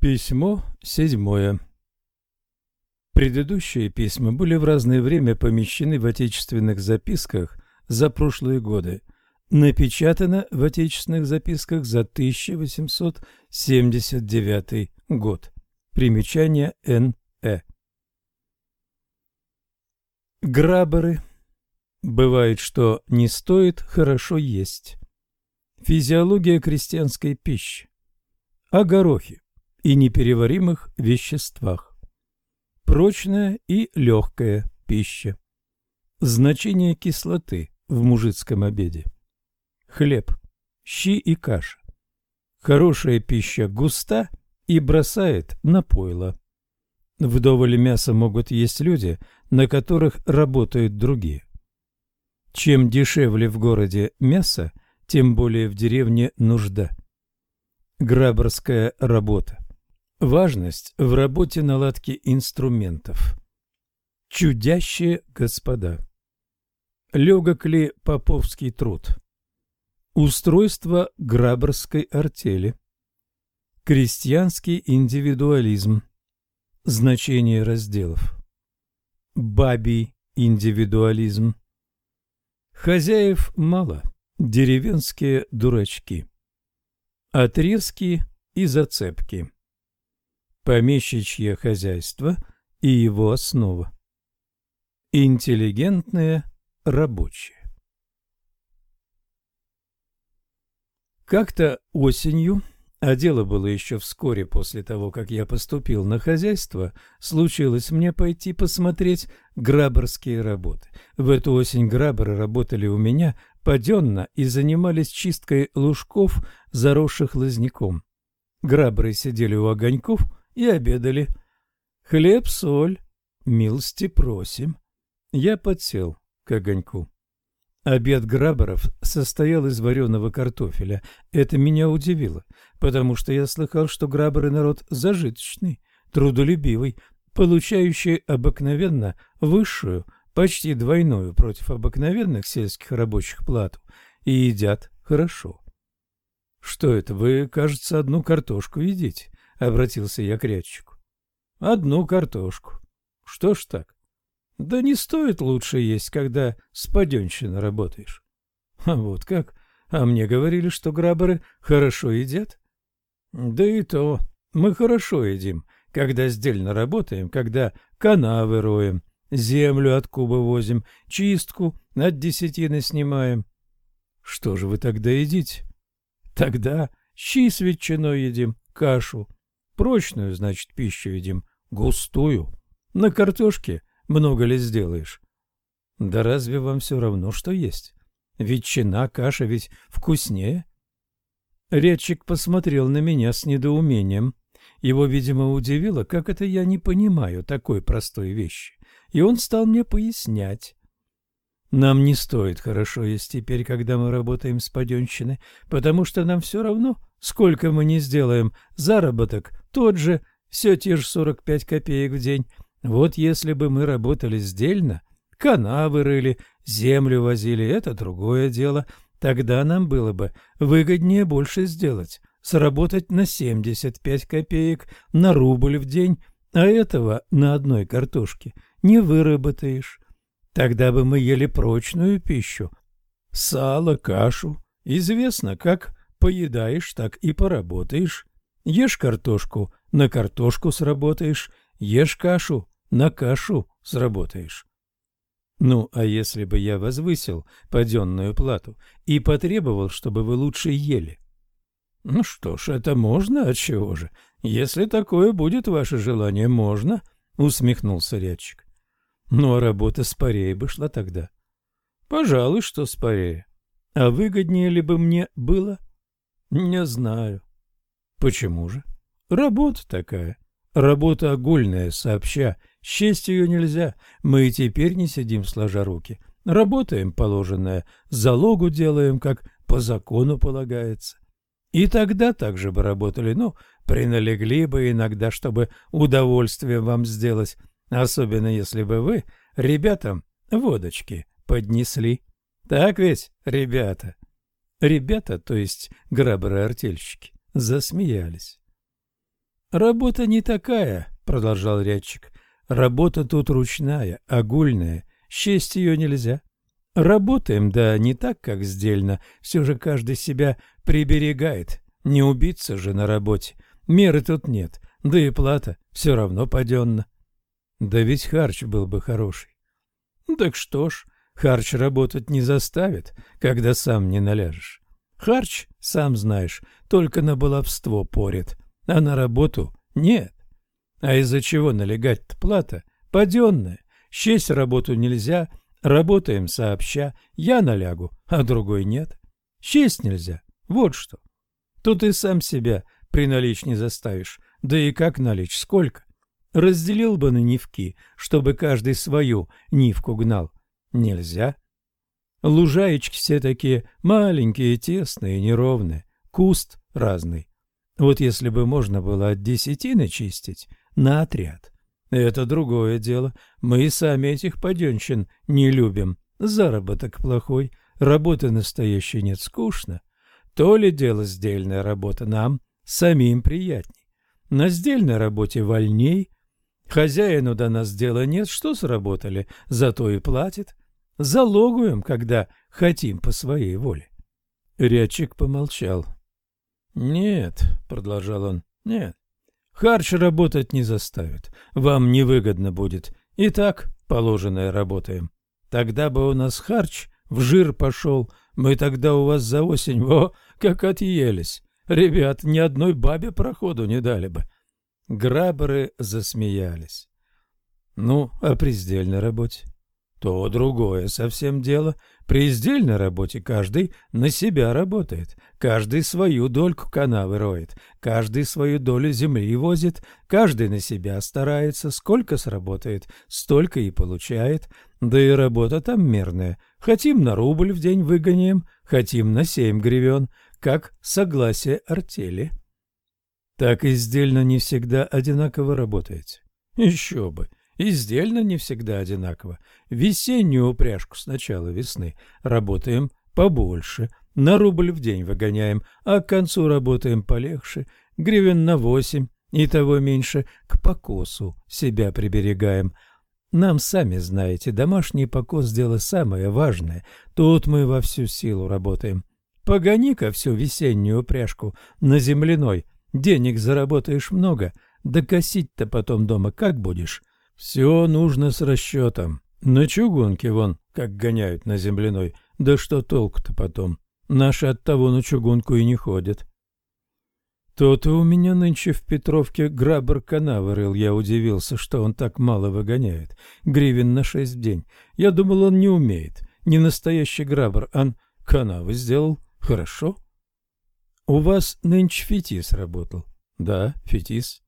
Письмо седьмое. Предыдущие письма были в разное время помещены в отечественных записках за прошлые годы. Напечатано в отечественных записках за 1879 год. Примечание Н.Э. Граберы. Бывает, что не стоит хорошо есть. Физиология крестьянской пищи. О горохе и непереваримых веществах. Прочная и легкая пища. Значение кислоты в мужицком обеде. Хлеб, щи и каша. Хорошая пища густа и бросает на пойло. Вдоволь мяса могут есть люди, на которых работают другие. Чем дешевле в городе мясо, тем более в деревне нужда. Граборская работа. Важность в работе наладки инструментов. Чудящие господа. Легок ли поповский труд? Устройство граборской артели. Крестьянский индивидуализм. Значение разделов. Бабий индивидуализм. Хозяев мало, деревенские дурачки. Отрезки и зацепки помещичье хозяйство и его основа. Интеллигентные рабочие. Как-то осенью, а дело было еще вскоре после того, как я поступил на хозяйство, случилось мне пойти посмотреть граборские работы. В эту осень граберы работали у меня паденно и занимались чисткой лужков, заросших лозняком. Грабры сидели у огоньков – и обедали. Хлеб, соль, милости просим. Я подсел к огоньку. Обед граберов состоял из вареного картофеля. Это меня удивило, потому что я слыхал, что граберы народ зажиточный, трудолюбивый, получающий обыкновенно высшую, почти двойную против обыкновенных сельских рабочих плату, и едят хорошо. Что это, вы, кажется, одну картошку едите? Обратился я к рядчику. Одну картошку. Что ж так? Да не стоит лучше есть, когда с паденщиной работаешь. А вот как? А мне говорили, что граберы хорошо едят. Да и то. Мы хорошо едим, когда сдельно работаем, когда канавы роем, землю от куба возим, чистку от десятины снимаем. Что же вы тогда едите? Тогда щи с ветчиной едим, кашу, Прочную, значит, пищу едим, густую. На картошке много ли сделаешь? Да разве вам все равно, что есть? Ветчина, каша ведь вкуснее. Рядчик посмотрел на меня с недоумением. Его, видимо, удивило, как это я не понимаю такой простой вещи. И он стал мне пояснять. Нам не стоит хорошо есть теперь, когда мы работаем с паденщиной, потому что нам все равно, сколько мы не сделаем, заработок тот же, все те же 45 копеек в день. Вот если бы мы работали сдельно, канавы рыли, землю возили, это другое дело. Тогда нам было бы выгоднее больше сделать, сработать на 75 копеек, на рубль в день, а этого на одной картошке не выработаешь. Тогда бы мы ели прочную пищу, сало, кашу. Известно, как поедаешь, так и поработаешь. Ешь картошку, на картошку сработаешь, ешь кашу, на кашу сработаешь. Ну, а если бы я возвысил паденную плату и потребовал, чтобы вы лучше ели? Ну что ж, это можно, от чего же? Если такое будет ваше желание, можно, усмехнулся рядчик. Ну, а работа спорее бы шла тогда. Пожалуй, что спорее. А выгоднее ли бы мне было? Не знаю. Почему же? Работа такая. Работа огульная, сообща. Счесть ее нельзя. Мы и теперь не сидим сложа руки. Работаем положенное, залогу делаем, как по закону полагается. И тогда так же бы работали, ну, приналегли бы иногда, чтобы удовольствие вам сделать, особенно если бы вы ребятам водочки поднесли. Так ведь, ребята? Ребята, то есть грабры-артельщики засмеялись. Работа не такая, продолжал рядчик. Работа тут ручная, огульная, счесть ее нельзя. Работаем, да не так, как сдельно, все же каждый себя приберегает. Не убиться же на работе. Меры тут нет, да и плата все равно паденна. Да ведь харч был бы хороший. Так что ж, харч работать не заставит, когда сам не наляжешь. Харч, сам знаешь, только на баловство порит, а на работу нет. А из-за чего налегать-то плата? Паденная. Счесть работу нельзя, работаем сообща, я налягу, а другой нет. Счесть нельзя, вот что. Тут и сам себя приналичь не заставишь, да и как налечь, сколько? Разделил бы на нивки, чтобы каждый свою нивку гнал. Нельзя. Лужаечки все такие маленькие, тесные, неровные, куст разный. Вот если бы можно было от десятины чистить на отряд. Это другое дело. Мы и сами этих паденщин не любим. Заработок плохой, работы настоящей нет, скучно. То ли дело сдельная работа нам самим приятней. На сдельной работе вольней, Хозяину до нас дела нет, что сработали, зато и платит. Залогуем, когда хотим по своей воле. Рядчик помолчал. «Нет», — продолжал он, — «нет, харч работать не заставит, вам невыгодно будет, и так положенное работаем. Тогда бы у нас харч в жир пошел, мы тогда у вас за осень, во, как отъелись. Ребят, ни одной бабе проходу не дали бы. Граберы засмеялись. Ну, а при сдельной работе? То другое совсем дело. При издельной работе каждый на себя работает, каждый свою дольку канавы роет, каждый свою долю земли возит, каждый на себя старается, сколько сработает, столько и получает. Да и работа там мерная. Хотим на рубль в день выгоним, хотим на семь гривен, как согласие артели так издельно не всегда одинаково работаете. Еще бы, издельно не всегда одинаково. Весеннюю упряжку с начала весны работаем побольше, на рубль в день выгоняем, а к концу работаем полегче, гривен на восемь, и того меньше к покосу себя приберегаем. Нам, сами знаете, домашний покос – дело самое важное, тут мы во всю силу работаем. Погони-ка всю весеннюю упряжку на земляной – Денег заработаешь много, да косить-то потом дома как будешь? Все нужно с расчетом. На чугунке вон, как гоняют на земляной. Да что толку-то потом? Наши от того на чугунку и не ходят. То-то у меня нынче в Петровке грабер канавы рыл. Я удивился, что он так мало выгоняет. Гривен на шесть в день. Я думал, он не умеет. Не настоящий грабер, он канавы сделал. Хорошо. «У вас нынче фетис работал?» «Да, фетис».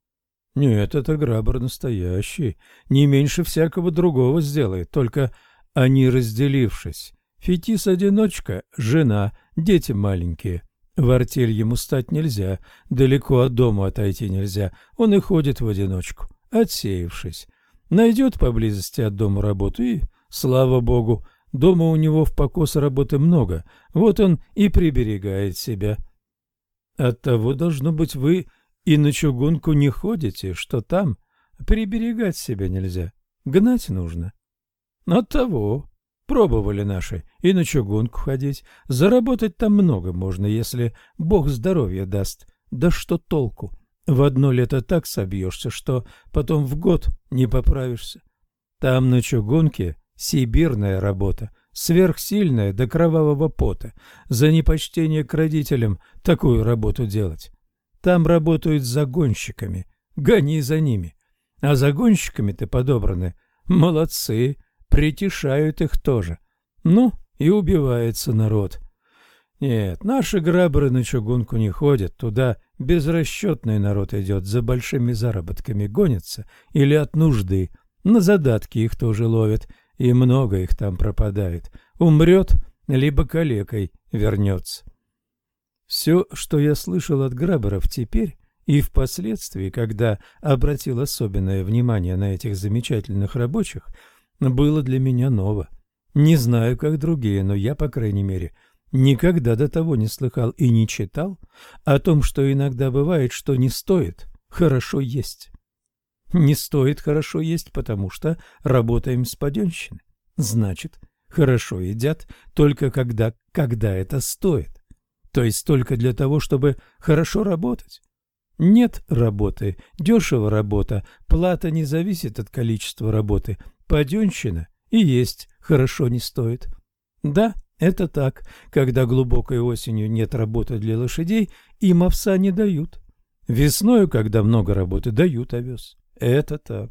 «Нет, это грабар настоящий. Не меньше всякого другого сделает, только они разделившись. Фетис-одиночка, жена, дети маленькие. В артель ему стать нельзя, далеко от дома отойти нельзя. Он и ходит в одиночку, отсеявшись. Найдет поблизости от дома работу и, слава богу, дома у него в покос работы много, вот он и приберегает себя». Оттого, должно быть, вы и на чугунку не ходите, что там приберегать себя нельзя, гнать нужно. Оттого пробовали наши и на чугунку ходить, заработать там много можно, если Бог здоровья даст. Да что толку? В одно лето так собьешься, что потом в год не поправишься. Там на чугунке сибирная работа, сверхсильная до кровавого пота, за непочтение к родителям такую работу делать. Там работают загонщиками, гони за ними. А загонщиками-то подобраны молодцы, притешают их тоже. Ну, и убивается народ. Нет, наши грабры на чугунку не ходят, туда безрасчетный народ идет, за большими заработками гонится или от нужды, на задатки их тоже ловят – и много их там пропадает. Умрет, либо калекой вернется. Все, что я слышал от граберов теперь и впоследствии, когда обратил особенное внимание на этих замечательных рабочих, было для меня ново. Не знаю, как другие, но я, по крайней мере, никогда до того не слыхал и не читал о том, что иногда бывает, что не стоит хорошо есть. Не стоит хорошо есть, потому что работаем с паденщиной. Значит, хорошо едят только когда, когда это стоит. То есть только для того, чтобы хорошо работать. Нет работы, дешево работа, плата не зависит от количества работы, паденщина и есть хорошо не стоит. Да, это так, когда глубокой осенью нет работы для лошадей, им овса не дают. Весною, когда много работы, дают овес. Это так.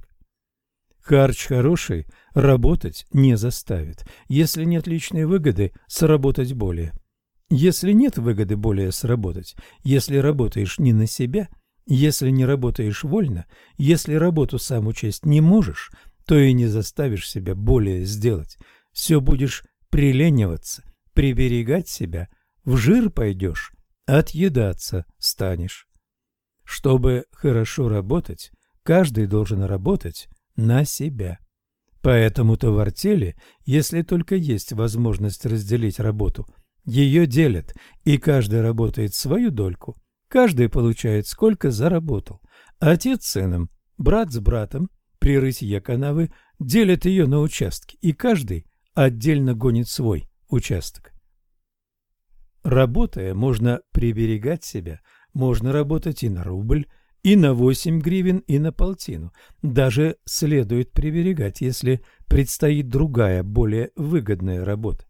Харч хороший работать не заставит. Если нет личной выгоды, сработать более. Если нет выгоды более сработать, если работаешь не на себя, если не работаешь вольно, если работу сам учесть не можешь, то и не заставишь себя более сделать. Все будешь прилениваться, приберегать себя, в жир пойдешь, отъедаться станешь. Чтобы хорошо работать, каждый должен работать на себя. Поэтому-то в артели, если только есть возможность разделить работу – ее делят, и каждый работает свою дольку. Каждый получает сколько заработал. Отец с сыном, брат с братом при рытье канавы делят ее на участки, и каждый отдельно гонит свой участок. Работая, можно приберегать себя, можно работать и на рубль, и на 8 гривен, и на полтину. Даже следует приберегать, если предстоит другая, более выгодная работа.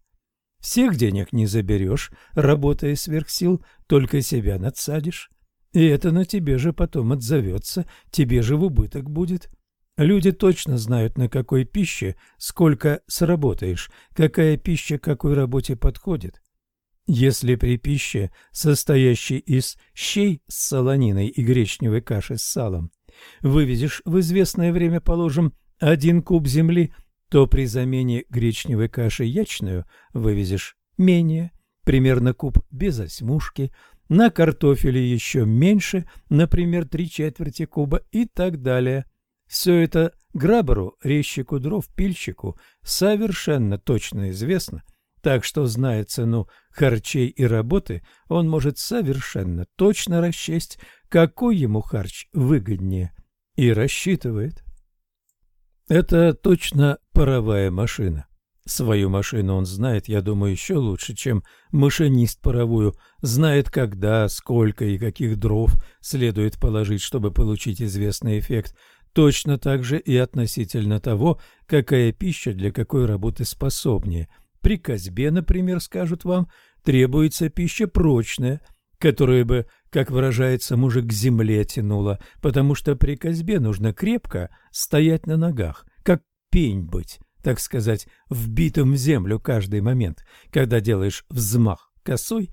Всех денег не заберешь, работая сверх сил, только себя надсадишь. И это на тебе же потом отзовется, тебе же в убыток будет. Люди точно знают, на какой пище сколько сработаешь, какая пища какой работе подходит. Если при пище, состоящей из щей с солониной и гречневой каши с салом, вывезешь в известное время, положим, один куб земли, то при замене гречневой каши ячную вывезешь менее, примерно куб без осьмушки, на картофеле еще меньше, например, три четверти куба и так далее. Все это грабару, резчику дров, пильщику совершенно точно известно, так что, зная цену харчей и работы, он может совершенно точно расчесть, какой ему харч выгоднее, и рассчитывает. Это точно паровая машина. Свою машину он знает, я думаю, еще лучше, чем машинист паровую. Знает, когда, сколько и каких дров следует положить, чтобы получить известный эффект. Точно так же и относительно того, какая пища для какой работы способнее. При козьбе, например, скажут вам, требуется пища прочная, которая бы как выражается, мужик к земле тянуло, потому что при козьбе нужно крепко стоять на ногах, как пень быть, так сказать, вбитым в землю каждый момент, когда делаешь взмах косой.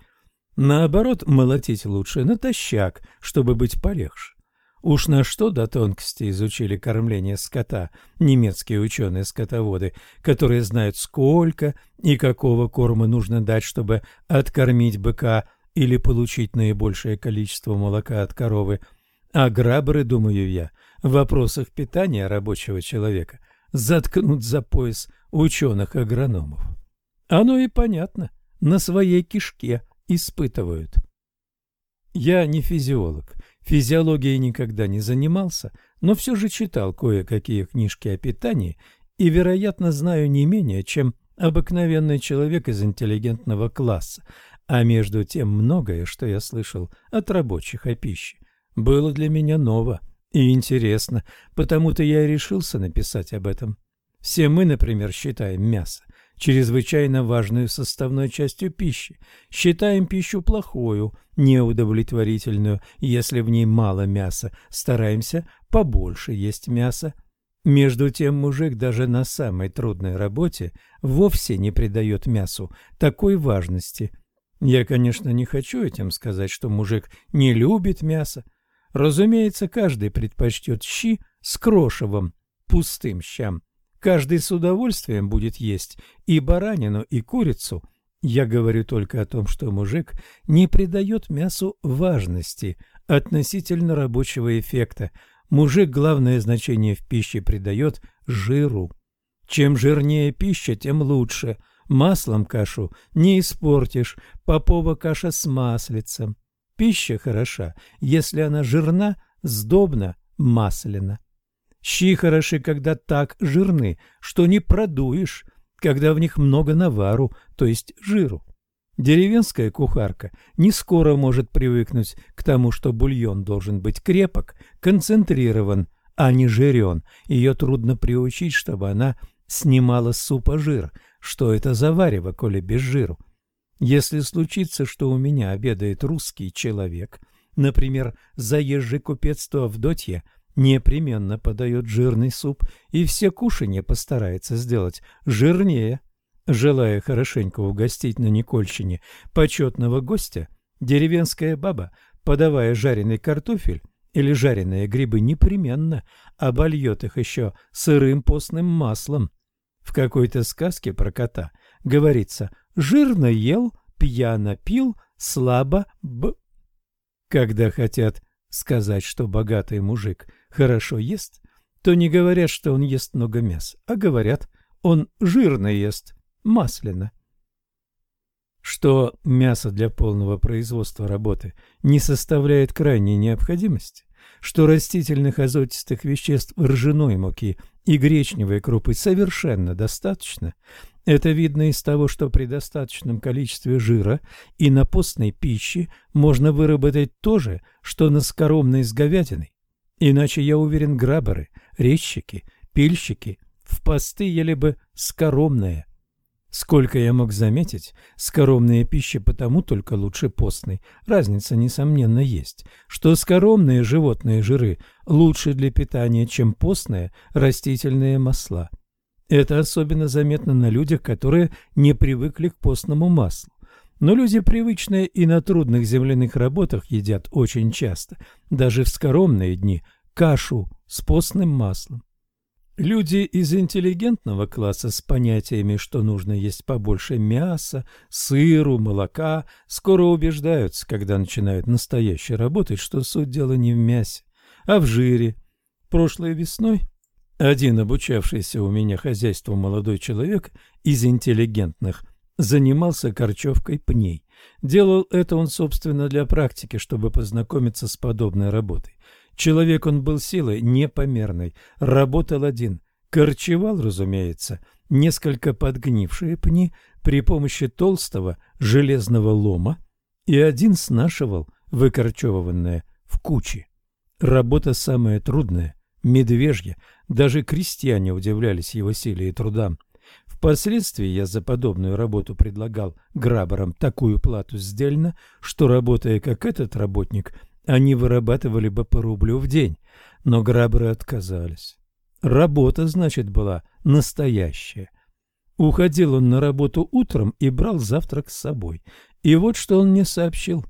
Наоборот, молотить лучше натощак, чтобы быть полегче. Уж на что до тонкости изучили кормление скота немецкие ученые-скотоводы, которые знают, сколько и какого корма нужно дать, чтобы откормить быка или получить наибольшее количество молока от коровы, а грабры, думаю я, в вопросах питания рабочего человека заткнут за пояс ученых-агрономов. Оно и понятно, на своей кишке испытывают. Я не физиолог, физиологией никогда не занимался, но все же читал кое-какие книжки о питании и, вероятно, знаю не менее, чем обыкновенный человек из интеллигентного класса, а между тем многое, что я слышал от рабочих о пище, было для меня ново и интересно, потому-то я и решился написать об этом. Все мы, например, считаем мясо чрезвычайно важной составной частью пищи, считаем пищу плохою, неудовлетворительную, если в ней мало мяса, стараемся побольше есть мяса. Между тем мужик даже на самой трудной работе вовсе не придает мясу такой важности – я, конечно, не хочу этим сказать, что мужик не любит мясо. Разумеется, каждый предпочтет щи с крошевом, пустым щам. Каждый с удовольствием будет есть и баранину, и курицу. Я говорю только о том, что мужик не придает мясу важности относительно рабочего эффекта. Мужик главное значение в пище придает жиру. Чем жирнее пища, тем лучше – Маслом кашу не испортишь, попова каша с маслицем. Пища хороша, если она жирна, сдобно, масляно. Щи хороши, когда так жирны, что не продуешь, когда в них много навару, то есть жиру. Деревенская кухарка не скоро может привыкнуть к тому, что бульон должен быть крепок, концентрирован, а не жирен. Ее трудно приучить, чтобы она снимала с супа жир. Что это за варево, коли без жиру? Если случится, что у меня обедает русский человек, например, заезжий купец, то Авдотья непременно подает жирный суп, и все кушанье постарается сделать жирнее. Желая хорошенько угостить на Никольщине почетного гостя, деревенская баба, подавая жареный картофель или жареные грибы, непременно обольет их еще сырым постным маслом. В какой-то сказке про кота говорится «жирно ел, пьяно пил, слабо б...» Когда хотят сказать, что богатый мужик хорошо ест, то не говорят, что он ест много мяса, а говорят, он жирно ест, масляно. Что мясо для полного производства работы не составляет крайней необходимости, что растительных азотистых веществ ржаной муки и гречневой крупы совершенно достаточно, это видно из того, что при достаточном количестве жира и на постной пище можно выработать то же, что на скоромной с говядиной. Иначе, я уверен, граберы, резчики, пильщики в посты ели бы скоромное. Сколько я мог заметить, скоромная пища потому только лучше постной. Разница, несомненно, есть, что скоромные животные жиры лучше для питания, чем постные растительные масла. Это особенно заметно на людях, которые не привыкли к постному маслу. Но люди, привычные и на трудных земляных работах, едят очень часто, даже в скоромные дни, кашу с постным маслом. Люди из интеллигентного класса с понятиями, что нужно есть побольше мяса, сыру, молока, скоро убеждаются, когда начинают настоящей работать, что суть дела не в мясе, а в жире. Прошлой весной один обучавшийся у меня хозяйству молодой человек из интеллигентных занимался корчевкой пней. Делал это он, собственно, для практики, чтобы познакомиться с подобной работой. Человек он был силой непомерной, работал один, корчевал, разумеется, несколько подгнившие пни при помощи толстого железного лома и один снашивал выкорчевыванное в кучи. Работа самая трудная, медвежья, даже крестьяне удивлялись его силе и трудам. Впоследствии я за подобную работу предлагал грабарам такую плату сдельно, что, работая как этот работник, они вырабатывали бы по рублю в день, но грабры отказались. Работа, значит, была настоящая. Уходил он на работу утром и брал завтрак с собой. И вот что он мне сообщил.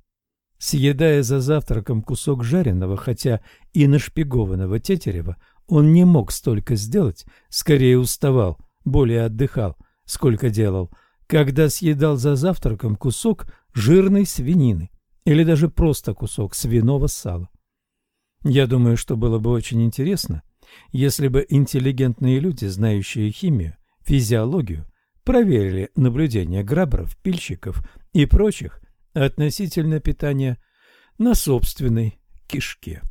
Съедая за завтраком кусок жареного, хотя и нашпигованного тетерева, он не мог столько сделать, скорее уставал, более отдыхал, сколько делал, когда съедал за завтраком кусок жирной свинины или даже просто кусок свиного сала. Я думаю, что было бы очень интересно, если бы интеллигентные люди, знающие химию, физиологию, проверили наблюдения грабров, пильщиков и прочих относительно питания на собственной кишке.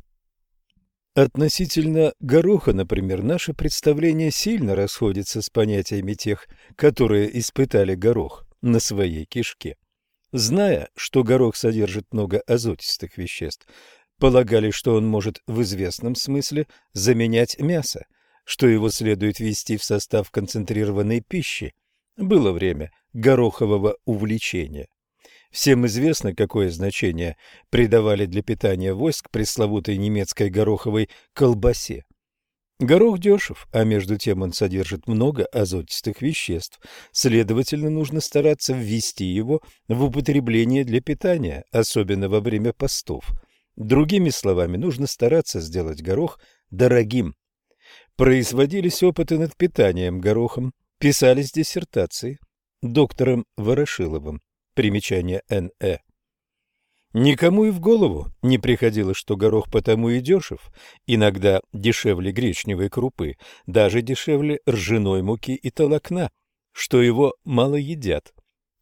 Относительно гороха, например, наше представление сильно расходится с понятиями тех, которые испытали горох на своей кишке. Зная, что горох содержит много азотистых веществ, полагали, что он может в известном смысле заменять мясо, что его следует ввести в состав концентрированной пищи. Было время горохового увлечения. Всем известно, какое значение придавали для питания войск пресловутой немецкой гороховой колбасе. Горох дешев, а между тем он содержит много азотистых веществ, следовательно, нужно стараться ввести его в употребление для питания, особенно во время постов. Другими словами, нужно стараться сделать горох дорогим. Производились опыты над питанием горохом, писались диссертации доктором Ворошиловым, примечание Н.Э. Никому и в голову не приходило, что горох потому и дешев, иногда дешевле гречневой крупы, даже дешевле ржаной муки и толокна, что его мало едят.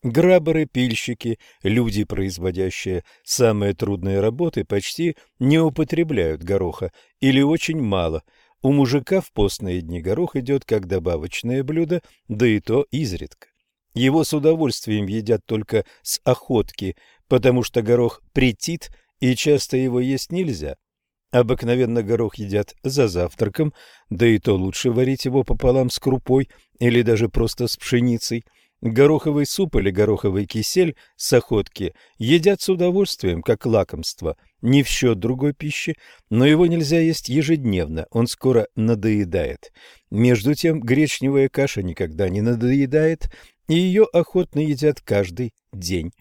Граборы, пильщики, люди, производящие самые трудные работы, почти не употребляют гороха или очень мало. У мужика в постные дни горох идет как добавочное блюдо, да и то изредка. Его с удовольствием едят только с охотки, потому что горох претит, и часто его есть нельзя. Обыкновенно горох едят за завтраком, да и то лучше варить его пополам с крупой или даже просто с пшеницей – Гороховый суп или гороховый кисель с охотки едят с удовольствием, как лакомство, не в счет другой пищи, но его нельзя есть ежедневно, он скоро надоедает. Между тем гречневая каша никогда не надоедает, и ее охотно едят каждый день.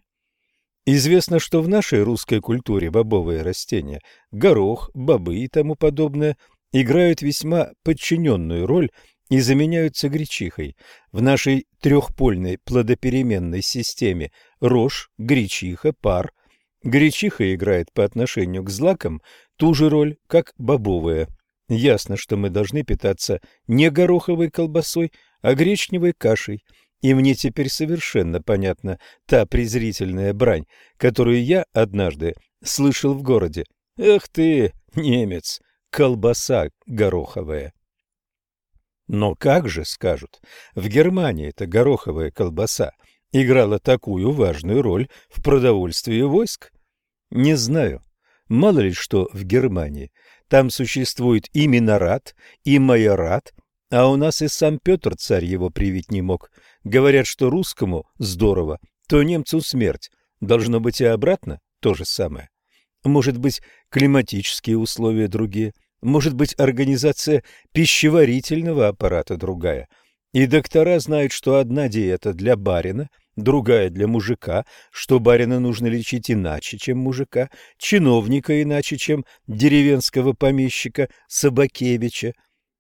Известно, что в нашей русской культуре бобовые растения, горох, бобы и тому подобное, играют весьма подчиненную роль и заменяются гречихой. В нашей трехпольной плодопеременной системе рожь, гречиха, пар. Гречиха играет по отношению к злакам ту же роль, как бобовая. Ясно, что мы должны питаться не гороховой колбасой, а гречневой кашей. И мне теперь совершенно понятна та презрительная брань, которую я однажды слышал в городе. «Эх ты, немец, колбаса гороховая!» Но как же, скажут, в Германии эта гороховая колбаса играла такую важную роль в продовольствии войск? Не знаю. Мало ли что в Германии. Там существует и минорат, и майорат, а у нас и сам Петр царь его привить не мог. Говорят, что русскому здорово, то немцу смерть. Должно быть и обратно то же самое. Может быть, климатические условия другие – может быть, организация пищеварительного аппарата другая. И доктора знают, что одна диета для барина, другая для мужика, что барина нужно лечить иначе, чем мужика, чиновника иначе, чем деревенского помещика Собакевича,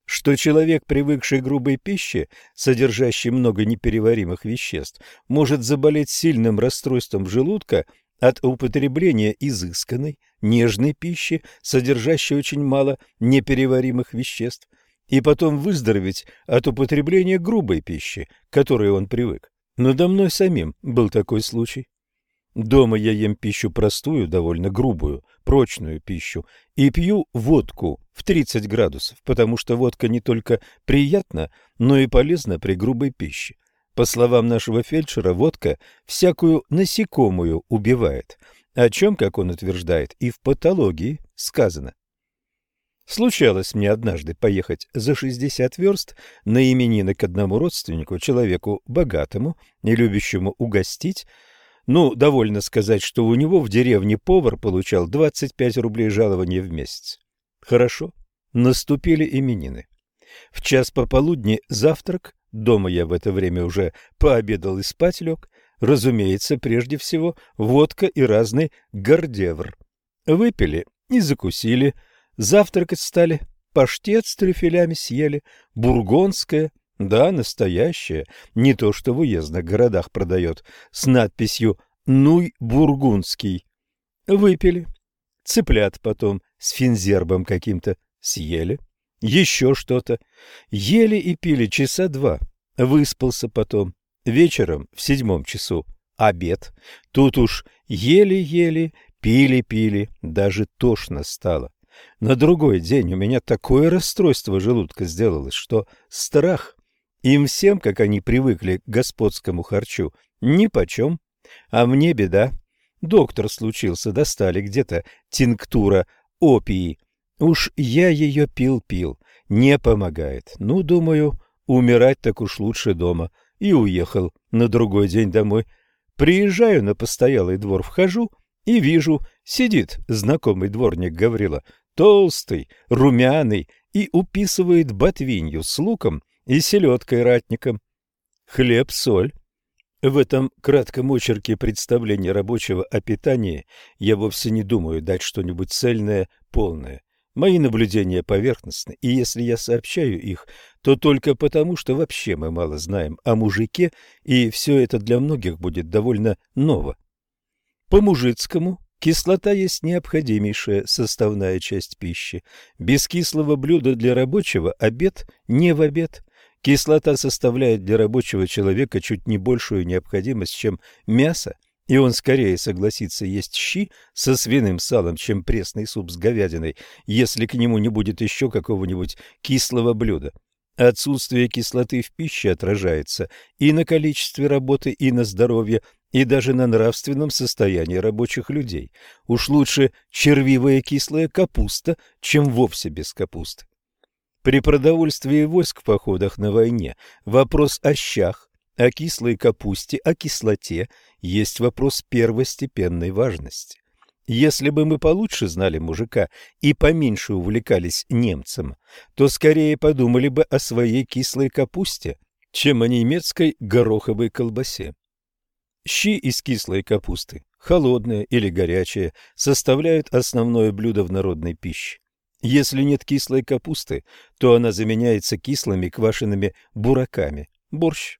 что человек, привыкший к грубой пище, содержащей много непереваримых веществ, может заболеть сильным расстройством желудка от употребления изысканной, нежной пищи, содержащей очень мало непереваримых веществ, и потом выздороветь от употребления грубой пищи, к которой он привык. Надо мной самим был такой случай. Дома я ем пищу простую, довольно грубую, прочную пищу, и пью водку в 30 градусов, потому что водка не только приятна, но и полезна при грубой пище. По словам нашего фельдшера, водка всякую насекомую убивает, о чем, как он утверждает, и в патологии сказано. Случалось мне однажды поехать за 60 верст на именины к одному родственнику, человеку богатому и любящему угостить. Ну, довольно сказать, что у него в деревне повар получал 25 рублей жалования в месяц. Хорошо, наступили именины. В час пополудни завтрак, Дома я в это время уже пообедал и спать лег. Разумеется, прежде всего водка и разный гордевр. Выпили и закусили. Завтракать стали. Паштет с трюфелями съели. Бургонское. Да, настоящее. Не то, что в уездных городах продает. С надписью «Нуй бургундский». Выпили. Цыплят потом с финзербом каким-то съели еще что-то. Ели и пили часа два. Выспался потом. Вечером в седьмом часу обед. Тут уж ели-ели, пили-пили, даже тошно стало. На другой день у меня такое расстройство желудка сделалось, что страх. Им всем, как они привыкли к господскому харчу, нипочем. А мне беда. Доктор случился, достали где-то тинктура опии. Уж я ее пил-пил, не помогает. Ну, думаю, умирать так уж лучше дома. И уехал на другой день домой. Приезжаю на постоялый двор, вхожу и вижу, сидит знакомый дворник Гаврила, толстый, румяный, и уписывает ботвинью с луком и селедкой ратником. Хлеб-соль. В этом кратком очерке представления рабочего о питании я вовсе не думаю дать что-нибудь цельное, полное. Мои наблюдения поверхностны, и если я сообщаю их, то только потому, что вообще мы мало знаем о мужике, и все это для многих будет довольно ново. По-мужицкому кислота есть необходимейшая составная часть пищи. Без кислого блюда для рабочего обед не в обед. Кислота составляет для рабочего человека чуть не большую необходимость, чем мясо, и он скорее согласится есть щи со свиным салом, чем пресный суп с говядиной, если к нему не будет еще какого-нибудь кислого блюда. Отсутствие кислоты в пище отражается и на количестве работы, и на здоровье, и даже на нравственном состоянии рабочих людей. Уж лучше червивая кислая капуста, чем вовсе без капусты. При продовольствии войск в походах на войне вопрос о щах, о кислой капусте, о кислоте есть вопрос первостепенной важности. Если бы мы получше знали мужика и поменьше увлекались немцем, то скорее подумали бы о своей кислой капусте, чем о немецкой гороховой колбасе. Щи из кислой капусты, холодные или горячие, составляют основное блюдо в народной пище. Если нет кислой капусты, то она заменяется кислыми квашеными бураками, борщ.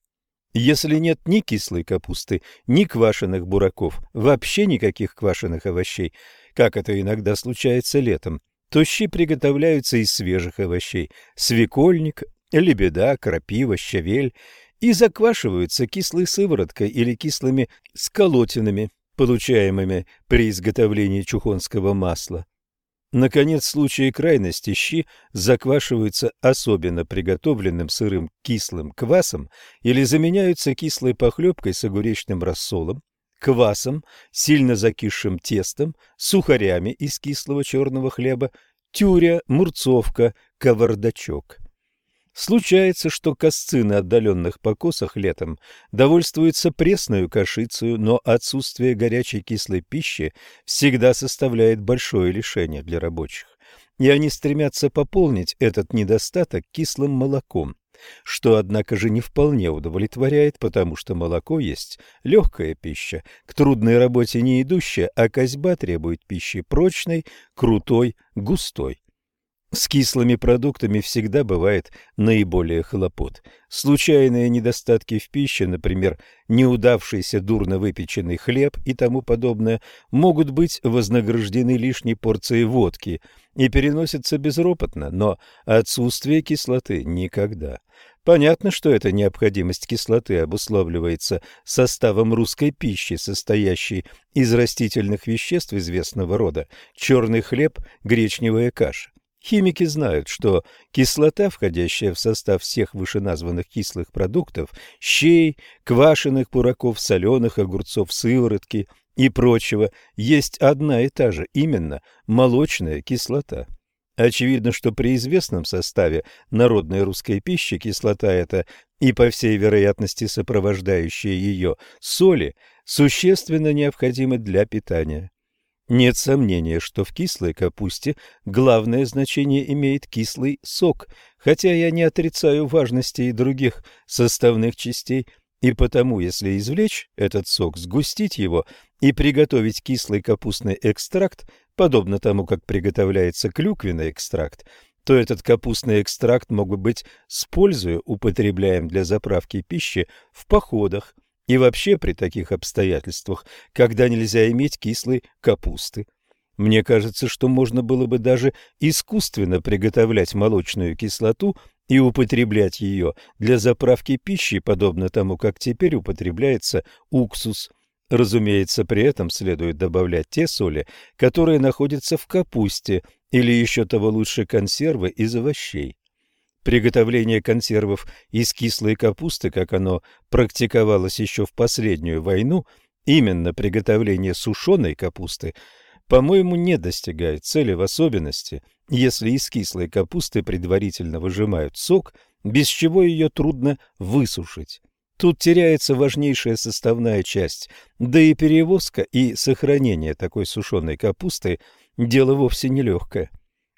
Если нет ни кислой капусты, ни квашеных бураков, вообще никаких квашеных овощей, как это иногда случается летом, то щи приготовляются из свежих овощей – свекольник, лебеда, крапива, щавель – и заквашиваются кислой сывороткой или кислыми сколотинами, получаемыми при изготовлении чухонского масла. Наконец, в случае крайности щи заквашиваются особенно приготовленным сырым кислым квасом или заменяются кислой похлебкой с огуречным рассолом, квасом, сильно закисшим тестом, сухарями из кислого черного хлеба, тюря, мурцовка, кавардачок. Случается, что косцы на отдаленных покосах летом довольствуются пресную кашицей, но отсутствие горячей кислой пищи всегда составляет большое лишение для рабочих, и они стремятся пополнить этот недостаток кислым молоком, что, однако же, не вполне удовлетворяет, потому что молоко есть легкая пища, к трудной работе не идущая, а козьба требует пищи прочной, крутой, густой. С кислыми продуктами всегда бывает наиболее хлопот. Случайные недостатки в пище, например, неудавшийся дурно выпеченный хлеб и тому подобное, могут быть вознаграждены лишней порцией водки и переносятся безропотно, но отсутствие кислоты никогда. Понятно, что эта необходимость кислоты обуславливается составом русской пищи, состоящей из растительных веществ известного рода, черный хлеб, гречневая каша. Химики знают, что кислота, входящая в состав всех вышеназванных кислых продуктов, щей, квашеных бураков, соленых огурцов, сыворотки и прочего, есть одна и та же, именно молочная кислота. Очевидно, что при известном составе народной русской пищи кислота эта и, по всей вероятности, сопровождающая ее соли, существенно необходимы для питания. Нет сомнения, что в кислой капусте главное значение имеет кислый сок, хотя я не отрицаю важности и других составных частей, и потому, если извлечь этот сок, сгустить его и приготовить кислый капустный экстракт, подобно тому, как приготовляется клюквенный экстракт, то этот капустный экстракт мог бы быть с пользой употребляем для заправки пищи в походах, и вообще при таких обстоятельствах, когда нельзя иметь кислой капусты. Мне кажется, что можно было бы даже искусственно приготовлять молочную кислоту и употреблять ее для заправки пищи, подобно тому, как теперь употребляется уксус. Разумеется, при этом следует добавлять те соли, которые находятся в капусте, или еще того лучше консервы из овощей. Приготовление консервов из кислой капусты, как оно практиковалось еще в последнюю войну, именно приготовление сушеной капусты, по-моему, не достигает цели в особенности, если из кислой капусты предварительно выжимают сок, без чего ее трудно высушить. Тут теряется важнейшая составная часть, да и перевозка и сохранение такой сушеной капусты – дело вовсе нелегкое.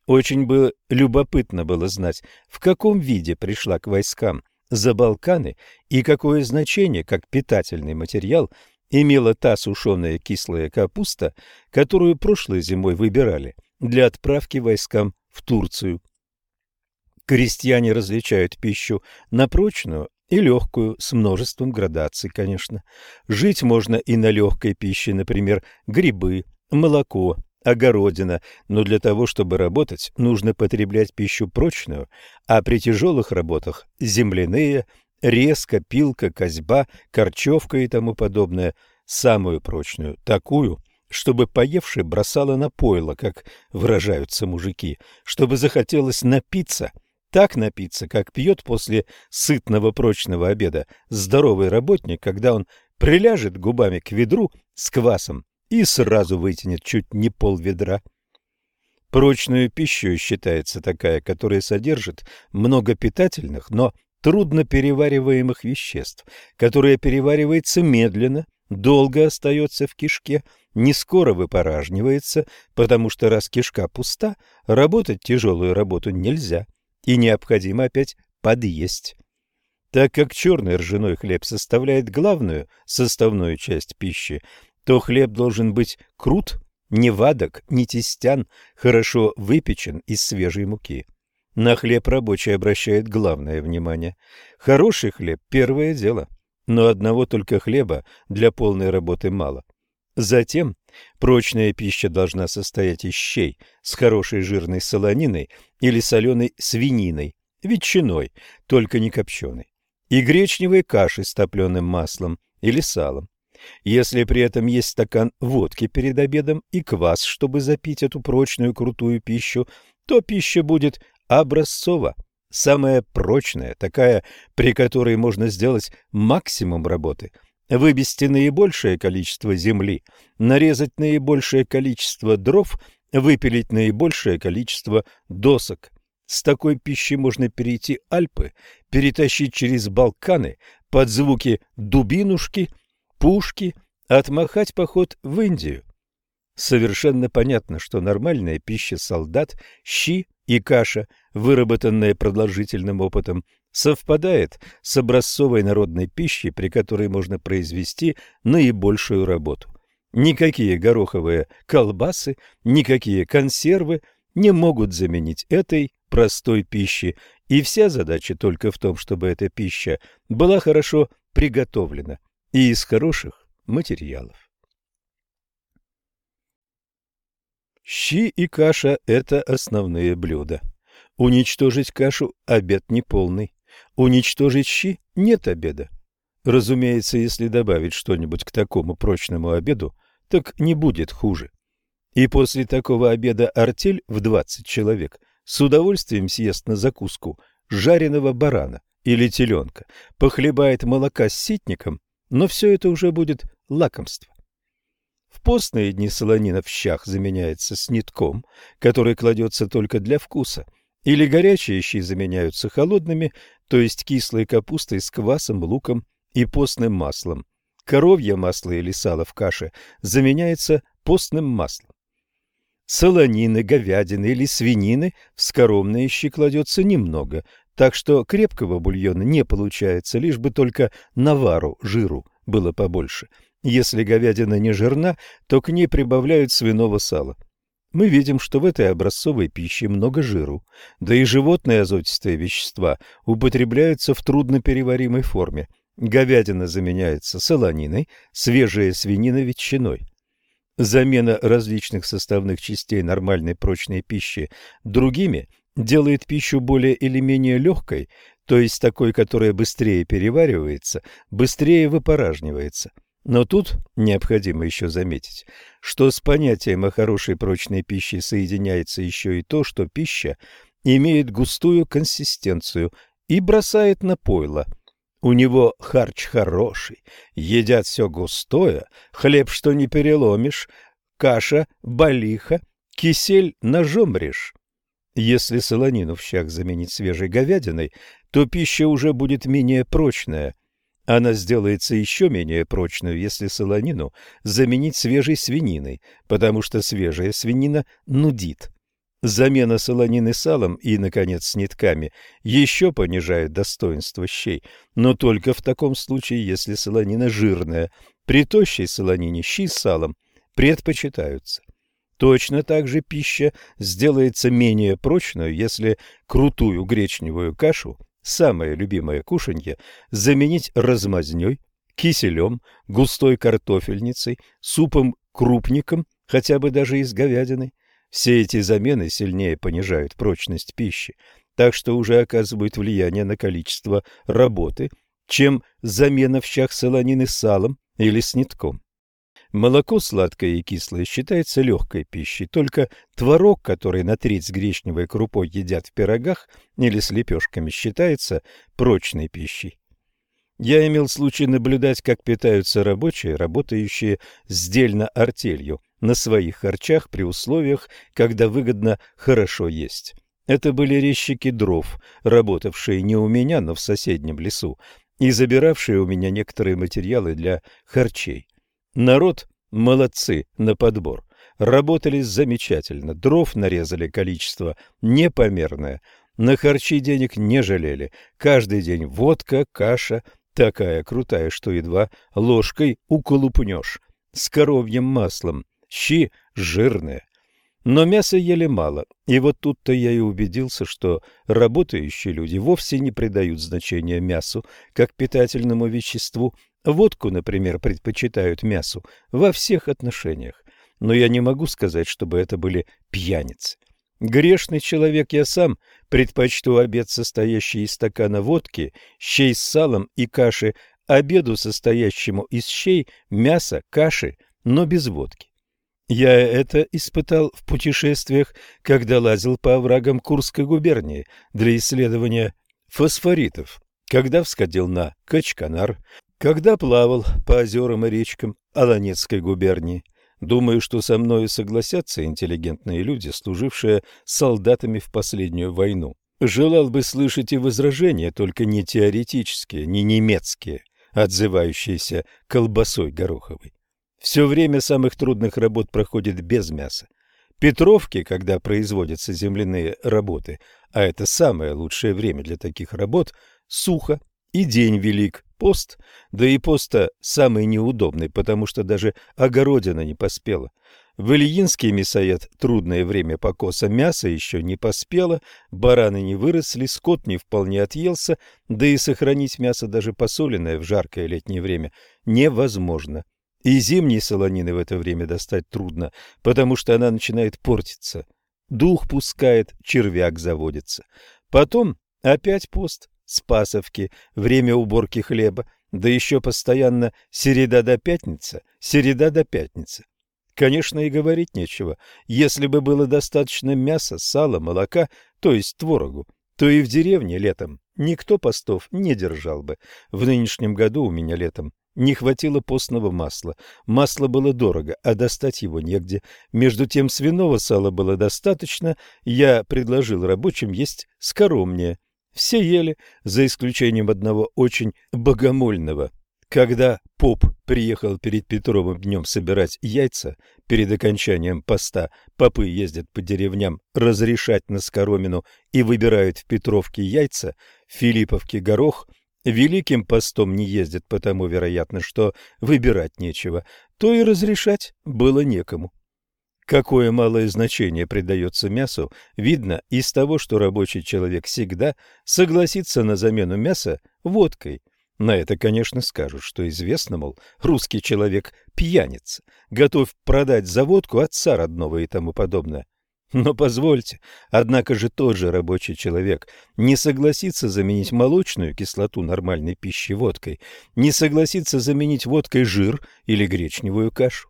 Очень бы любопытно было знать, в каком виде пришла к войскам за Балканы и какое значение, как питательный материал, имела та сушеная кислая капуста, которую прошлой зимой выбирали для отправки войскам в Турцию. Крестьяне различают пищу на прочную и легкую, с множеством градаций, конечно. Жить можно и на легкой пище, например, грибы, молоко, огородина, но для того, чтобы работать, нужно потреблять пищу прочную, а при тяжелых работах – земляные, резка, пилка, козьба, корчевка и тому подобное – самую прочную, такую, чтобы поевший бросало на пойло, как выражаются мужики, чтобы захотелось напиться, так напиться, как пьет после сытного прочного обеда здоровый работник, когда он приляжет губами к ведру с квасом и сразу вытянет чуть не пол ведра. Прочную пищу считается такая, которая содержит много питательных, но трудно перевариваемых веществ, которая переваривается медленно, долго остается в кишке, не скоро выпоражнивается, потому что раз кишка пуста, работать тяжелую работу нельзя, и необходимо опять подъесть. Так как черный ржаной хлеб составляет главную составную часть пищи, то хлеб должен быть крут, не вадок, не тестян, хорошо выпечен из свежей муки. На хлеб рабочий обращает главное внимание. Хороший хлеб – первое дело, но одного только хлеба для полной работы мало. Затем прочная пища должна состоять из щей с хорошей жирной солониной или соленой свининой, ветчиной, только не копченой, и гречневой кашей с топленым маслом или салом. Если при этом есть стакан водки перед обедом и квас, чтобы запить эту прочную крутую пищу, то пища будет образцова, самая прочная, такая, при которой можно сделать максимум работы, выбести наибольшее количество земли, нарезать наибольшее количество дров, выпилить наибольшее количество досок. С такой пищей можно перейти Альпы, перетащить через Балканы под звуки дубинушки – пушки, отмахать поход в Индию. Совершенно понятно, что нормальная пища солдат, щи и каша, выработанная продолжительным опытом, совпадает с образцовой народной пищей, при которой можно произвести наибольшую работу. Никакие гороховые колбасы, никакие консервы не могут заменить этой простой пищи, и вся задача только в том, чтобы эта пища была хорошо приготовлена и из хороших материалов. Щи и каша – это основные блюда. Уничтожить кашу – обед неполный. Уничтожить щи – нет обеда. Разумеется, если добавить что-нибудь к такому прочному обеду, так не будет хуже. И после такого обеда артель в 20 человек с удовольствием съест на закуску жареного барана или теленка, похлебает молока с ситником но все это уже будет лакомство. В постные дни солонина в щах заменяется снитком, который кладется только для вкуса, или горячие щи заменяются холодными, то есть кислой капустой с квасом, луком и постным маслом. Коровье масло или сало в каше заменяется постным маслом. Солонины, говядины или свинины в скоромные щи кладется немного, так что крепкого бульона не получается, лишь бы только навару, жиру было побольше. Если говядина не жирна, то к ней прибавляют свиного сала. Мы видим, что в этой образцовой пище много жиру, да и животные азотистые вещества употребляются в труднопереваримой форме. Говядина заменяется солониной, свежая свинина ветчиной. Замена различных составных частей нормальной прочной пищи другими делает пищу более или менее легкой, то есть такой, которая быстрее переваривается, быстрее выпоражнивается. Но тут необходимо еще заметить, что с понятием о хорошей прочной пище соединяется еще и то, что пища имеет густую консистенцию и бросает на пойло. У него харч хороший, едят все густое, хлеб, что не переломишь, каша, балиха, кисель ножом режь. Если солонину в щах заменить свежей говядиной, то пища уже будет менее прочная. Она сделается еще менее прочной, если солонину заменить свежей свининой, потому что свежая свинина нудит. Замена солонины салом и, наконец, с нитками еще понижает достоинство щей, но только в таком случае, если солонина жирная. При тощей солонине щи с салом предпочитаются. Точно так же пища сделается менее прочной, если крутую гречневую кашу, самое любимое кушанье, заменить размазнёй, киселем, густой картофельницей, супом-крупником хотя бы даже из говядины. Все эти замены сильнее понижают прочность пищи, так что уже оказывают влияние на количество работы, чем замена в щах солонины салом или снитком. Молоко сладкое и кислое считается легкой пищей, только творог, который на треть с гречневой крупой едят в пирогах или с лепешками, считается прочной пищей. Я имел случай наблюдать, как питаются рабочие, работающие сдельно артелью, на своих харчах при условиях, когда выгодно хорошо есть. Это были резчики дров, работавшие не у меня, но в соседнем лесу, и забиравшие у меня некоторые материалы для харчей. Народ молодцы на подбор. Работали замечательно, дров нарезали количество непомерное, на харчи денег не жалели. Каждый день водка, каша, такая крутая, что едва ложкой уколупнешь, с коровьим маслом, щи жирные. Но мяса ели мало, и вот тут-то я и убедился, что работающие люди вовсе не придают значения мясу как питательному веществу, Водку, например, предпочитают мясу во всех отношениях, но я не могу сказать, чтобы это были пьяницы. Грешный человек я сам, предпочту обед, состоящий из стакана водки, щей с салом и каши, обеду, состоящему из щей, мяса, каши, но без водки. Я это испытал в путешествиях, когда лазил по оврагам Курской губернии для исследования фосфоритов, когда всходил на Качканар, когда плавал по озерам и речкам Аланецкой губернии, думаю, что со мною согласятся интеллигентные люди, служившие солдатами в последнюю войну. Желал бы слышать и возражения, только не теоретические, не немецкие, отзывающиеся колбасой гороховой. Все время самых трудных работ проходит без мяса. Петровки, когда производятся земляные работы, а это самое лучшее время для таких работ, сухо, и день велик, пост, да и поста самый неудобный, потому что даже огородина не поспела. В Ильинский мясоед трудное время покоса, мясо еще не поспело, бараны не выросли, скот не вполне отъелся, да и сохранить мясо даже посоленное в жаркое летнее время невозможно. И зимней солонины в это время достать трудно, потому что она начинает портиться. Дух пускает, червяк заводится. Потом опять пост, Спасовки, время уборки хлеба, да еще постоянно середа до пятница, середа до пятница. Конечно, и говорить нечего. Если бы было достаточно мяса, сала, молока, то есть творогу, то и в деревне летом никто постов не держал бы. В нынешнем году у меня летом не хватило постного масла. Масло было дорого, а достать его негде. Между тем свиного сала было достаточно. Я предложил рабочим есть скоромнее. Все ели, за исключением одного очень богомольного. Когда поп приехал перед Петровым днем собирать яйца, перед окончанием поста попы ездят по деревням разрешать на скоромину и выбирают в Петровке яйца, в Филипповке горох, великим постом не ездят, потому, вероятно, что выбирать нечего, то и разрешать было некому. Какое малое значение придается мясу, видно из того, что рабочий человек всегда согласится на замену мяса водкой. На это, конечно, скажут, что известно, мол, русский человек пьяница, готов продать за водку отца родного и тому подобное. Но позвольте, однако же тот же рабочий человек не согласится заменить молочную кислоту нормальной пищи водкой, не согласится заменить водкой жир или гречневую кашу.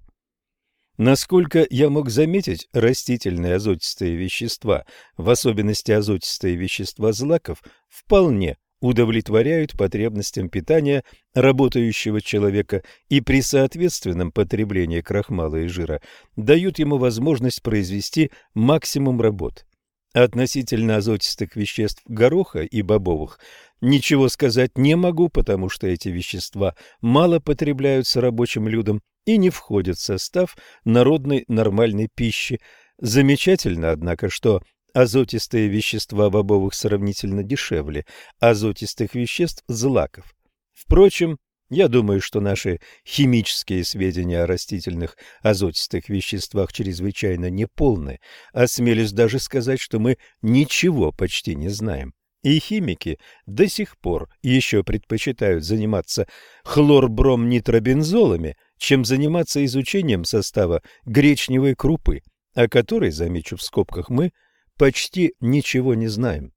Насколько я мог заметить, растительные азотистые вещества, в особенности азотистые вещества злаков, вполне удовлетворяют потребностям питания работающего человека и при соответственном потреблении крахмала и жира дают ему возможность произвести максимум работ. Относительно азотистых веществ гороха и бобовых ничего сказать не могу, потому что эти вещества мало потребляются рабочим людям и не входят в состав народной нормальной пищи. Замечательно, однако, что азотистые вещества бобовых сравнительно дешевле азотистых веществ злаков. Впрочем, я думаю, что наши химические сведения о растительных азотистых веществах чрезвычайно неполны. Осмелюсь даже сказать, что мы ничего почти не знаем. И химики до сих пор еще предпочитают заниматься хлорбромнитробензолами, чем заниматься изучением состава гречневой крупы, о которой, замечу в скобках, мы почти ничего не знаем.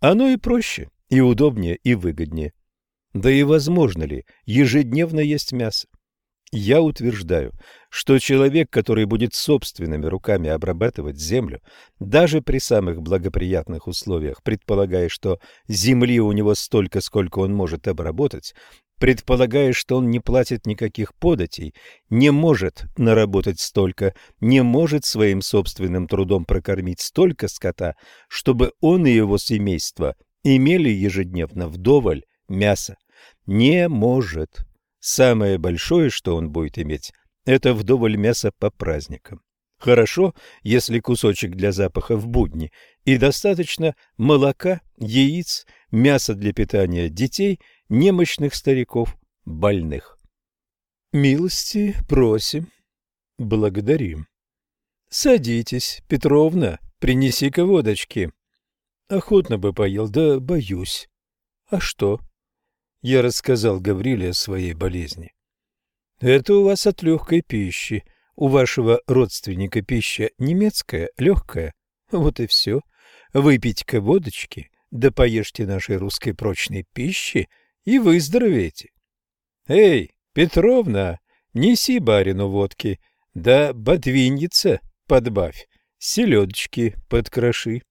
Оно и проще, и удобнее, и выгоднее. Да и возможно ли ежедневно есть мясо? Я утверждаю, что человек, который будет собственными руками обрабатывать землю, даже при самых благоприятных условиях, предполагая, что земли у него столько, сколько он может обработать, предполагая, что он не платит никаких податей, не может наработать столько, не может своим собственным трудом прокормить столько скота, чтобы он и его семейство имели ежедневно вдоволь мяса. Не может. Самое большое, что он будет иметь, это вдоволь мяса по праздникам. Хорошо, если кусочек для запаха в будни, и достаточно молока, яиц, мяса для питания детей, немощных стариков, больных. Милости просим. Благодарим. Садитесь, Петровна, принеси-ка водочки. Охотно бы поел, да боюсь. А что? Я рассказал Гавриле о своей болезни. Это у вас от легкой пищи. У вашего родственника пища немецкая, легкая. Вот и все. Выпейте-ка водочки, да поешьте нашей русской прочной пищи и выздоровеете. Эй, Петровна, неси барину водки, да ботвинница подбавь, селедочки подкроши.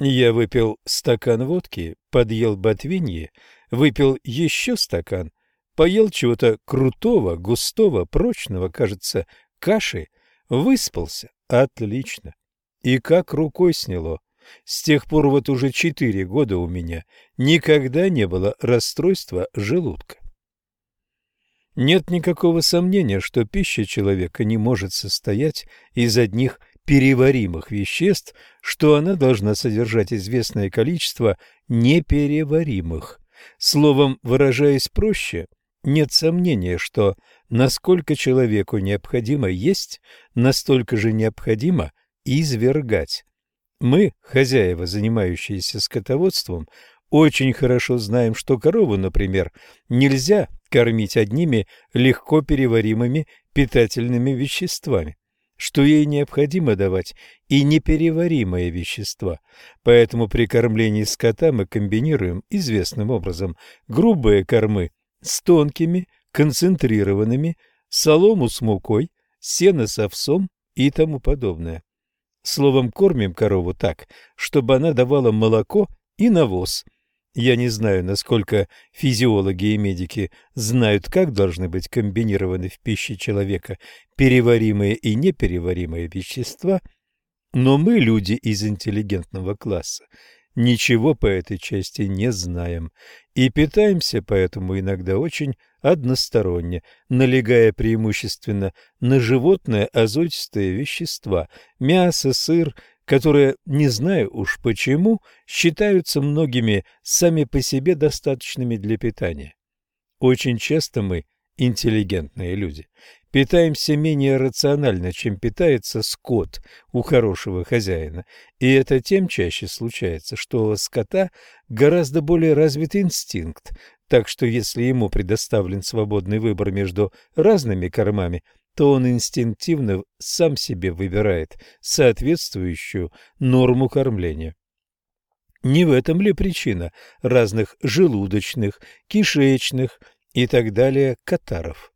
Я выпил стакан водки, подъел ботвинье, выпил еще стакан, поел чего-то крутого, густого, прочного, кажется, каши, выспался. Отлично. И как рукой сняло. С тех пор вот уже четыре года у меня никогда не было расстройства желудка. Нет никакого сомнения, что пища человека не может состоять из одних переваримых веществ, что она должна содержать известное количество непереваримых. Словом, выражаясь проще, нет сомнения, что насколько человеку необходимо есть, настолько же необходимо извергать. Мы, хозяева, занимающиеся скотоводством, очень хорошо знаем, что корову, например, нельзя кормить одними легко переваримыми питательными веществами что ей необходимо давать и непереваримые вещества. Поэтому при кормлении скота мы комбинируем известным образом грубые кормы с тонкими, концентрированными, солому с мукой, сено с овсом и тому подобное. Словом, кормим корову так, чтобы она давала молоко и навоз – я не знаю, насколько физиологи и медики знают, как должны быть комбинированы в пище человека переваримые и непереваримые вещества, но мы, люди из интеллигентного класса, ничего по этой части не знаем и питаемся поэтому иногда очень односторонне, налегая преимущественно на животные азотистые вещества – мясо, сыр, которые, не знаю уж почему, считаются многими сами по себе достаточными для питания. Очень часто мы, интеллигентные люди, питаемся менее рационально, чем питается скот у хорошего хозяина, и это тем чаще случается, что у скота гораздо более развит инстинкт, так что если ему предоставлен свободный выбор между разными кормами – то он инстинктивно сам себе выбирает соответствующую норму кормления. Не в этом ли причина разных желудочных, кишечных и так далее катаров?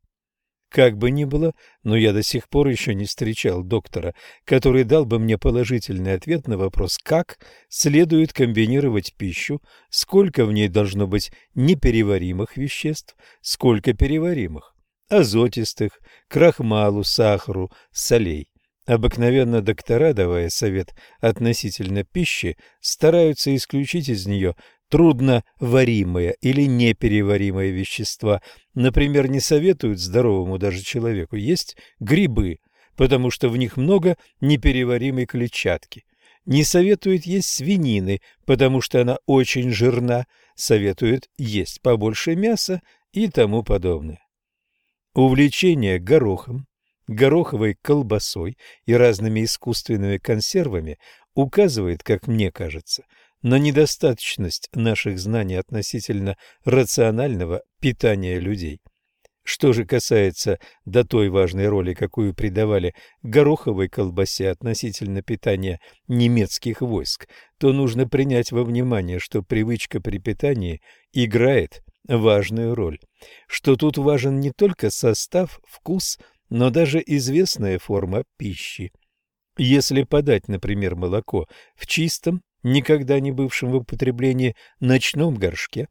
Как бы ни было, но я до сих пор еще не встречал доктора, который дал бы мне положительный ответ на вопрос, как следует комбинировать пищу, сколько в ней должно быть непереваримых веществ, сколько переваримых азотистых, крахмалу, сахару, солей. Обыкновенно доктора, давая совет относительно пищи, стараются исключить из нее трудноваримые или непереваримые вещества. Например, не советуют здоровому даже человеку есть грибы, потому что в них много непереваримой клетчатки. Не советуют есть свинины, потому что она очень жирна. Советуют есть побольше мяса и тому подобное. Увлечение горохом, гороховой колбасой и разными искусственными консервами указывает, как мне кажется, на недостаточность наших знаний относительно рационального питания людей. Что же касается до той важной роли, какую придавали гороховой колбасе относительно питания немецких войск, то нужно принять во внимание, что привычка при питании играет важную роль, что тут важен не только состав, вкус, но даже известная форма пищи. Если подать, например, молоко в чистом, никогда не бывшем в употреблении ночном горшке,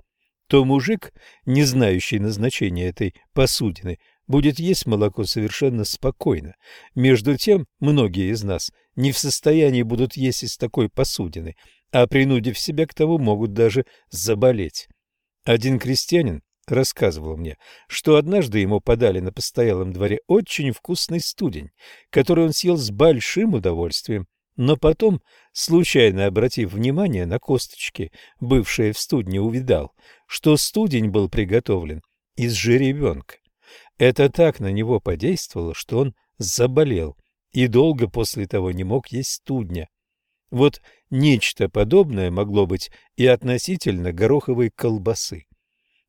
то мужик, не знающий назначения этой посудины, будет есть молоко совершенно спокойно. Между тем, многие из нас не в состоянии будут есть из такой посудины, а принудив себя к тому, могут даже заболеть. Один крестьянин рассказывал мне, что однажды ему подали на постоялом дворе очень вкусный студень, который он съел с большим удовольствием, но потом, случайно обратив внимание на косточки, бывшие в студне, увидал, что студень был приготовлен из жеребенка. Это так на него подействовало, что он заболел и долго после того не мог есть студня. Вот нечто подобное могло быть и относительно гороховой колбасы.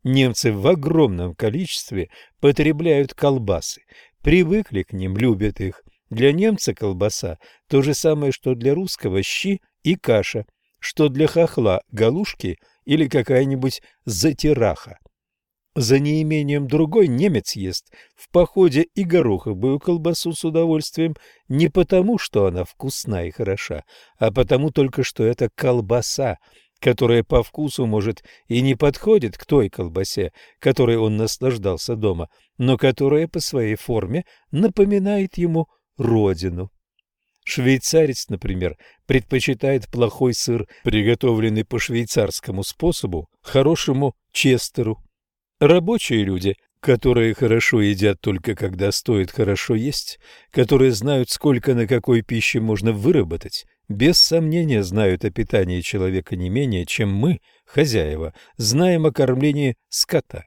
Немцы в огромном количестве потребляют колбасы, привыкли к ним, любят их. Для немца колбаса – то же самое, что для русского щи и каша, что для хохла – галушки или какая-нибудь затираха. За неимением другой немец ест в походе и гороховую колбасу с удовольствием не потому, что она вкусна и хороша, а потому только, что это колбаса, которая по вкусу, может, и не подходит к той колбасе, которой он наслаждался дома, но которая по своей форме напоминает ему родину. Швейцарец, например, предпочитает плохой сыр, приготовленный по швейцарскому способу, хорошему честеру. Рабочие люди, которые хорошо едят только когда стоит хорошо есть, которые знают, сколько на какой пище можно выработать, без сомнения знают о питании человека не менее, чем мы, хозяева, знаем о кормлении скота.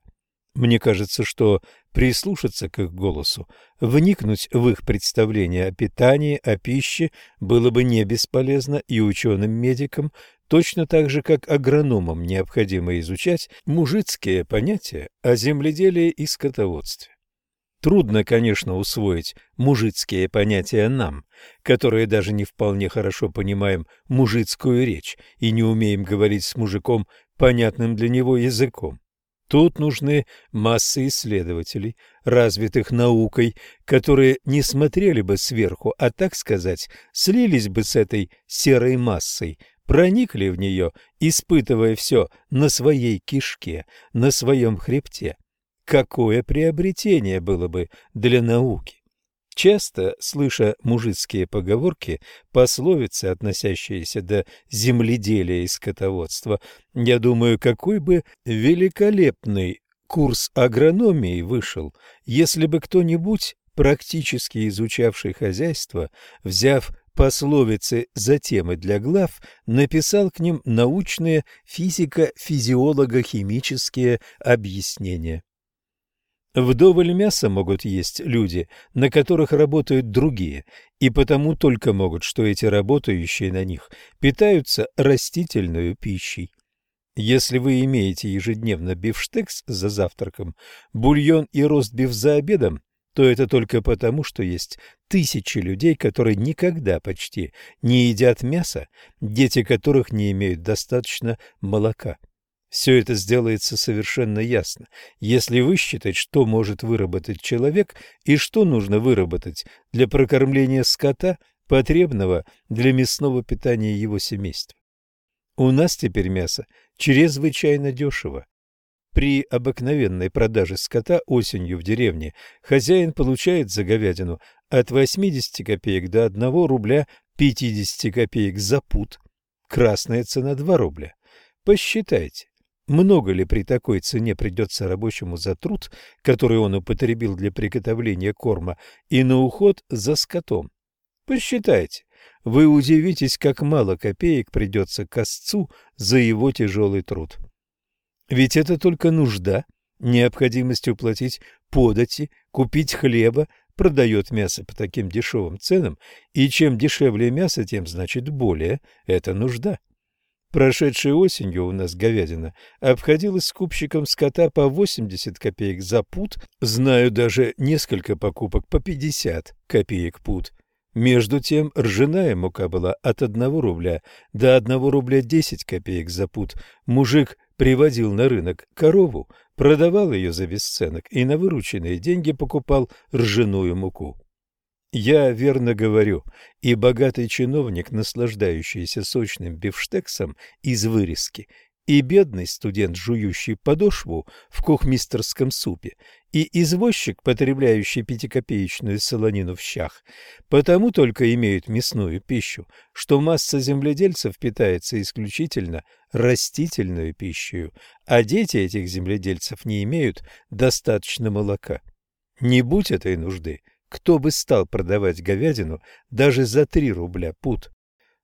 Мне кажется, что прислушаться к их голосу, вникнуть в их представление о питании, о пище было бы не бесполезно и ученым-медикам, точно так же, как агрономам необходимо изучать мужицкие понятия о земледелии и скотоводстве. Трудно, конечно, усвоить мужицкие понятия нам, которые даже не вполне хорошо понимаем мужицкую речь и не умеем говорить с мужиком понятным для него языком. Тут нужны массы исследователей, развитых наукой, которые не смотрели бы сверху, а, так сказать, слились бы с этой серой массой, проникли в нее, испытывая все на своей кишке, на своем хребте. Какое приобретение было бы для науки! Часто, слыша мужицкие поговорки, пословицы, относящиеся до земледелия и скотоводства, я думаю, какой бы великолепный курс агрономии вышел, если бы кто-нибудь, практически изучавший хозяйство, взяв пословицы за темы для глав, написал к ним научные физико-физиолого-химические объяснения. Вдоволь мяса могут есть люди, на которых работают другие, и потому только могут, что эти работающие на них питаются растительной пищей. Если вы имеете ежедневно бифштекс за завтраком, бульон и ростбиф за обедом, то это только потому, что есть тысячи людей, которые никогда почти не едят мяса, дети которых не имеют достаточно молока. Все это сделается совершенно ясно, если высчитать, что может выработать человек и что нужно выработать для прокормления скота, потребного для мясного питания его семейства. У нас теперь мясо чрезвычайно дешево. При обыкновенной продаже скота осенью в деревне хозяин получает за говядину от 80 копеек до 1 рубля 50 копеек за пуд. Красная цена 2 рубля. Посчитайте, много ли при такой цене придется рабочему за труд, который он употребил для приготовления корма, и на уход за скотом? Посчитайте. Вы удивитесь, как мало копеек придется косцу за его тяжелый труд. Ведь это только нужда, необходимость уплатить подати, купить хлеба, продает мясо по таким дешевым ценам, и чем дешевле мясо, тем значит более это нужда. Прошедшей осенью у нас говядина обходилась скупщиком скота по 80 копеек за пуд, знаю даже несколько покупок по 50 копеек пуд. Между тем ржаная мука была от 1 рубля до 1 рубля 10 копеек за пуд. Мужик приводил на рынок корову, продавал ее за бесценок и на вырученные деньги покупал ржаную муку. Я верно говорю, и богатый чиновник, наслаждающийся сочным бифштексом из вырезки, и бедный студент, жующий подошву в кухмистерском супе, и извозчик, потребляющий пятикопеечную солонину в щах, потому только имеют мясную пищу, что масса земледельцев питается исключительно растительной пищей, а дети этих земледельцев не имеют достаточно молока. Не будь этой нужды, кто бы стал продавать говядину даже за 3 рубля пуд?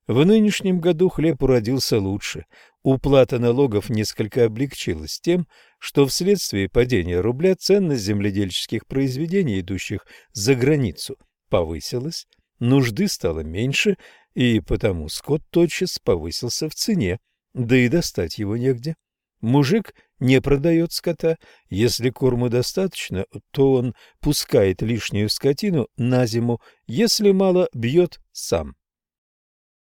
В нынешнем году хлеб уродился лучше. Уплата налогов несколько облегчилась тем, что вследствие падения рубля ценность земледельческих произведений, идущих за границу, повысилась, нужды стало меньше, и потому скот тотчас повысился в цене, да и достать его негде. Мужик не продает скота. Если корму достаточно, то он пускает лишнюю скотину на зиму, если мало, бьет сам.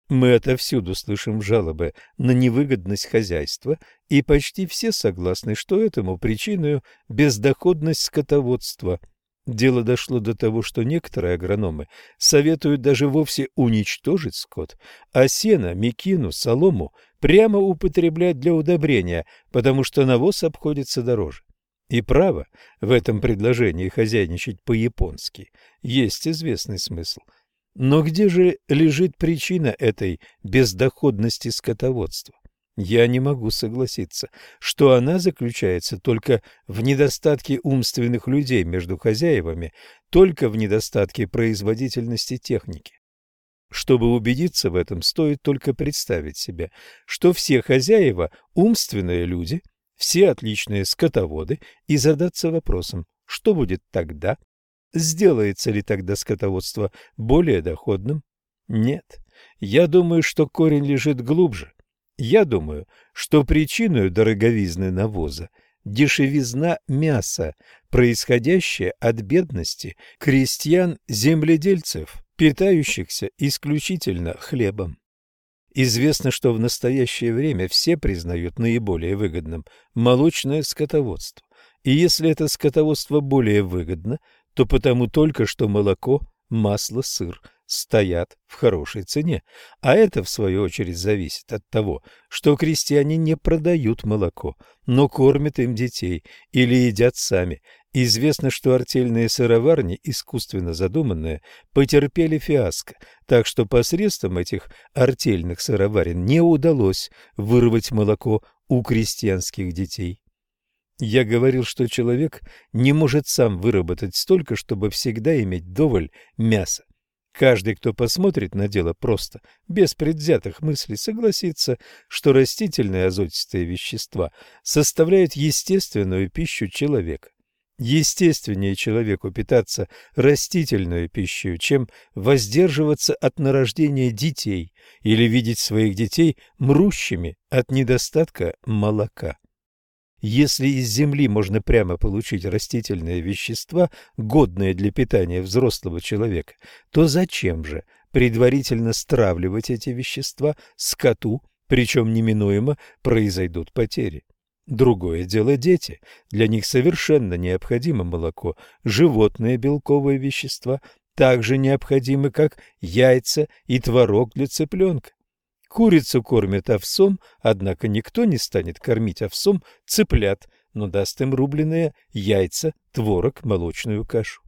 Мы отовсюду слышим жалобы на невыгодность хозяйства, и почти все согласны, что этому причиной бездоходность скотоводства – Дело дошло до того, что некоторые агрономы советуют даже вовсе уничтожить скот, а сено, мекину, солому прямо употреблять для удобрения, потому что навоз обходится дороже. И право в этом предложении хозяйничать по-японски есть известный смысл. Но где же лежит причина этой бездоходности скотоводства? Я не могу согласиться, что она заключается только в недостатке умственных людей между хозяевами, только в недостатке производительности техники. Чтобы убедиться в этом, стоит только представить себе, что все хозяева – умственные люди, все отличные скотоводы, и задаться вопросом, что будет тогда? Сделается ли тогда скотоводство более доходным? Нет. Я думаю, что корень лежит глубже. Я думаю, что причиной дороговизны навоза дешевизна мяса, происходящая от бедности крестьян-земледельцев, питающихся исключительно хлебом. Известно, что в настоящее время все признают наиболее выгодным молочное скотоводство. И если это скотоводство более выгодно, то потому только, что молоко, масло, сыр – стоят в хорошей цене, а это, в свою очередь, зависит от того, что крестьяне не продают молоко, но кормят им детей или едят сами. Известно, что артельные сыроварни, искусственно задуманные, потерпели фиаско, так что посредством этих артельных сыроварен не удалось вырвать молоко у крестьянских детей. Я говорил, что человек не может сам выработать столько, чтобы всегда иметь доволь мяса. Каждый, кто посмотрит на дело просто, без предвзятых мыслей, согласится, что растительные азотистые вещества составляют естественную пищу человека. Естественнее человеку питаться растительной пищей, чем воздерживаться от нарождения детей или видеть своих детей мрущими от недостатка молока. Если из земли можно прямо получить растительные вещества, годные для питания взрослого человека, то зачем же предварительно стравливать эти вещества скоту, причем неминуемо произойдут потери? Другое дело дети. Для них совершенно необходимо молоко. Животные белковые вещества также необходимы, как яйца и творог для цыпленка. Курицу кормят овсом, однако никто не станет кормить овсом цыплят, но даст им рубленые яйца, творог, молочную кашу.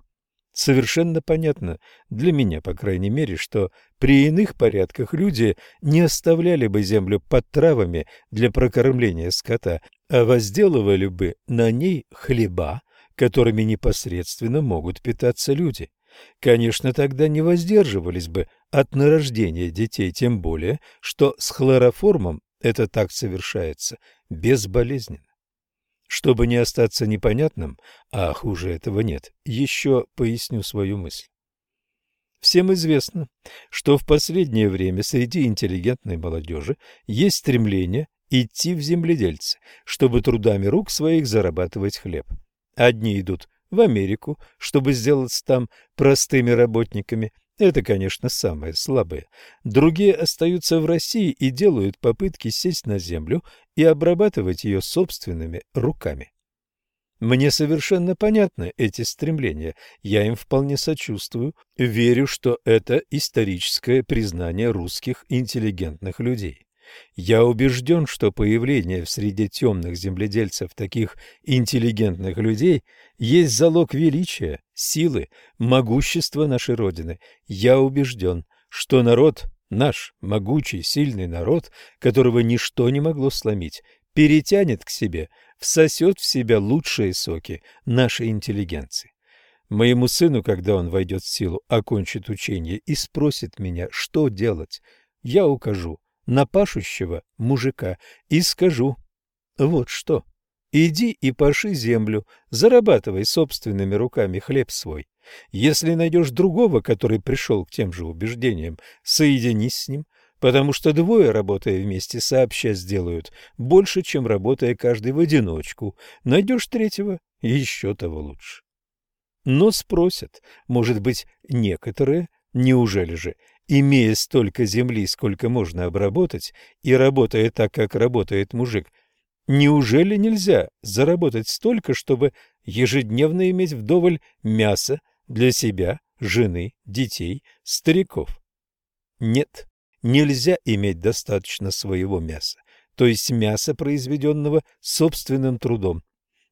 Совершенно понятно, для меня, по крайней мере, что при иных порядках люди не оставляли бы землю под травами для прокормления скота, а возделывали бы на ней хлеба, которыми непосредственно могут питаться люди. Конечно, тогда не воздерживались бы от нарождения детей, тем более, что с хлороформом это так совершается безболезненно. Чтобы не остаться непонятным, а хуже этого нет, еще поясню свою мысль. Всем известно, что в последнее время среди интеллигентной молодежи есть стремление идти в земледельцы, чтобы трудами рук своих зарабатывать хлеб. Одни идут в Америку, чтобы сделаться там простыми работниками, это, конечно, самые слабые. Другие остаются в России и делают попытки сесть на землю и обрабатывать ее собственными руками. Мне совершенно понятны эти стремления, я им вполне сочувствую, верю, что это историческое признание русских интеллигентных людей. Я убежден, что появление в среде темных земледельцев таких интеллигентных людей есть залог величия, силы, могущества нашей Родины. Я убежден, что народ, наш могучий, сильный народ, которого ничто не могло сломить, перетянет к себе, всосет в себя лучшие соки нашей интеллигенции. Моему сыну, когда он войдет в силу, окончит учение и спросит меня, что делать, я укажу на пашущего мужика и скажу, вот что, иди и паши землю, зарабатывай собственными руками хлеб свой. Если найдешь другого, который пришел к тем же убеждениям, соединись с ним, потому что двое, работая вместе, сообща сделают больше, чем работая каждый в одиночку. Найдешь третьего, еще того лучше. Но спросят, может быть, некоторые, неужели же, имея столько земли, сколько можно обработать, и работая так, как работает мужик, неужели нельзя заработать столько, чтобы ежедневно иметь вдоволь мяса для себя, жены, детей, стариков? Нет нельзя иметь достаточно своего мяса, то есть мяса, произведенного собственным трудом.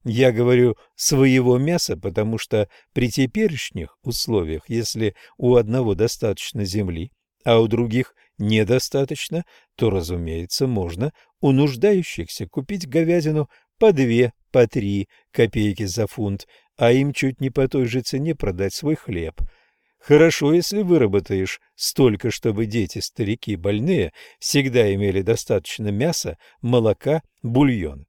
Я говорю «своего мяса», потому что при теперешних условиях, если у одного достаточно земли, а у других недостаточно, то, разумеется, можно у нуждающихся купить говядину по две, по три копейки за фунт, а им чуть не по той же цене продать свой хлеб – Хорошо, если выработаешь столько, чтобы дети, старики, больные всегда имели достаточно мяса, молока, бульон.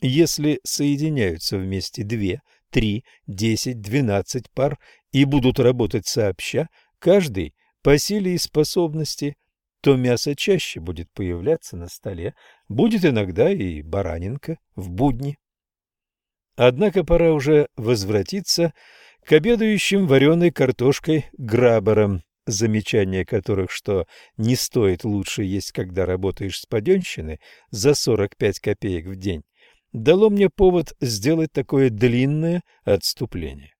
Если соединяются вместе две, три, десять, двенадцать пар и будут работать сообща, каждый по силе и способности, то мясо чаще будет появляться на столе, будет иногда и баранинка в будни. Однако пора уже возвратиться к обедающим вареной картошкой грабарам, замечание которых, что не стоит лучше есть, когда работаешь с паденщины за 45 копеек в день, дало мне повод сделать такое длинное отступление.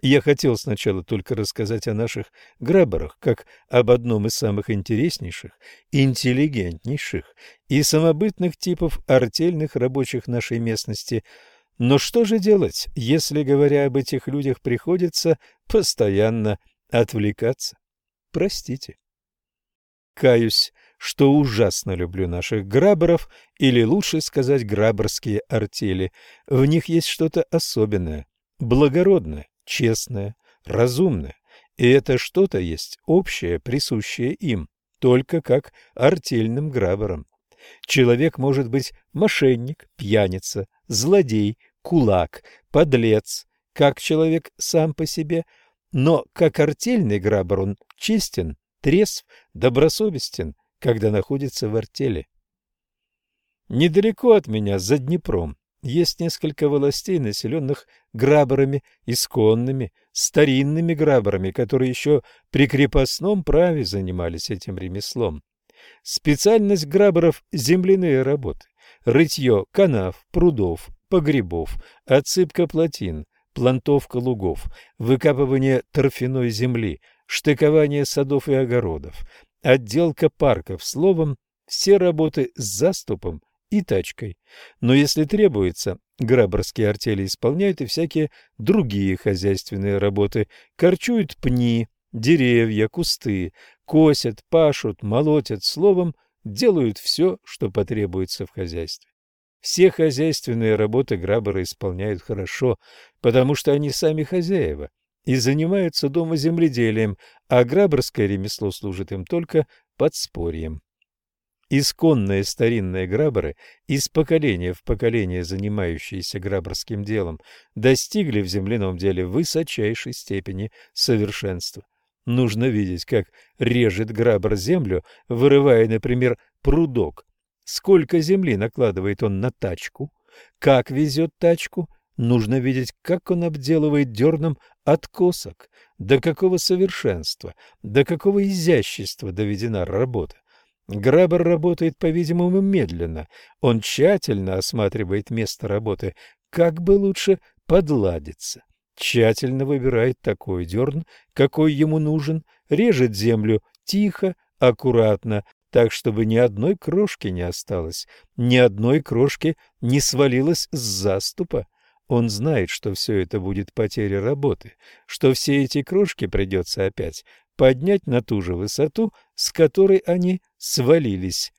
Я хотел сначала только рассказать о наших грабарах, как об одном из самых интереснейших, интеллигентнейших и самобытных типов артельных рабочих нашей местности – но что же делать, если, говоря об этих людях, приходится постоянно отвлекаться? Простите. Каюсь, что ужасно люблю наших граберов, или лучше сказать граберские артели. В них есть что-то особенное, благородное, честное, разумное. И это что-то есть общее, присущее им, только как артельным граберам. Человек может быть мошенник, пьяница, злодей, кулак, подлец, как человек сам по себе, но как артельный грабар он честен, трезв, добросовестен, когда находится в артели. Недалеко от меня, за Днепром, есть несколько властей, населенных грабарами исконными, старинными грабарами, которые еще при крепостном праве занимались этим ремеслом. Специальность грабаров – земляные работы, рытье канав, прудов, погребов, отсыпка плотин, плантовка лугов, выкапывание торфяной земли, штыкование садов и огородов, отделка парков, словом, все работы с заступом и тачкой. Но если требуется, грабарские артели исполняют и всякие другие хозяйственные работы, корчуют пни, деревья, кусты, косят, пашут, молотят, словом, делают все, что потребуется в хозяйстве. Все хозяйственные работы грабберы исполняют хорошо, потому что они сами хозяева и занимаются дома земледелием, а грабберское ремесло служит им только подспорьем. Исконные старинные грабберы, из поколения в поколение занимающиеся грабберским делом, достигли в земляном деле высочайшей степени совершенства. Нужно видеть, как режет грабр землю, вырывая, например, прудок. Сколько земли накладывает он на тачку, как везет тачку. Нужно видеть, как он обделывает дерном откосок, до какого совершенства, до какого изящества доведена работа. Грабер работает, по-видимому, медленно. Он тщательно осматривает место работы, как бы лучше подладиться. Тщательно выбирает такой дерн, какой ему нужен, режет землю тихо, аккуратно, так, чтобы ни одной крошки не осталось, ни одной крошки не свалилось с заступа. Он знает, что все это будет потеря работы, что все эти крошки придется опять поднять на ту же высоту, с которой они свалились.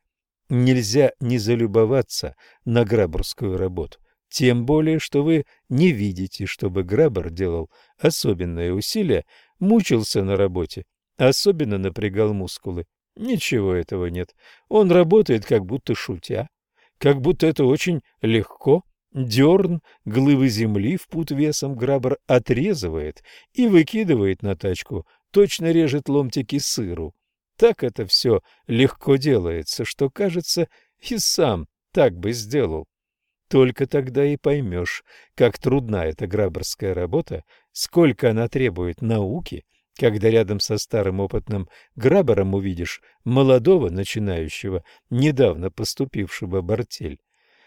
Нельзя не залюбоваться на грабурскую работу. Тем более, что вы не видите, чтобы Грабер делал особенные усилия, мучился на работе, особенно напрягал мускулы. Ничего этого нет. Он работает как будто шутя, как будто это очень легко. Дерн глыбы земли в пут весом Грабер отрезывает и выкидывает на тачку, точно режет ломтики сыру. Так это все легко делается, что, кажется, и сам так бы сделал. Только тогда и поймешь, как трудна эта граберская работа, сколько она требует науки, когда рядом со старым опытным грабером увидишь молодого начинающего, недавно поступившего в артель.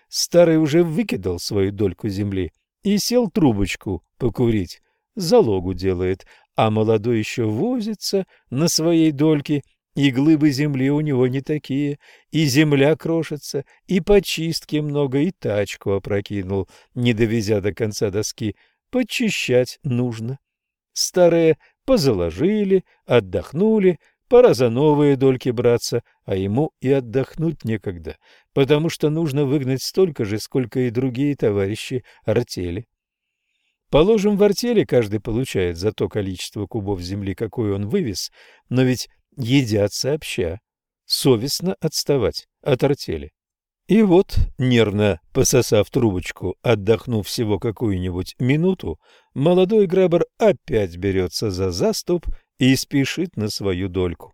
Старый уже выкидал свою дольку земли и сел трубочку покурить, залогу делает, а молодой еще возится на своей дольке и глыбы земли у него не такие, и земля крошится, и почистки много, и тачку опрокинул, не довезя до конца доски. Почищать нужно. Старые позаложили, отдохнули, пора за новые дольки браться, а ему и отдохнуть некогда, потому что нужно выгнать столько же, сколько и другие товарищи артели. Положим, в артели каждый получает за то количество кубов земли, какое он вывез, но ведь едят сообща, совестно отставать от артели. И вот, нервно пососав трубочку, отдохнув всего какую-нибудь минуту, молодой грабер опять берется за заступ и спешит на свою дольку.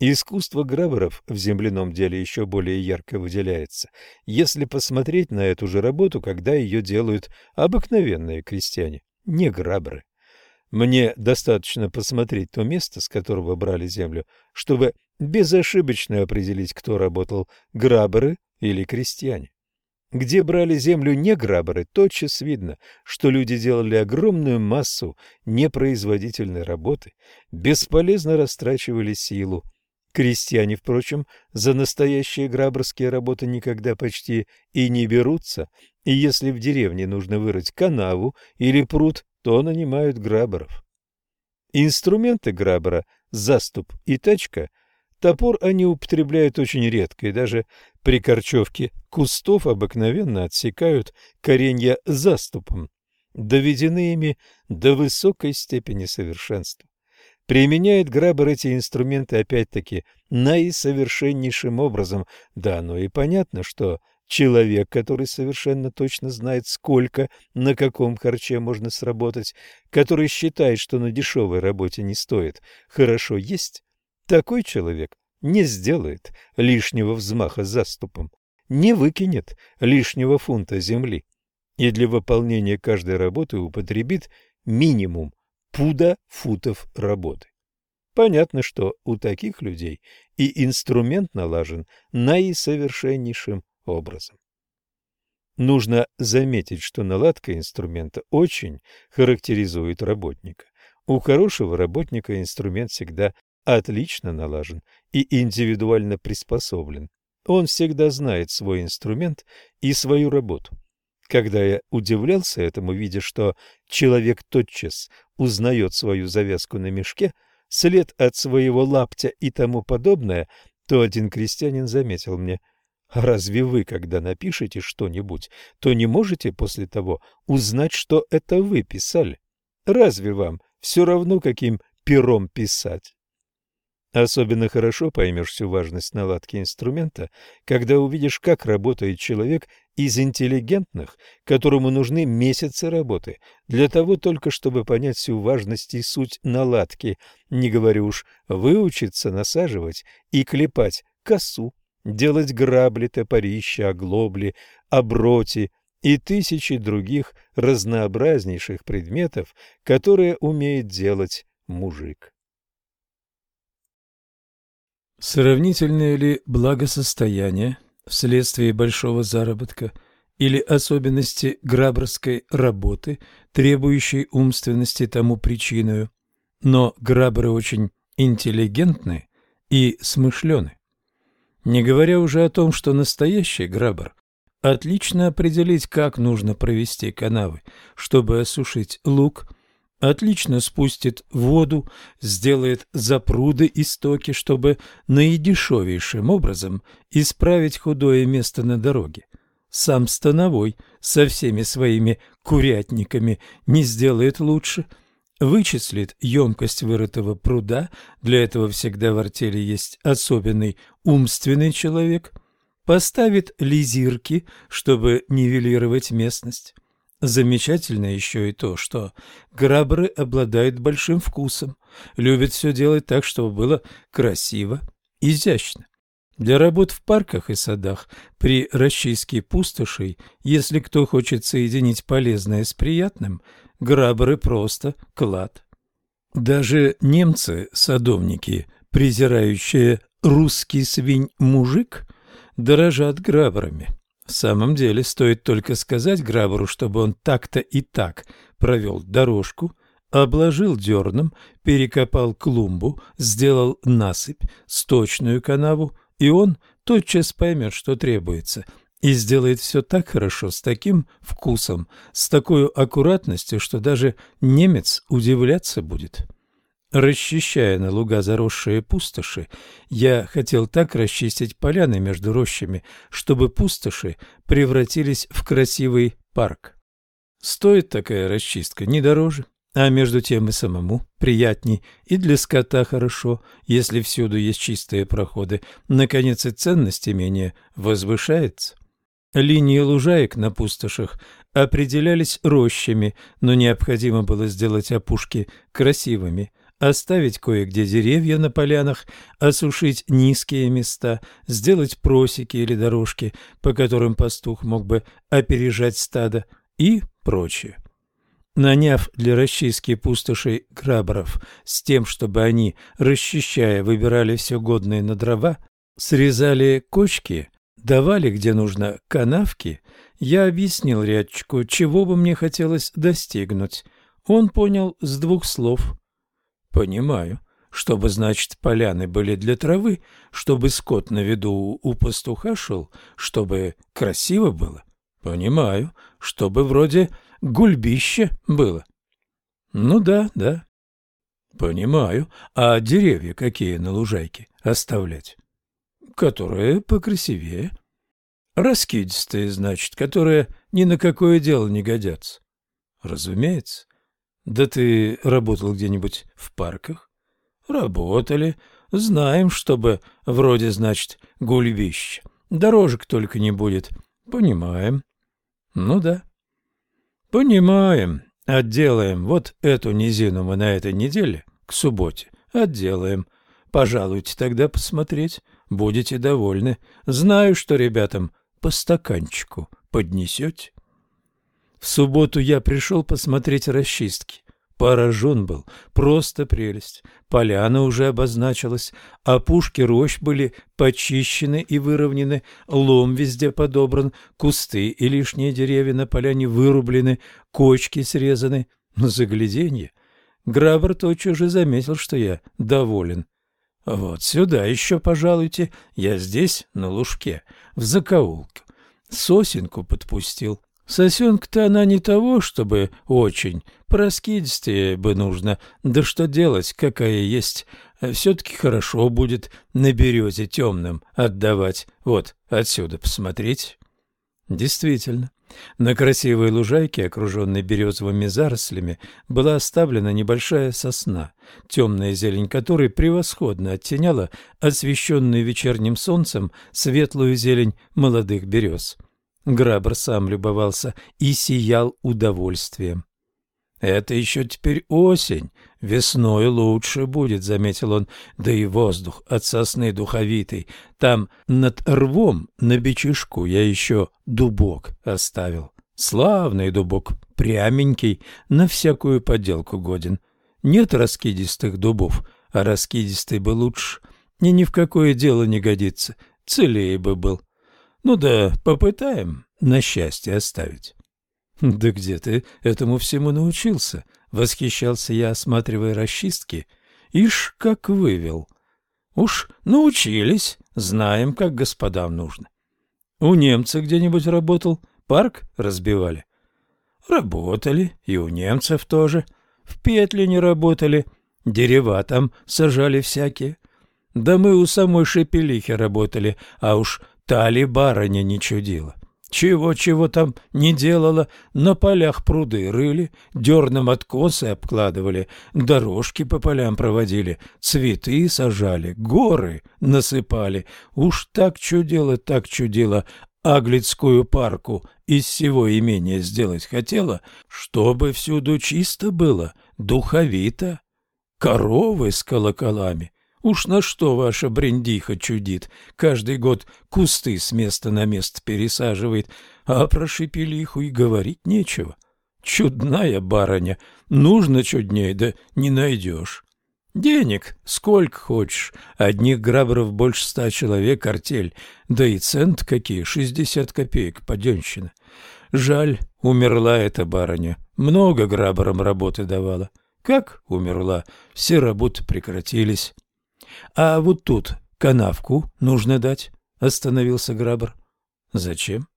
Искусство граберов в земляном деле еще более ярко выделяется, если посмотреть на эту же работу, когда ее делают обыкновенные крестьяне, не граберы. Мне достаточно посмотреть то место, с которого брали землю, чтобы безошибочно определить, кто работал, граберы или крестьяне. Где брали землю не граберы, тотчас видно, что люди делали огромную массу непроизводительной работы, бесполезно растрачивали силу. Крестьяне, впрочем, за настоящие граберские работы никогда почти и не берутся, и если в деревне нужно вырыть канаву или пруд, то нанимают граберов. Инструменты грабера – заступ и тачка – топор они употребляют очень редко, и даже при корчевке кустов обыкновенно отсекают коренья заступом, доведены ими до высокой степени совершенства. Применяет грабер эти инструменты опять-таки наисовершеннейшим образом, да оно и понятно, что – Человек, который совершенно точно знает, сколько на каком харче можно сработать, который считает, что на дешевой работе не стоит хорошо есть, такой человек не сделает лишнего взмаха заступом, не выкинет лишнего фунта земли и для выполнения каждой работы употребит минимум пуда футов работы. Понятно, что у таких людей и инструмент налажен наисовершеннейшим образом. Нужно заметить, что наладка инструмента очень характеризует работника. У хорошего работника инструмент всегда отлично налажен и индивидуально приспособлен. Он всегда знает свой инструмент и свою работу. Когда я удивлялся этому, видя, что человек тотчас узнает свою завязку на мешке, след от своего лаптя и тому подобное, то один крестьянин заметил мне – Разве вы, когда напишете что-нибудь, то не можете после того узнать, что это вы писали? Разве вам все равно, каким пером писать? Особенно хорошо поймешь всю важность наладки инструмента, когда увидишь, как работает человек из интеллигентных, которому нужны месяцы работы, для того только, чтобы понять всю важность и суть наладки, не говорю уж выучиться насаживать и клепать косу, делать грабли, топорища, оглобли, оброти и тысячи других разнообразнейших предметов, которые умеет делать мужик. Сравнительное ли благосостояние вследствие большого заработка или особенности граборской работы, требующей умственности тому причиною, но грабры очень интеллигентны и смышлены. Не говоря уже о том, что настоящий грабр отлично определить, как нужно провести канавы, чтобы осушить лук – отлично спустит воду, сделает запруды и стоки, чтобы наидешевейшим образом исправить худое место на дороге. Сам Становой со всеми своими курятниками не сделает лучше, вычислит емкость вырытого пруда, для этого всегда в артели есть особенный умственный человек, поставит лизирки, чтобы нивелировать местность, Замечательно еще и то, что грабры обладают большим вкусом, любят все делать так, чтобы было красиво, изящно. Для работ в парках и садах при расчистке пустошей, если кто хочет соединить полезное с приятным, грабры просто клад. Даже немцы-садовники, презирающие русский свинь-мужик, дорожат грабрами. В самом деле, стоит только сказать Грабору, чтобы он так-то и так провел дорожку, обложил дерном, перекопал клумбу, сделал насыпь, сточную канаву, и он тотчас поймет, что требуется, и сделает все так хорошо, с таким вкусом, с такой аккуратностью, что даже немец удивляться будет. Расчищая на луга заросшие пустоши, я хотел так расчистить поляны между рощами, чтобы пустоши превратились в красивый парк. Стоит такая расчистка не дороже, а между тем и самому приятней, и для скота хорошо, если всюду есть чистые проходы. Наконец и ценность имения возвышается. Линии лужаек на пустошах определялись рощами, но необходимо было сделать опушки красивыми – оставить кое-где деревья на полянах, осушить низкие места, сделать просеки или дорожки, по которым пастух мог бы опережать стадо и прочее. Наняв для расчистки пустошей грабров с тем, чтобы они, расчищая, выбирали все годное на дрова, срезали кочки, давали, где нужно, канавки, я объяснил рядчику, чего бы мне хотелось достигнуть. Он понял с двух слов. Понимаю. Чтобы, значит, поляны были для травы, чтобы скот на виду у пастуха шел, чтобы красиво было. Понимаю. Чтобы вроде гульбище было. Ну да, да. Понимаю. А деревья какие на лужайке оставлять? Которые покрасивее. Раскидистые, значит, которые ни на какое дело не годятся. Разумеется. Да ты работал где-нибудь в парках? Работали. Знаем, чтобы вроде, значит, гульбище. Дорожек только не будет. Понимаем. Ну да. Понимаем. Отделаем вот эту низину мы на этой неделе, к субботе. Отделаем. Пожалуйте тогда посмотреть. Будете довольны. Знаю, что ребятам по стаканчику поднесете. В субботу я пришел посмотреть расчистки. Поражен был. Просто прелесть. Поляна уже обозначилась, а пушки рощ были почищены и выровнены, лом везде подобран, кусты и лишние деревья на поляне вырублены, кочки срезаны. Загляденье. Грабер тотчас же заметил, что я доволен. Вот сюда еще, пожалуйте, я здесь, на лужке, в закоулке. Сосенку подпустил. Сосенка-то она не того, чтобы очень. Проскидистее бы нужно. Да что делать, какая есть. Все-таки хорошо будет на березе темным отдавать. Вот, отсюда посмотреть. Действительно, На красивой лужайке, окруженной березовыми зарослями, была оставлена небольшая сосна, темная зелень которой превосходно оттеняла освещенную вечерним солнцем светлую зелень молодых берез. Грабр сам любовался и сиял удовольствием. «Это еще теперь осень, весной лучше будет», — заметил он, — «да и воздух от сосны духовитый. Там над рвом на бичишку я еще дубок оставил. Славный дубок, пряменький, на всякую поделку годен. Нет раскидистых дубов, а раскидистый бы лучше, и ни в какое дело не годится, целее бы был. Ну да попытаем на счастье оставить». «Да где ты этому всему научился?» — восхищался я, осматривая расчистки. «Ишь, как вывел!» «Уж научились, знаем, как господам нужно». «У немца где-нибудь работал? Парк разбивали?» «Работали, и у немцев тоже. В петли не работали, дерева там сажали всякие. Да мы у самой шепелихи работали, а уж та ли барыня не чудила. Чего-чего там не делала, на полях пруды рыли, дерном откосы обкладывали, дорожки по полям проводили, цветы сажали, горы насыпали. Уж так чудило, так чудило, Аглицкую парку из всего имения сделать хотела, чтобы всюду чисто было, духовито. Коровы с колоколами, Уж на что ваша брендиха чудит, каждый год кусты с места на место пересаживает, а про шепелиху и говорить нечего. Чудная барыня, нужно чуднее, да не найдешь. Денег сколько хочешь, одних грабров больше ста человек артель, да и цент какие, шестьдесят копеек паденщина. Жаль, умерла эта барыня, много грабрам работы давала. Как умерла, все работы прекратились. А вот тут канавку нужно дать, остановился Грабр. Зачем?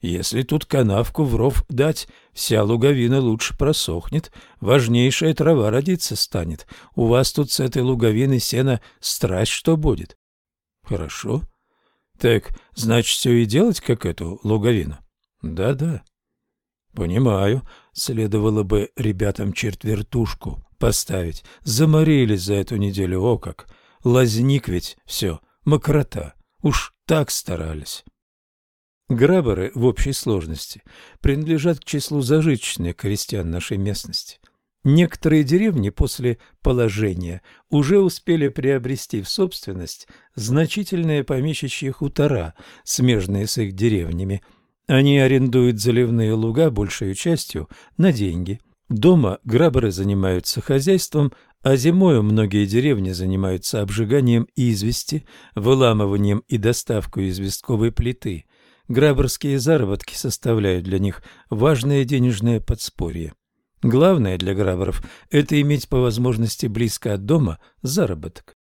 Если тут канавку в ров дать, вся луговина лучше просохнет, важнейшая трава родиться станет. У вас тут с этой луговины сена страсть что будет. Хорошо. Так, значит, все и делать, как эту луговину? Да-да. Понимаю. Следовало бы ребятам четвертушку поставить. Заморились за эту неделю, о как. Лазник ведь все, мокрота. Уж так старались. Граборы в общей сложности принадлежат к числу зажиточных крестьян нашей местности. Некоторые деревни после положения уже успели приобрести в собственность значительные помещичьи хутора, смежные с их деревнями. Они арендуют заливные луга большей частью на деньги. Дома граборы занимаются хозяйством, а зимою многие деревни занимаются обжиганием извести, выламыванием и доставкой известковой плиты. Граборские заработки составляют для них важное денежное подспорье. Главное для граборов – это иметь по возможности близко от дома заработок.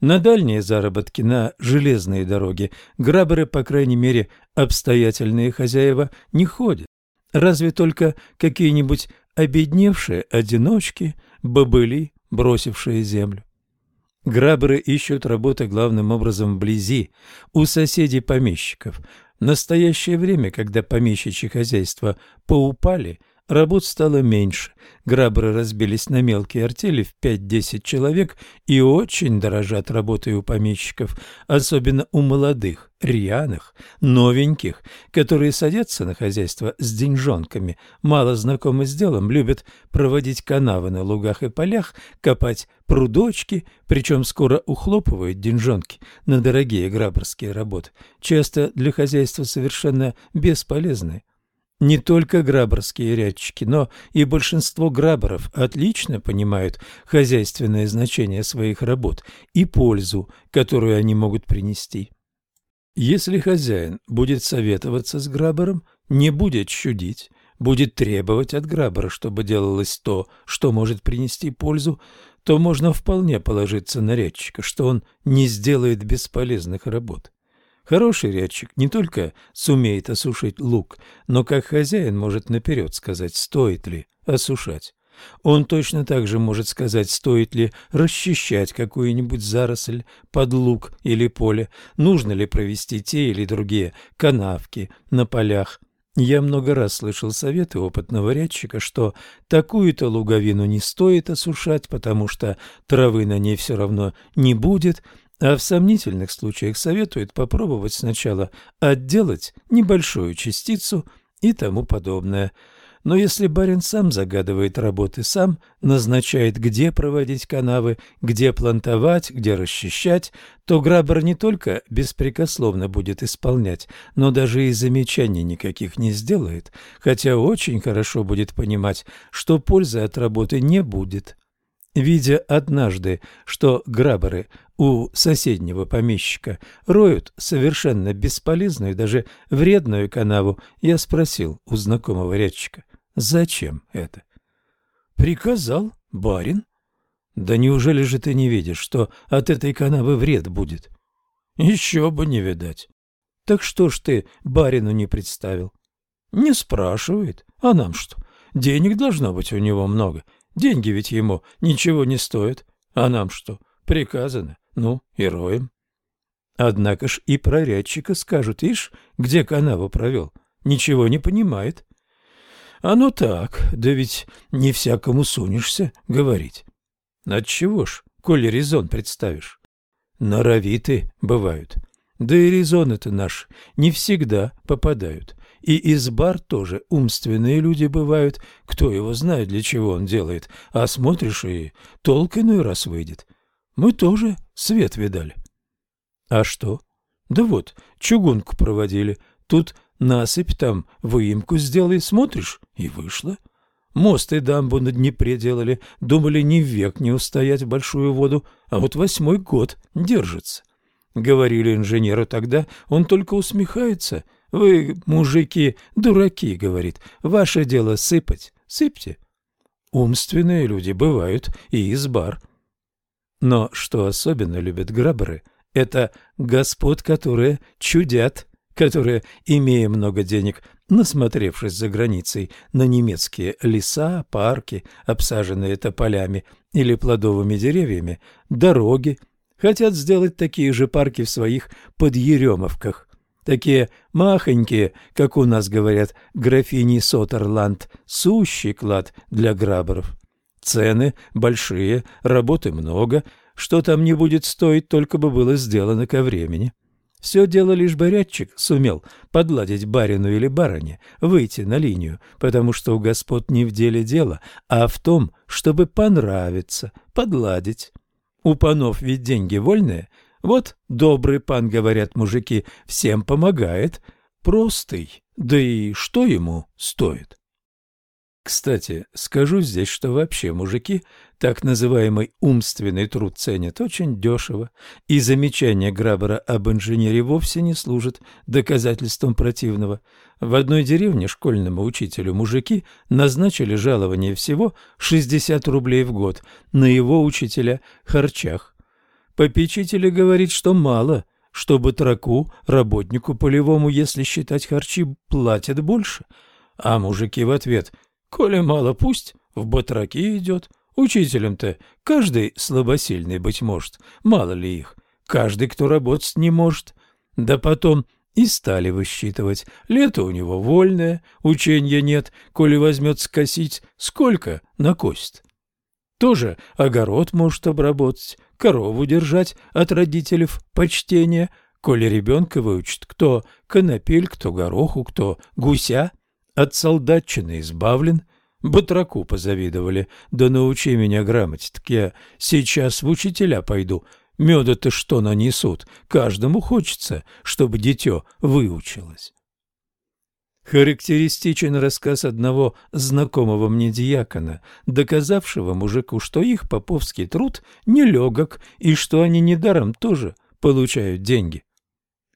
На дальние заработки на железные дороги граборы, по крайней мере, обстоятельные хозяева, не ходят. Разве только какие-нибудь обедневшие одиночки, бобыли, бросившие землю. Граберы ищут работы главным образом вблизи, у соседей-помещиков. В настоящее время, когда помещичьи хозяйства поупали – Работ стало меньше. Грабры разбились на мелкие артели в 5-10 человек и очень дорожат работой у помещиков, особенно у молодых, рьяных, новеньких, которые садятся на хозяйство с деньжонками, мало знакомы с делом, любят проводить канавы на лугах и полях, копать прудочки, причем скоро ухлопывают деньжонки на дорогие граборские работы, часто для хозяйства совершенно бесполезные. Не только граборские рядчики, но и большинство граборов отлично понимают хозяйственное значение своих работ и пользу, которую они могут принести. Если хозяин будет советоваться с грабором, не будет щудить, будет требовать от грабора, чтобы делалось то, что может принести пользу, то можно вполне положиться на рядчика, что он не сделает бесполезных работ. Хороший рядчик не только сумеет осушить лук, но как хозяин может наперед сказать, стоит ли осушать. Он точно так же может сказать, стоит ли расчищать какую-нибудь заросль под лук или поле, нужно ли провести те или другие канавки на полях. Я много раз слышал советы опытного рядчика, что такую-то луговину не стоит осушать, потому что травы на ней все равно не будет, а в сомнительных случаях советует попробовать сначала отделать небольшую частицу и тому подобное – но если барин сам загадывает работы, сам назначает, где проводить канавы, где плантовать, где расчищать, то грабер не только беспрекословно будет исполнять, но даже и замечаний никаких не сделает, хотя очень хорошо будет понимать, что пользы от работы не будет. Видя однажды, что граберы у соседнего помещика роют совершенно бесполезную, даже вредную канаву, я спросил у знакомого рядчика, Зачем это? Приказал барин. Да неужели же ты не видишь, что от этой канавы вред будет? Еще бы не видать. Так что ж ты барину не представил? Не спрашивает. А нам что? Денег должно быть у него много. Деньги ведь ему ничего не стоят. А нам что? Приказано. Ну, и роем. Однако ж и прорядчика скажут, ишь, где канаву провел. Ничего не понимает. Оно так, да ведь не всякому сунешься говорить. Отчего ж, коли резон представишь? Норовиты бывают. Да и резоны-то наши не всегда попадают. И из бар тоже умственные люди бывают, кто его знает, для чего он делает, а смотришь и толк иной раз выйдет. Мы тоже свет видали. А что? Да вот, чугунку проводили, тут Насыпь там, выемку сделай, смотришь, и вышло. Мост и дамбу на Днепре делали, думали ни век не устоять в большую воду, а вот восьмой год держится. Говорили инженеру тогда, он только усмехается. Вы, мужики, дураки, говорит, ваше дело сыпать, сыпьте. Умственные люди бывают и из бар. Но что особенно любят граберы, это господ, которые чудят которые, имея много денег, насмотревшись за границей на немецкие леса, парки, обсаженные тополями или плодовыми деревьями, дороги, хотят сделать такие же парки в своих подъеремовках. Такие махонькие, как у нас говорят, графини Сотерланд, сущий клад для граберов. Цены большие, работы много, что там не будет стоить, только бы было сделано ко времени. Все дело лишь борядчик сумел подладить барину или барыне, выйти на линию, потому что у господ не в деле дело, а в том, чтобы понравиться, подладить. У панов ведь деньги вольные. Вот добрый пан, говорят мужики, всем помогает. Простый, да и что ему стоит? Кстати, скажу здесь, что вообще мужики так называемый умственный труд ценят очень дешево, и замечание Грабера об инженере вовсе не служит доказательством противного. В одной деревне школьному учителю мужики назначили жалование всего 60 рублей в год на его учителя харчах. Попечитель говорит, что мало, чтобы траку, работнику полевому, если считать харчи, платят больше. А мужики в ответ – Коли мало, пусть в батраки идет. Учителем-то каждый слабосильный, быть может, мало ли их. Каждый, кто работать не может. Да потом и стали высчитывать. Лето у него вольное, ученья нет, коли возьмет скосить, сколько накосит. Тоже огород может обработать, корову держать от родителей почтения, коли ребенка выучит, кто конопель, кто гороху, кто гуся. От солдатчины избавлен, батраку позавидовали. Да научи меня грамоте, так я сейчас в учителя пойду. Меда-то что нанесут? Каждому хочется, чтобы дитё выучилось. Характеристичен рассказ одного знакомого мне диакона, доказавшего мужику, что их поповский труд нелегок и что они недаром тоже получают деньги.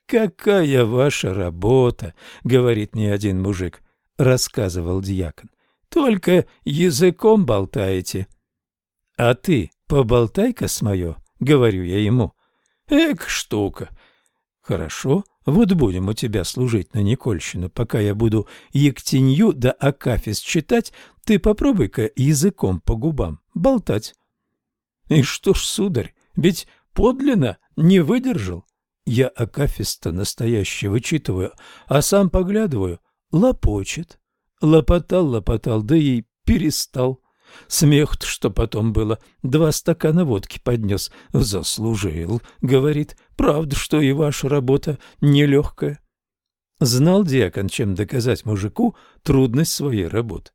«Какая ваша работа!» — говорит мне один мужик. — рассказывал дьякон. — Только языком болтаете. — А ты поболтай-ка с моё, — говорю я ему. — Эк, штука. — Хорошо, вот будем у тебя служить на Никольщину, пока я буду Ектенью да Акафис читать, ты попробуй-ка языком по губам болтать. — И что ж, сударь, ведь подлинно не выдержал. Я Акафиста настоящего вычитываю, а сам поглядываю, лопочет. Лопотал, лопотал, да и перестал. смех что потом было. Два стакана водки поднес. Заслужил, говорит. Правда, что и ваша работа нелегкая. Знал диакон, чем доказать мужику трудность своей работы.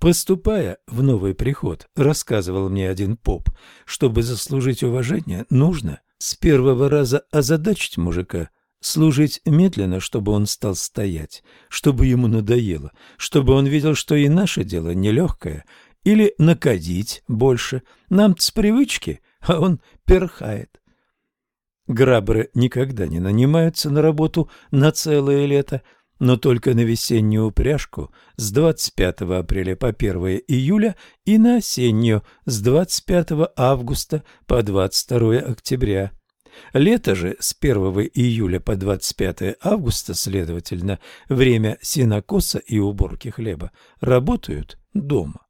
Поступая в новый приход, рассказывал мне один поп, чтобы заслужить уважение, нужно с первого раза озадачить мужика, служить медленно, чтобы он стал стоять, чтобы ему надоело, чтобы он видел, что и наше дело нелегкое, или накодить больше. Нам-то с привычки, а он перхает. Грабры никогда не нанимаются на работу на целое лето, но только на весеннюю упряжку с 25 апреля по 1 июля и на осеннюю с 25 августа по 22 октября. Лето же с 1 июля по 25 августа, следовательно, время сенокоса и уборки хлеба, работают дома.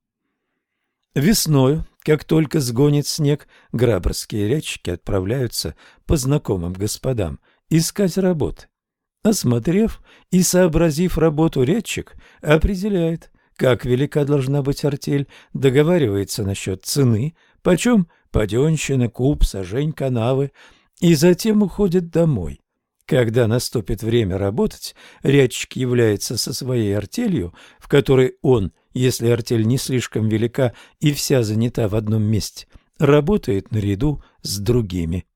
Весною, как только сгонит снег, граборские речки отправляются по знакомым господам искать работы. Осмотрев и сообразив работу рядчик, определяет, как велика должна быть артель, договаривается насчет цены, почем паденщина, куб, сажень, канавы, и затем уходит домой. Когда наступит время работать, рядчик является со своей артелью, в которой он, если артель не слишком велика и вся занята в одном месте, работает наряду с другими.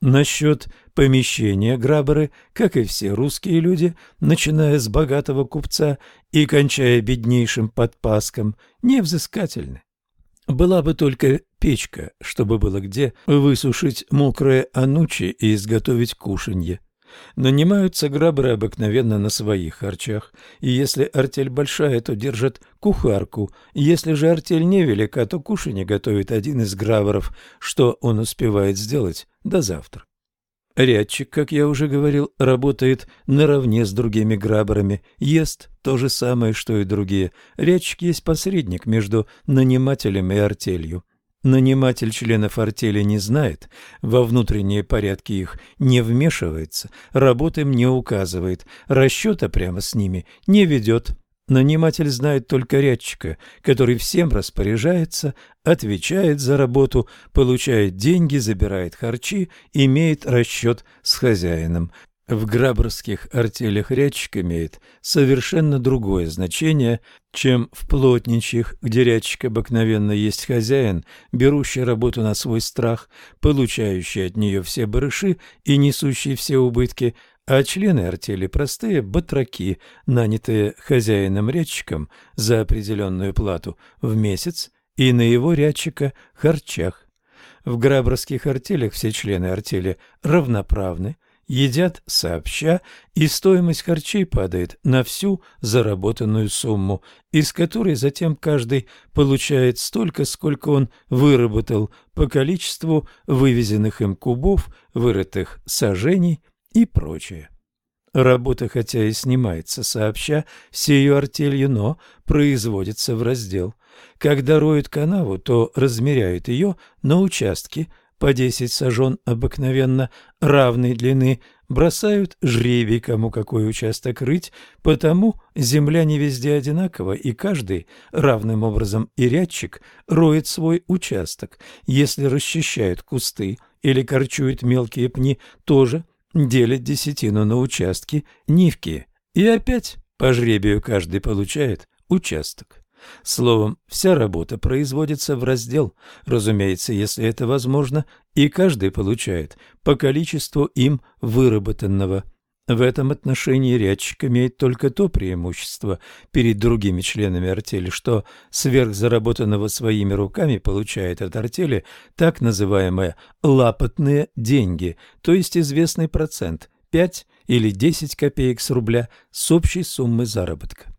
Насчет помещения граберы, как и все русские люди, начиная с богатого купца и кончая беднейшим подпаском, невзыскательны. Была бы только печка, чтобы было где высушить мокрое анучи и изготовить кушанье. Нанимаются грабры обыкновенно на своих харчах, и если артель большая, то держат кухарку, если же артель невелика, то кушанье готовит один из граберов, что он успевает сделать до завтра. Рядчик, как я уже говорил, работает наравне с другими граберами, ест то же самое, что и другие. Рядчик есть посредник между нанимателем и артелью. Наниматель членов артели не знает, во внутренние порядки их не вмешивается, работы им не указывает, расчета прямо с ними не ведет. Наниматель знает только рядчика, который всем распоряжается, отвечает за работу, получает деньги, забирает харчи, имеет расчет с хозяином. В граборских артелях рядчик имеет совершенно другое значение, чем в плотничьих, где рядчик обыкновенно есть хозяин, берущий работу на свой страх, получающий от нее все барыши и несущий все убытки, а члены артели простые батраки, нанятые хозяином-рядчиком за определенную плату в месяц и на его рядчика харчах. В граборских артелях все члены артели равноправны, едят сообща, и стоимость харчей падает на всю заработанную сумму, из которой затем каждый получает столько, сколько он выработал по количеству вывезенных им кубов, вырытых сажений и прочее. Работа хотя и снимается сообща всею артелью, но производится в раздел. Когда роют канаву, то размеряют ее на участки – по десять сажен обыкновенно равной длины, бросают жребий, кому какой участок рыть, потому земля не везде одинакова, и каждый равным образом и рядчик роет свой участок. Если расчищают кусты или корчуют мелкие пни, тоже делят десятину на участки нивки. И опять по жребию каждый получает участок. Словом, вся работа производится в раздел, разумеется, если это возможно, и каждый получает по количеству им выработанного. В этом отношении рядчик имеет только то преимущество перед другими членами артели, что сверх заработанного своими руками получает от артели так называемые «лапотные деньги», то есть известный процент – 5 или 10 копеек с рубля с общей суммы заработка.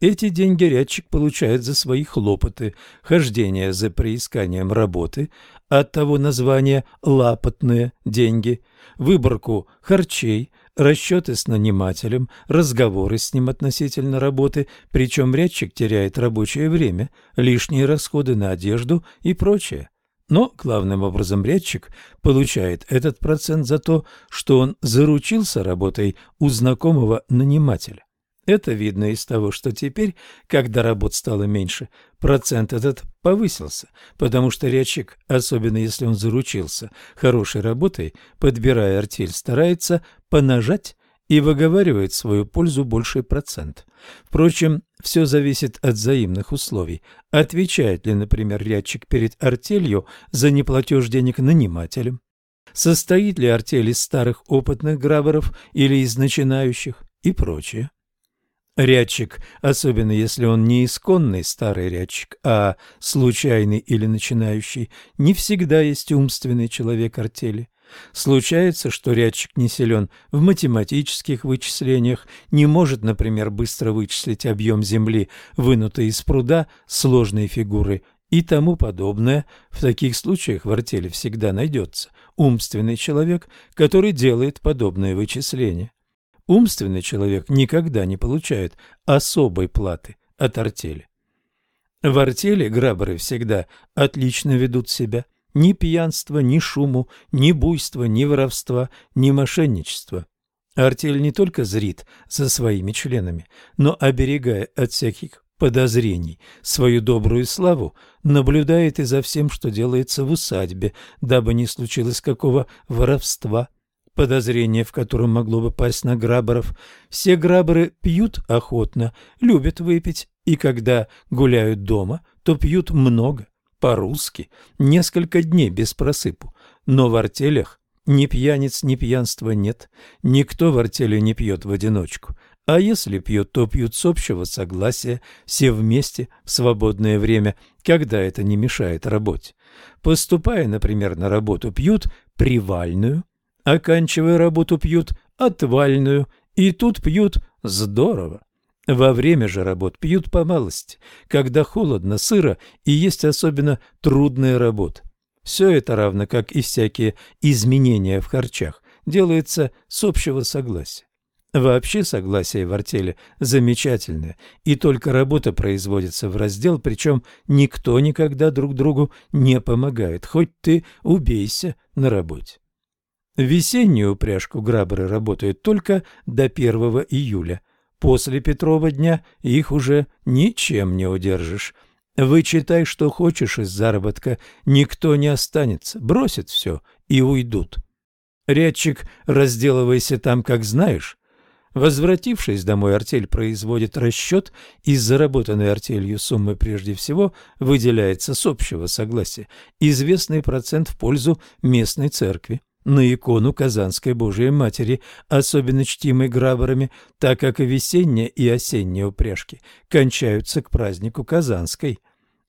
Эти деньги рядчик получает за свои хлопоты, хождение за приисканием работы, от того названия «лапотные деньги», выборку харчей, расчеты с нанимателем, разговоры с ним относительно работы, причем рядчик теряет рабочее время, лишние расходы на одежду и прочее. Но, главным образом, рядчик получает этот процент за то, что он заручился работой у знакомого нанимателя. Это видно из того, что теперь, когда работ стало меньше, процент этот повысился, потому что рядчик, особенно если он заручился хорошей работой, подбирая артель, старается понажать и выговаривает свою пользу больший процент. Впрочем, все зависит от взаимных условий. Отвечает ли, например, рядчик перед артелью за неплатеж денег нанимателям? Состоит ли артель из старых опытных граберов или из начинающих и прочее? Рядчик, особенно если он не исконный старый рядчик, а случайный или начинающий, не всегда есть умственный человек артели. Случается, что рядчик не силен в математических вычислениях, не может, например, быстро вычислить объем земли, вынутой из пруда, сложной фигуры и тому подобное. В таких случаях в артели всегда найдется умственный человек, который делает подобные вычисления. Умственный человек никогда не получает особой платы от артели. В артели граберы всегда отлично ведут себя. Ни пьянства, ни шуму, ни буйства, ни воровства, ни мошенничества. Артель не только зрит за своими членами, но, оберегая от всяких подозрений свою добрую славу, наблюдает и за всем, что делается в усадьбе, дабы не случилось какого воровства – подозрение в котором могло бы пасть на граберов. Все граберы пьют охотно, любят выпить, и когда гуляют дома, то пьют много, по-русски, несколько дней без просыпу. Но в артелях ни пьяниц, ни пьянства нет, никто в артели не пьет в одиночку. А если пьют, то пьют с общего согласия, все вместе, в свободное время, когда это не мешает работе. Поступая, например, на работу, пьют привальную, Оканчивая работу, пьют отвальную, и тут пьют здорово. Во время же работ пьют по малости, когда холодно, сыро и есть особенно трудная работа. Все это, равно как и всякие изменения в харчах, делается с общего согласия. Вообще согласие в артели замечательное, и только работа производится в раздел, причем никто никогда друг другу не помогает, хоть ты убейся на работе. Весеннюю упряжку граберы работают только до 1 июля. После Петрова дня их уже ничем не удержишь. Вычитай, что хочешь из заработка, никто не останется, бросят все и уйдут. Рядчик, разделывайся там, как знаешь. Возвратившись домой, артель производит расчет, из заработанной артелью суммы прежде всего выделяется с общего согласия известный процент в пользу местной церкви на икону Казанской Божией Матери, особенно чтимой грабарами, так как и весенняя и осенняя упряжки кончаются к празднику Казанской.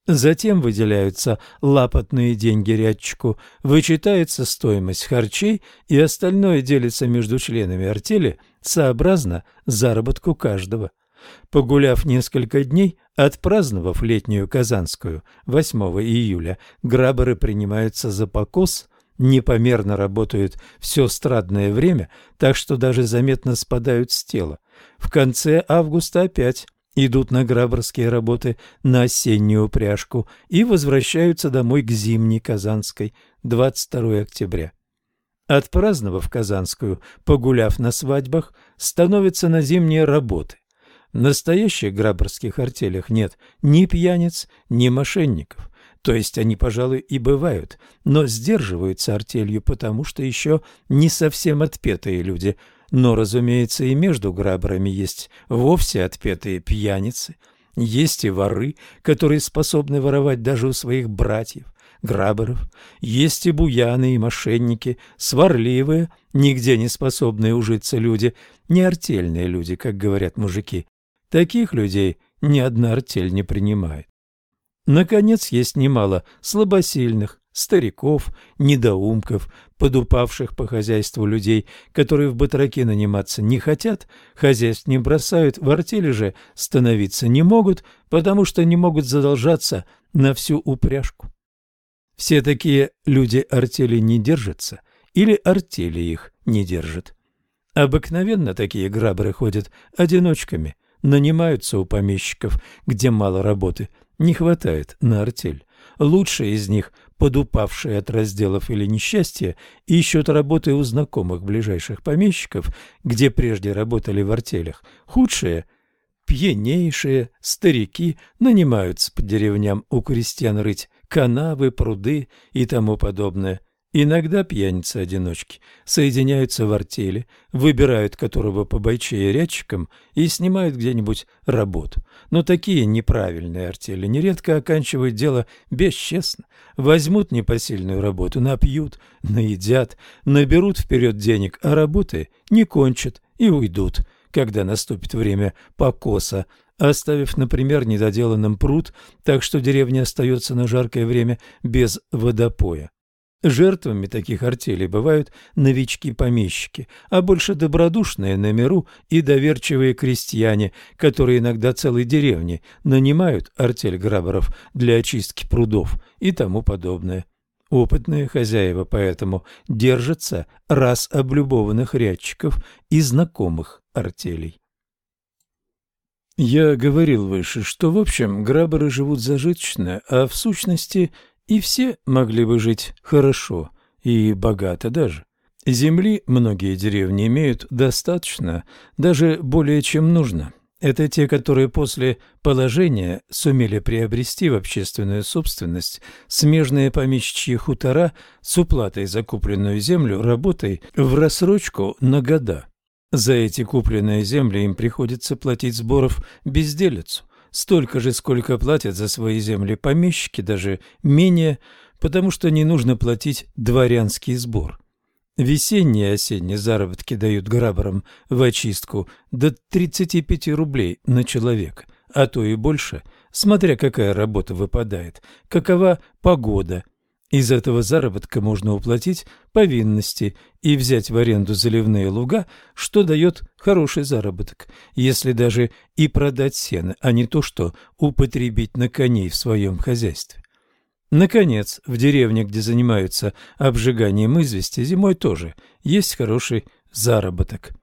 Затем выделяются лапотные деньги рядчику, вычитается стоимость харчей, и остальное делится между членами артели сообразно заработку каждого. Погуляв несколько дней, отпраздновав летнюю Казанскую 8 июля, граберы принимаются за покос – непомерно работают все страдное время, так что даже заметно спадают с тела. В конце августа опять идут на граборские работы на осеннюю упряжку и возвращаются домой к зимней Казанской 22 октября. Отпраздновав Казанскую, погуляв на свадьбах, становятся на зимние работы. В настоящих граборских артелях нет ни пьяниц, ни мошенников. То есть они, пожалуй, и бывают, но сдерживаются артелью, потому что еще не совсем отпетые люди. Но, разумеется, и между грабрами есть вовсе отпетые пьяницы. Есть и воры, которые способны воровать даже у своих братьев, граберов. Есть и буяны, и мошенники, сварливые, нигде не способные ужиться люди, не артельные люди, как говорят мужики. Таких людей ни одна артель не принимает. Наконец, есть немало слабосильных, стариков, недоумков, подупавших по хозяйству людей, которые в батраке наниматься не хотят, хозяйств не бросают, в артели же становиться не могут, потому что не могут задолжаться на всю упряжку. Все такие люди артели не держатся, или артели их не держат. Обыкновенно такие грабры ходят одиночками, нанимаются у помещиков, где мало работы – не хватает на артель. Лучшие из них, подупавшие от разделов или несчастья, ищут работы у знакомых ближайших помещиков, где прежде работали в артелях. Худшие пьянейшие старики нанимаются по деревням у крестьян рыть канавы, пруды и тому подобное. Иногда пьяницы-одиночки соединяются в артели, выбирают которого по бойче рядчикам и снимают где-нибудь работу. Но такие неправильные артели нередко оканчивают дело бесчестно. Возьмут непосильную работу, напьют, наедят, наберут вперед денег, а работы не кончат и уйдут, когда наступит время покоса, оставив, например, недоделанным пруд, так что деревня остается на жаркое время без водопоя. Жертвами таких артелей бывают новички-помещики, а больше добродушные на миру и доверчивые крестьяне, которые иногда целой деревни нанимают артель грабаров для очистки прудов и тому подобное. Опытные хозяева поэтому держатся раз облюбованных рядчиков и знакомых артелей. Я говорил выше, что в общем грабары живут зажиточно, а в сущности – и все могли бы жить хорошо и богато даже. Земли многие деревни имеют достаточно, даже более чем нужно. Это те, которые после положения сумели приобрести в общественную собственность смежные помещичьи хутора с уплатой за купленную землю работой в рассрочку на года. За эти купленные земли им приходится платить сборов безделицу, столько же, сколько платят за свои земли помещики, даже менее, потому что не нужно платить дворянский сбор. Весенние и осенние заработки дают грабарам в очистку до 35 рублей на человека, а то и больше, смотря какая работа выпадает, какова погода из этого заработка можно уплатить повинности и взять в аренду заливные луга, что дает хороший заработок, если даже и продать сено, а не то, что употребить на коней в своем хозяйстве. Наконец, в деревне, где занимаются обжиганием извести, зимой тоже есть хороший заработок.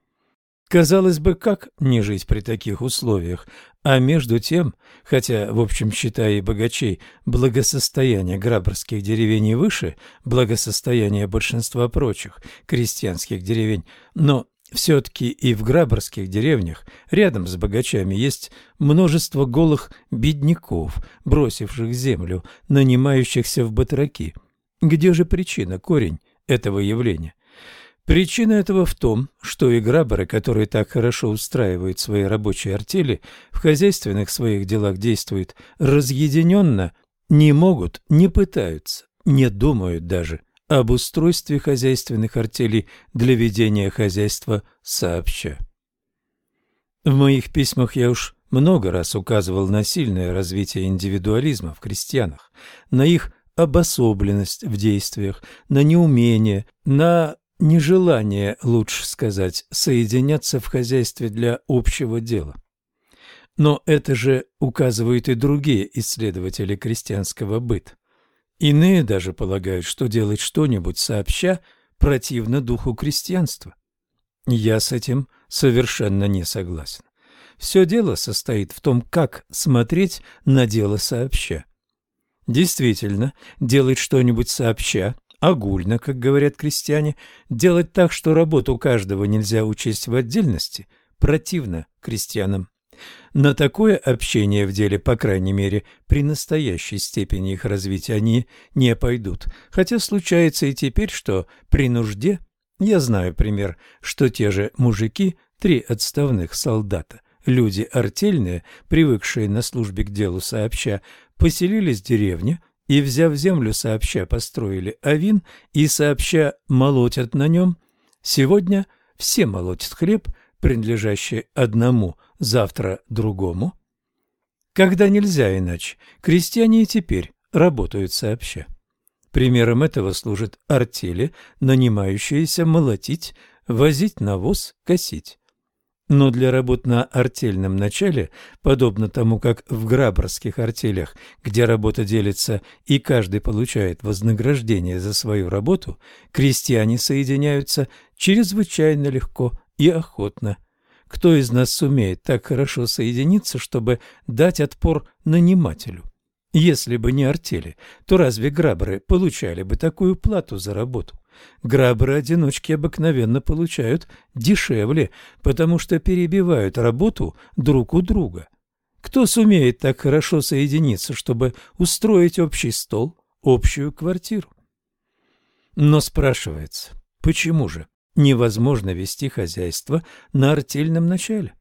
Казалось бы, как не жить при таких условиях? А между тем, хотя, в общем, считая и богачей, благосостояние граборских деревень выше благосостояния большинства прочих крестьянских деревень, но все-таки и в граборских деревнях рядом с богачами есть множество голых бедняков, бросивших землю, нанимающихся в батраки. Где же причина, корень этого явления? Причина этого в том, что и граберы, которые так хорошо устраивают свои рабочие артели, в хозяйственных своих делах действуют разъединенно, не могут, не пытаются, не думают даже об устройстве хозяйственных артелей для ведения хозяйства сообща. В моих письмах я уж много раз указывал на сильное развитие индивидуализма в крестьянах, на их обособленность в действиях, на неумение, на нежелание, лучше сказать, соединяться в хозяйстве для общего дела. Но это же указывают и другие исследователи крестьянского быта. Иные даже полагают, что делать что-нибудь сообща противно духу крестьянства. Я с этим совершенно не согласен. Все дело состоит в том, как смотреть на дело сообща. Действительно, делать что-нибудь сообща огульно, как говорят крестьяне, делать так, что работу каждого нельзя учесть в отдельности, противно крестьянам. На такое общение в деле, по крайней мере, при настоящей степени их развития они не пойдут. Хотя случается и теперь, что при нужде, я знаю пример, что те же мужики, три отставных солдата, люди артельные, привыкшие на службе к делу сообща, поселились в деревне – и, взяв землю, сообща построили авин и сообща молотят на нем. Сегодня все молотят хлеб, принадлежащий одному, завтра другому. Когда нельзя иначе, крестьяне и теперь работают сообща. Примером этого служат артели, нанимающиеся молотить, возить навоз, косить. Но для работ на артельном начале, подобно тому, как в граборских артелях, где работа делится и каждый получает вознаграждение за свою работу, крестьяне соединяются чрезвычайно легко и охотно. Кто из нас сумеет так хорошо соединиться, чтобы дать отпор нанимателю? Если бы не артели, то разве грабры получали бы такую плату за работу? Граберы-одиночки обыкновенно получают дешевле, потому что перебивают работу друг у друга. Кто сумеет так хорошо соединиться, чтобы устроить общий стол, общую квартиру? Но спрашивается, почему же невозможно вести хозяйство на артельном начале?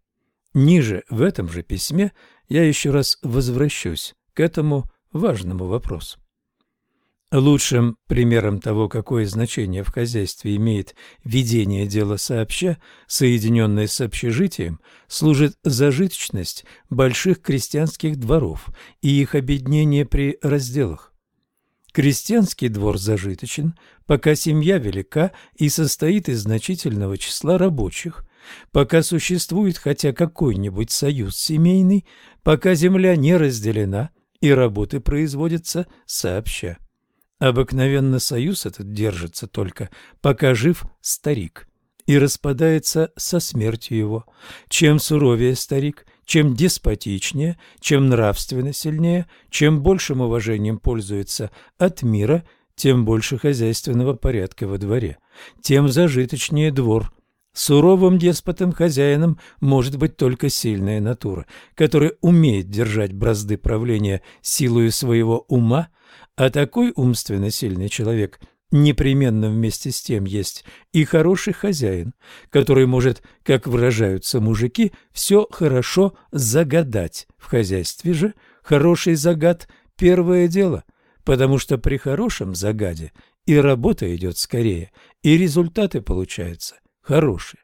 Ниже в этом же письме я еще раз возвращусь к этому важному вопросу. Лучшим примером того, какое значение в хозяйстве имеет ведение дела сообща, соединенное с общежитием, служит зажиточность больших крестьянских дворов и их объединение при разделах. Крестьянский двор зажиточен, пока семья велика и состоит из значительного числа рабочих, пока существует хотя какой-нибудь союз семейный, пока земля не разделена и работы производятся сообща. Обыкновенно союз этот держится только, пока жив старик, и распадается со смертью его. Чем суровее старик, чем деспотичнее, чем нравственно сильнее, чем большим уважением пользуется от мира, тем больше хозяйственного порядка во дворе, тем зажиточнее двор. Суровым деспотом-хозяином может быть только сильная натура, которая умеет держать бразды правления силою своего ума – а такой умственно сильный человек непременно вместе с тем есть и хороший хозяин, который может, как выражаются мужики, все хорошо загадать. В хозяйстве же хороший загад – первое дело, потому что при хорошем загаде и работа идет скорее, и результаты получаются хорошие.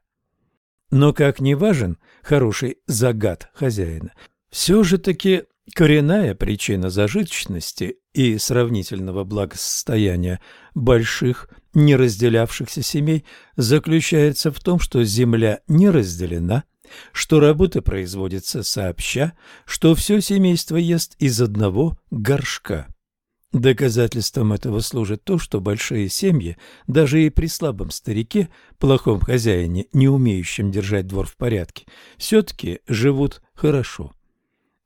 Но как не важен хороший загад хозяина, все же таки Коренная причина зажиточности и сравнительного благосостояния больших, не разделявшихся семей заключается в том, что земля не разделена, что работа производится сообща, что все семейство ест из одного горшка. Доказательством этого служит то, что большие семьи, даже и при слабом старике, плохом хозяине, не умеющем держать двор в порядке, все-таки живут хорошо.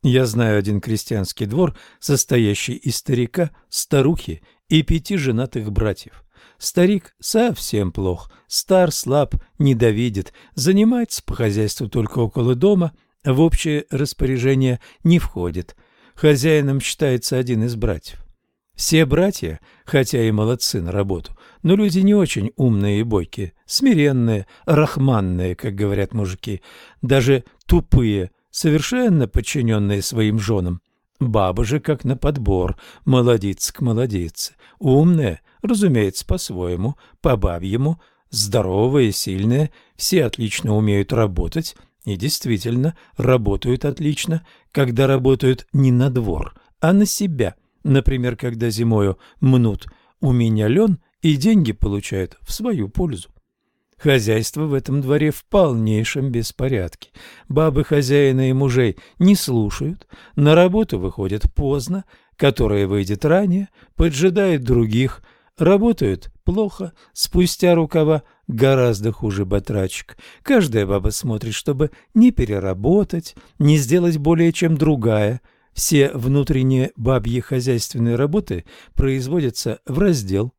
Я знаю один крестьянский двор, состоящий из старика, старухи и пяти женатых братьев. Старик совсем плох, стар, слаб, недовидит, занимается по хозяйству только около дома, в общее распоряжение не входит. Хозяином считается один из братьев. Все братья, хотя и молодцы на работу, но люди не очень умные и бойкие, смиренные, рахманные, как говорят мужики, даже тупые – совершенно подчиненные своим женам. Баба же как на подбор, молодец к молодице, умная, разумеется, по-своему, по-бабьему, здоровая, сильная, все отлично умеют работать и действительно работают отлично, когда работают не на двор, а на себя. Например, когда зимою мнут «у меня лен» и деньги получают в свою пользу. Хозяйство в этом дворе в полнейшем беспорядке. Бабы хозяина и мужей не слушают, на работу выходят поздно, которая выйдет ранее, поджидает других, работают плохо, спустя рукава гораздо хуже батрачек. Каждая баба смотрит, чтобы не переработать, не сделать более чем другая. Все внутренние бабьи хозяйственные работы производятся в раздел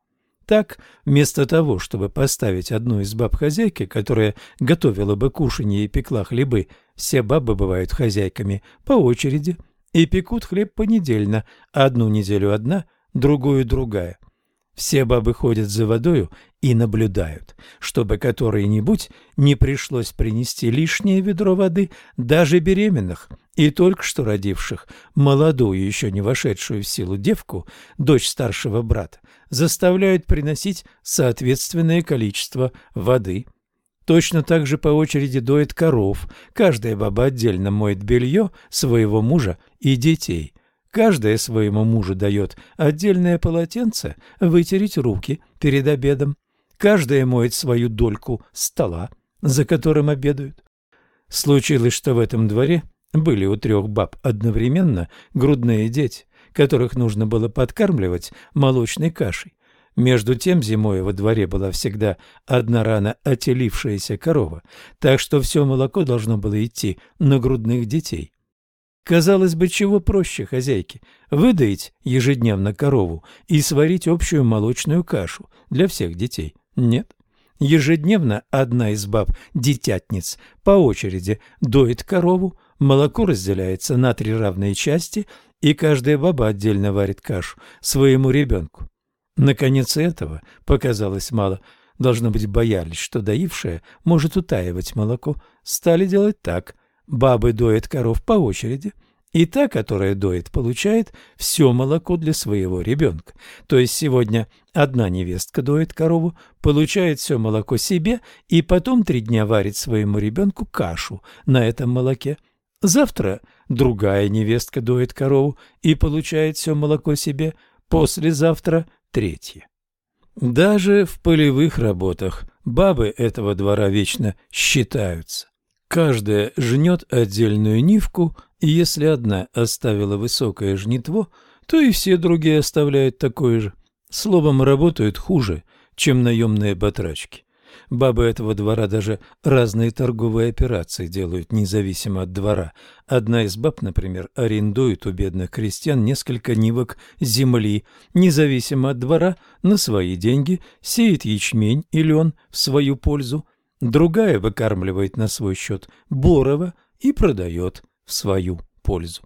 так, вместо того, чтобы поставить одну из баб хозяйки, которая готовила бы кушанье и пекла хлебы, все бабы бывают хозяйками по очереди и пекут хлеб понедельно, одну неделю одна, другую другая. Все бабы ходят за водою и наблюдают, чтобы которой-нибудь не пришлось принести лишнее ведро воды даже беременных и только что родивших молодую, еще не вошедшую в силу девку, дочь старшего брата, заставляют приносить соответственное количество воды. Точно так же по очереди доит коров, каждая баба отдельно моет белье своего мужа и детей – Каждая своему мужу дает отдельное полотенце вытереть руки перед обедом. Каждая моет свою дольку стола, за которым обедают. Случилось, что в этом дворе были у трех баб одновременно грудные дети, которых нужно было подкармливать молочной кашей. Между тем зимой во дворе была всегда одна рано отелившаяся корова, так что все молоко должно было идти на грудных детей. Казалось бы, чего проще хозяйке – выдаить ежедневно корову и сварить общую молочную кашу для всех детей. Нет. Ежедневно одна из баб-детятниц по очереди доит корову, молоко разделяется на три равные части, и каждая баба отдельно варит кашу своему ребенку. Наконец этого показалось мало. Должно быть, боялись, что доившая может утаивать молоко. Стали делать так. Бабы доят коров по очереди, и та, которая доит, получает все молоко для своего ребенка. То есть сегодня одна невестка доит корову, получает все молоко себе и потом три дня варит своему ребенку кашу на этом молоке. Завтра другая невестка доит корову и получает все молоко себе, послезавтра третья. Даже в полевых работах бабы этого двора вечно считаются. Каждая жнет отдельную нивку, и если одна оставила высокое жнитво, то и все другие оставляют такое же. Словом, работают хуже, чем наемные батрачки. Бабы этого двора даже разные торговые операции делают независимо от двора. Одна из баб, например, арендует у бедных крестьян несколько нивок земли, независимо от двора, на свои деньги, сеет ячмень и лен в свою пользу, другая выкармливает на свой счет борова и продает в свою пользу.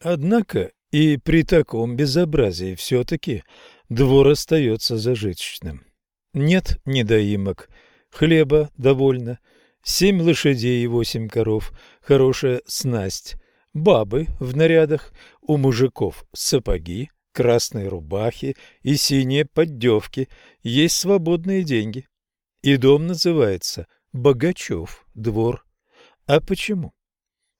Однако и при таком безобразии все-таки двор остается зажиточным. Нет недоимок, хлеба довольно, семь лошадей и восемь коров, хорошая снасть, бабы в нарядах, у мужиков сапоги, красные рубахи и синие поддевки, есть свободные деньги. И дом называется Богачев двор. А почему?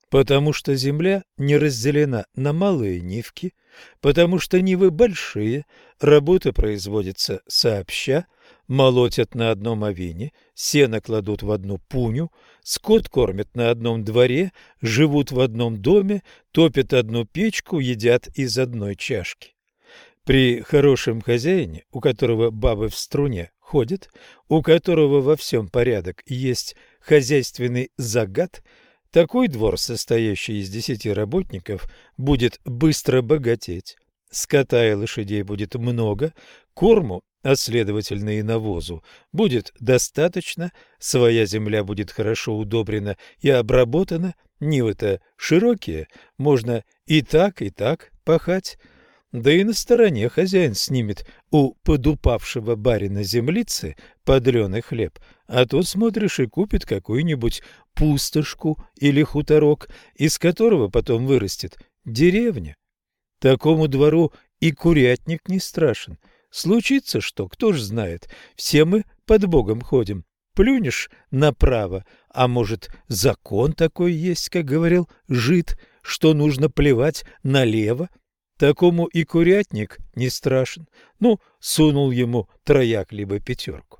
Потому что земля не разделена на малые нивки, потому что нивы большие, работа производится сообща, молотят на одном овине, сено кладут в одну пуню, скот кормят на одном дворе, живут в одном доме, топят одну печку, едят из одной чашки. При хорошем хозяине, у которого бабы в струне ходят, у которого во всем порядок есть хозяйственный загад – такой двор, состоящий из десяти работников, будет быстро богатеть. Скота и лошадей будет много, корму, а следовательно и навозу, будет достаточно, своя земля будет хорошо удобрена и обработана, нивы-то широкие, можно и так, и так пахать. Да и на стороне хозяин снимет у подупавшего барина землицы подленый хлеб, а тот, смотришь, и купит какую-нибудь пустошку или хуторок, из которого потом вырастет деревня. Такому двору и курятник не страшен. Случится что, кто ж знает, все мы под Богом ходим. Плюнешь направо, а может, закон такой есть, как говорил жид, что нужно плевать налево, Такому и курятник не страшен. Ну, сунул ему трояк либо пятерку.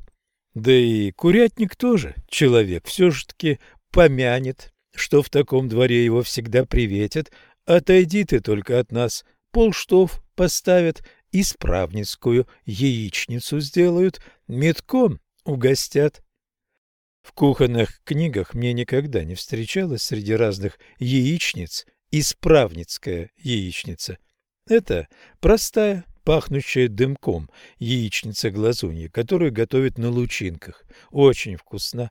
Да и курятник тоже человек, все же таки помянет, что в таком дворе его всегда приветят. Отойди ты только от нас, полштов поставят, исправницкую яичницу сделают, метком угостят. В кухонных книгах мне никогда не встречалось среди разных яичниц исправницкая яичница. Это простая, пахнущая дымком яичница-глазунья, которую готовят на лучинках. Очень вкусно.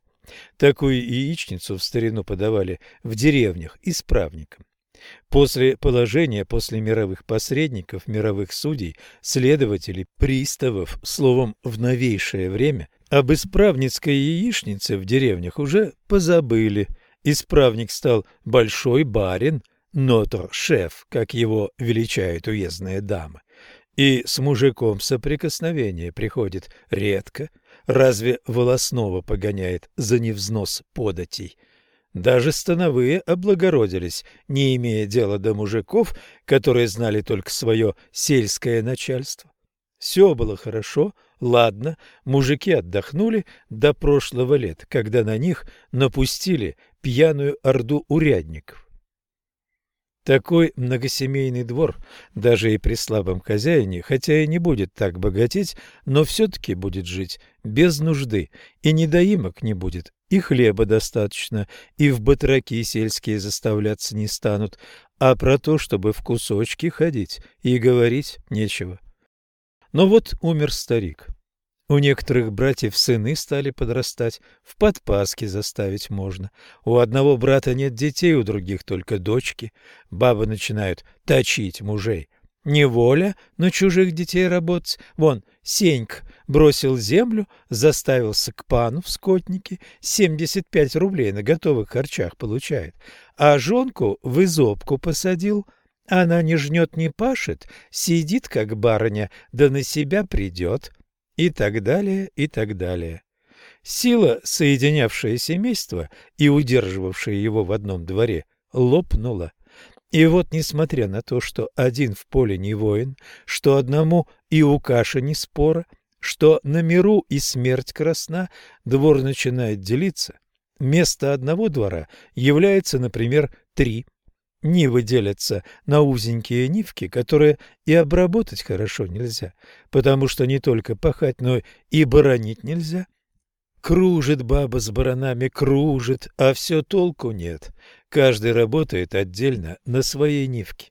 Такую яичницу в старину подавали в деревнях исправникам. После положения, после мировых посредников, мировых судей, следователей, приставов, словом, в новейшее время, об исправницкой яичнице в деревнях уже позабыли. Исправник стал большой барин – нотр-шеф, как его величают уездные дамы, и с мужиком соприкосновение приходит редко, разве волосного погоняет за невзнос податей. Даже становые облагородились, не имея дела до мужиков, которые знали только свое сельское начальство. Все было хорошо, ладно, мужики отдохнули до прошлого лет, когда на них напустили пьяную орду урядников. Такой многосемейный двор, даже и при слабом хозяине, хотя и не будет так богатеть, но все-таки будет жить без нужды, и недоимок не будет, и хлеба достаточно, и в батраки сельские заставляться не станут, а про то, чтобы в кусочки ходить, и говорить нечего. Но вот умер старик. У некоторых братьев сыны стали подрастать, в подпаске заставить можно. У одного брата нет детей, у других только дочки. Бабы начинают точить мужей. Неволя на чужих детей работать. Вон, Сеньк бросил землю, заставился к пану в скотнике, 75 рублей на готовых харчах получает. А жонку в изобку посадил. Она не жнет, не пашет, сидит, как барыня, да на себя придет и так далее, и так далее. Сила, соединявшая семейство и удерживавшая его в одном дворе, лопнула. И вот, несмотря на то, что один в поле не воин, что одному и у каши не спора, что на миру и смерть красна, двор начинает делиться. Место одного двора является, например, три Нивы делятся на узенькие нивки, которые и обработать хорошо нельзя, потому что не только пахать, но и боронить нельзя. Кружит баба с баранами, кружит, а все толку нет. Каждый работает отдельно на своей нивке.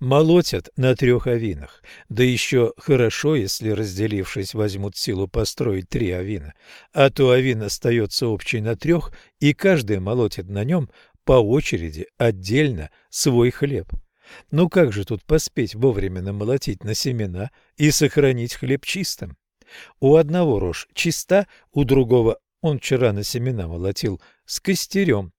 Молотят на трех авинах, да еще хорошо, если, разделившись, возьмут силу построить три авина, а то авин остается общий на трех, и каждый молотит на нем по очереди отдельно свой хлеб. Ну как же тут поспеть вовремя намолотить на семена и сохранить хлеб чистым? У одного рожь чиста, у другого он вчера на семена молотил с костерем.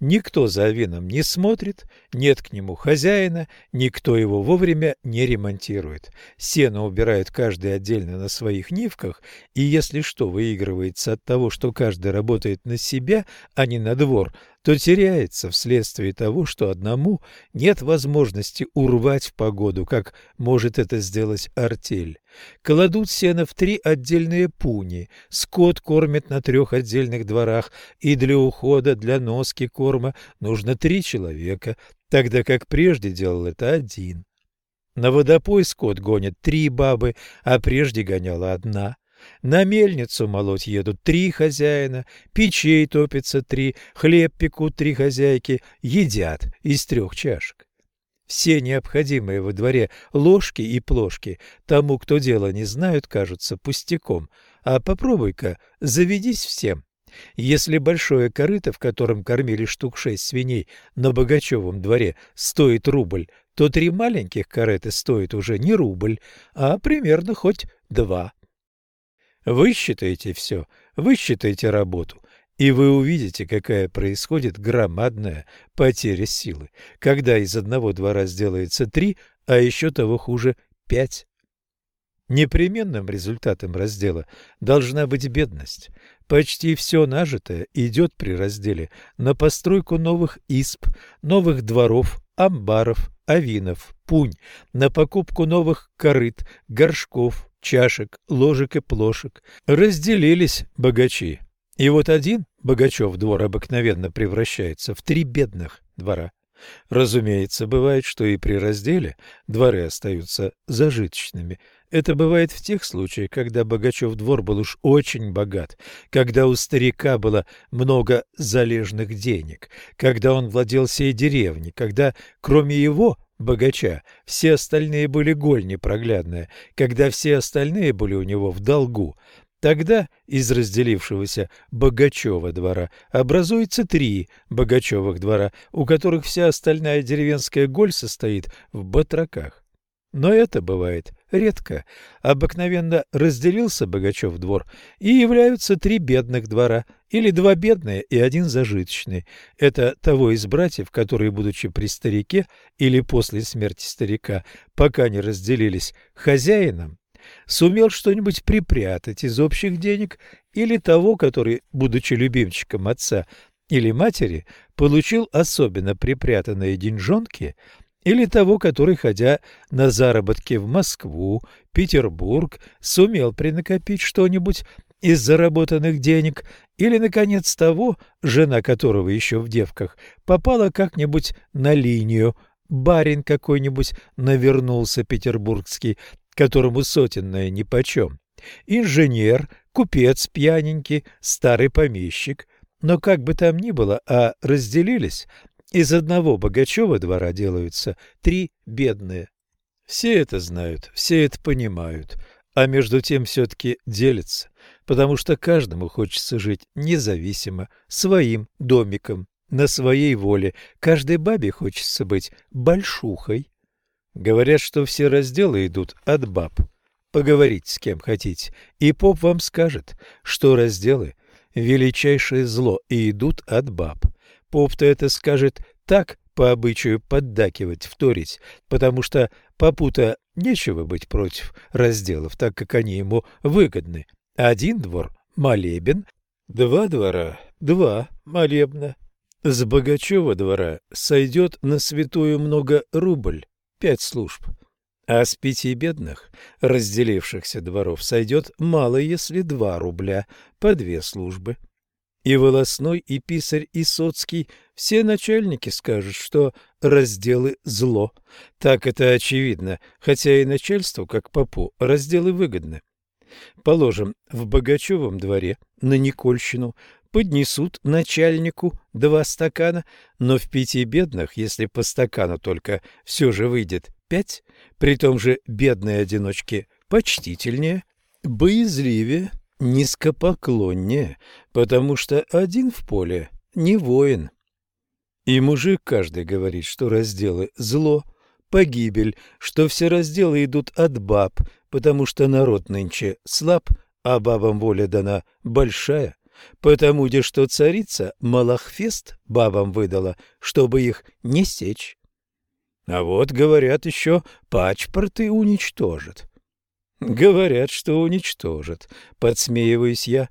Никто за авином не смотрит, нет к нему хозяина, никто его вовремя не ремонтирует. Сено убирают каждый отдельно на своих нивках, и если что выигрывается от того, что каждый работает на себя, а не на двор, то теряется вследствие того, что одному нет возможности урвать в погоду, как может это сделать артель. Кладут сено в три отдельные пуни, скот кормят на трех отдельных дворах, и для ухода, для носки корма нужно три человека, тогда как прежде делал это один. На водопой скот гонят три бабы, а прежде гоняла одна. На мельницу молоть едут три хозяина, печей топится три, хлеб пекут три хозяйки, едят из трех чашек. Все необходимые во дворе ложки и плошки тому, кто дело не знают, кажутся пустяком. А попробуй-ка, заведись всем. Если большое корыто, в котором кормили штук шесть свиней на Богачевом дворе, стоит рубль, то три маленьких корыта стоят уже не рубль, а примерно хоть два. Высчитайте все, высчитайте работу, и вы увидите, какая происходит громадная потеря силы, когда из одного двора сделается три, а еще того хуже пять. Непременным результатом раздела должна быть бедность. Почти все нажитое идет при разделе на постройку новых исп, новых дворов, амбаров, авинов, пунь, на покупку новых корыт, горшков, чашек, ложек и плошек. Разделились богачи. И вот один Богачев двор обыкновенно превращается в три бедных двора. Разумеется, бывает, что и при разделе дворы остаются зажиточными. Это бывает в тех случаях, когда Богачев двор был уж очень богат, когда у старика было много залежных денег, когда он владел всей деревней, когда кроме его богача, все остальные были голь непроглядная, когда все остальные были у него в долгу, Тогда из разделившегося Богачева двора образуется три Богачевых двора, у которых вся остальная деревенская голь состоит в батраках. Но это бывает редко. Обыкновенно разделился Богачев двор, и являются три бедных двора, или два бедные и один зажиточный. Это того из братьев, которые, будучи при старике или после смерти старика, пока не разделились хозяином, сумел что-нибудь припрятать из общих денег, или того, который, будучи любимчиком отца или матери, получил особенно припрятанные деньжонки – или того, который, ходя на заработки в Москву, Петербург, сумел принакопить что-нибудь из заработанных денег, или, наконец, того, жена которого еще в девках попала как-нибудь на линию, барин какой-нибудь навернулся петербургский, которому сотенное нипочем. Инженер, купец пьяненький, старый помещик. Но как бы там ни было, а разделились, из одного богачева двора делаются три бедные. Все это знают, все это понимают, а между тем все-таки делятся, потому что каждому хочется жить независимо, своим домиком, на своей воле. Каждой бабе хочется быть большухой. Говорят, что все разделы идут от баб. Поговорить с кем хотите, и поп вам скажет, что разделы – величайшее зло и идут от баб. Поп-то это скажет так, по обычаю поддакивать, вторить, потому что попута нечего быть против разделов, так как они ему выгодны. Один двор – молебен, два двора – два молебна. С Богачева двора сойдет на святую много рубль, пять служб. А с пяти бедных, разделившихся дворов, сойдет мало, если два рубля, по две службы. И волосной, и писарь, и соцкий – все начальники скажут, что разделы – зло. Так это очевидно, хотя и начальству, как попу, разделы выгодны. Положим, в Богачевом дворе на Никольщину поднесут начальнику два стакана, но в пяти бедных, если по стакану только все же выйдет пять, при том же бедные одиночки почтительнее, боязливее, низкопоклоннее, потому что один в поле не воин. И мужик каждый говорит, что разделы – зло, погибель, что все разделы идут от баб, потому что народ нынче слаб, а бабам воля дана большая – потому где что царица Малахфест бабам выдала, чтобы их не сечь. А вот, говорят, еще пачпорты уничтожат. Говорят, что уничтожат, подсмеиваюсь я.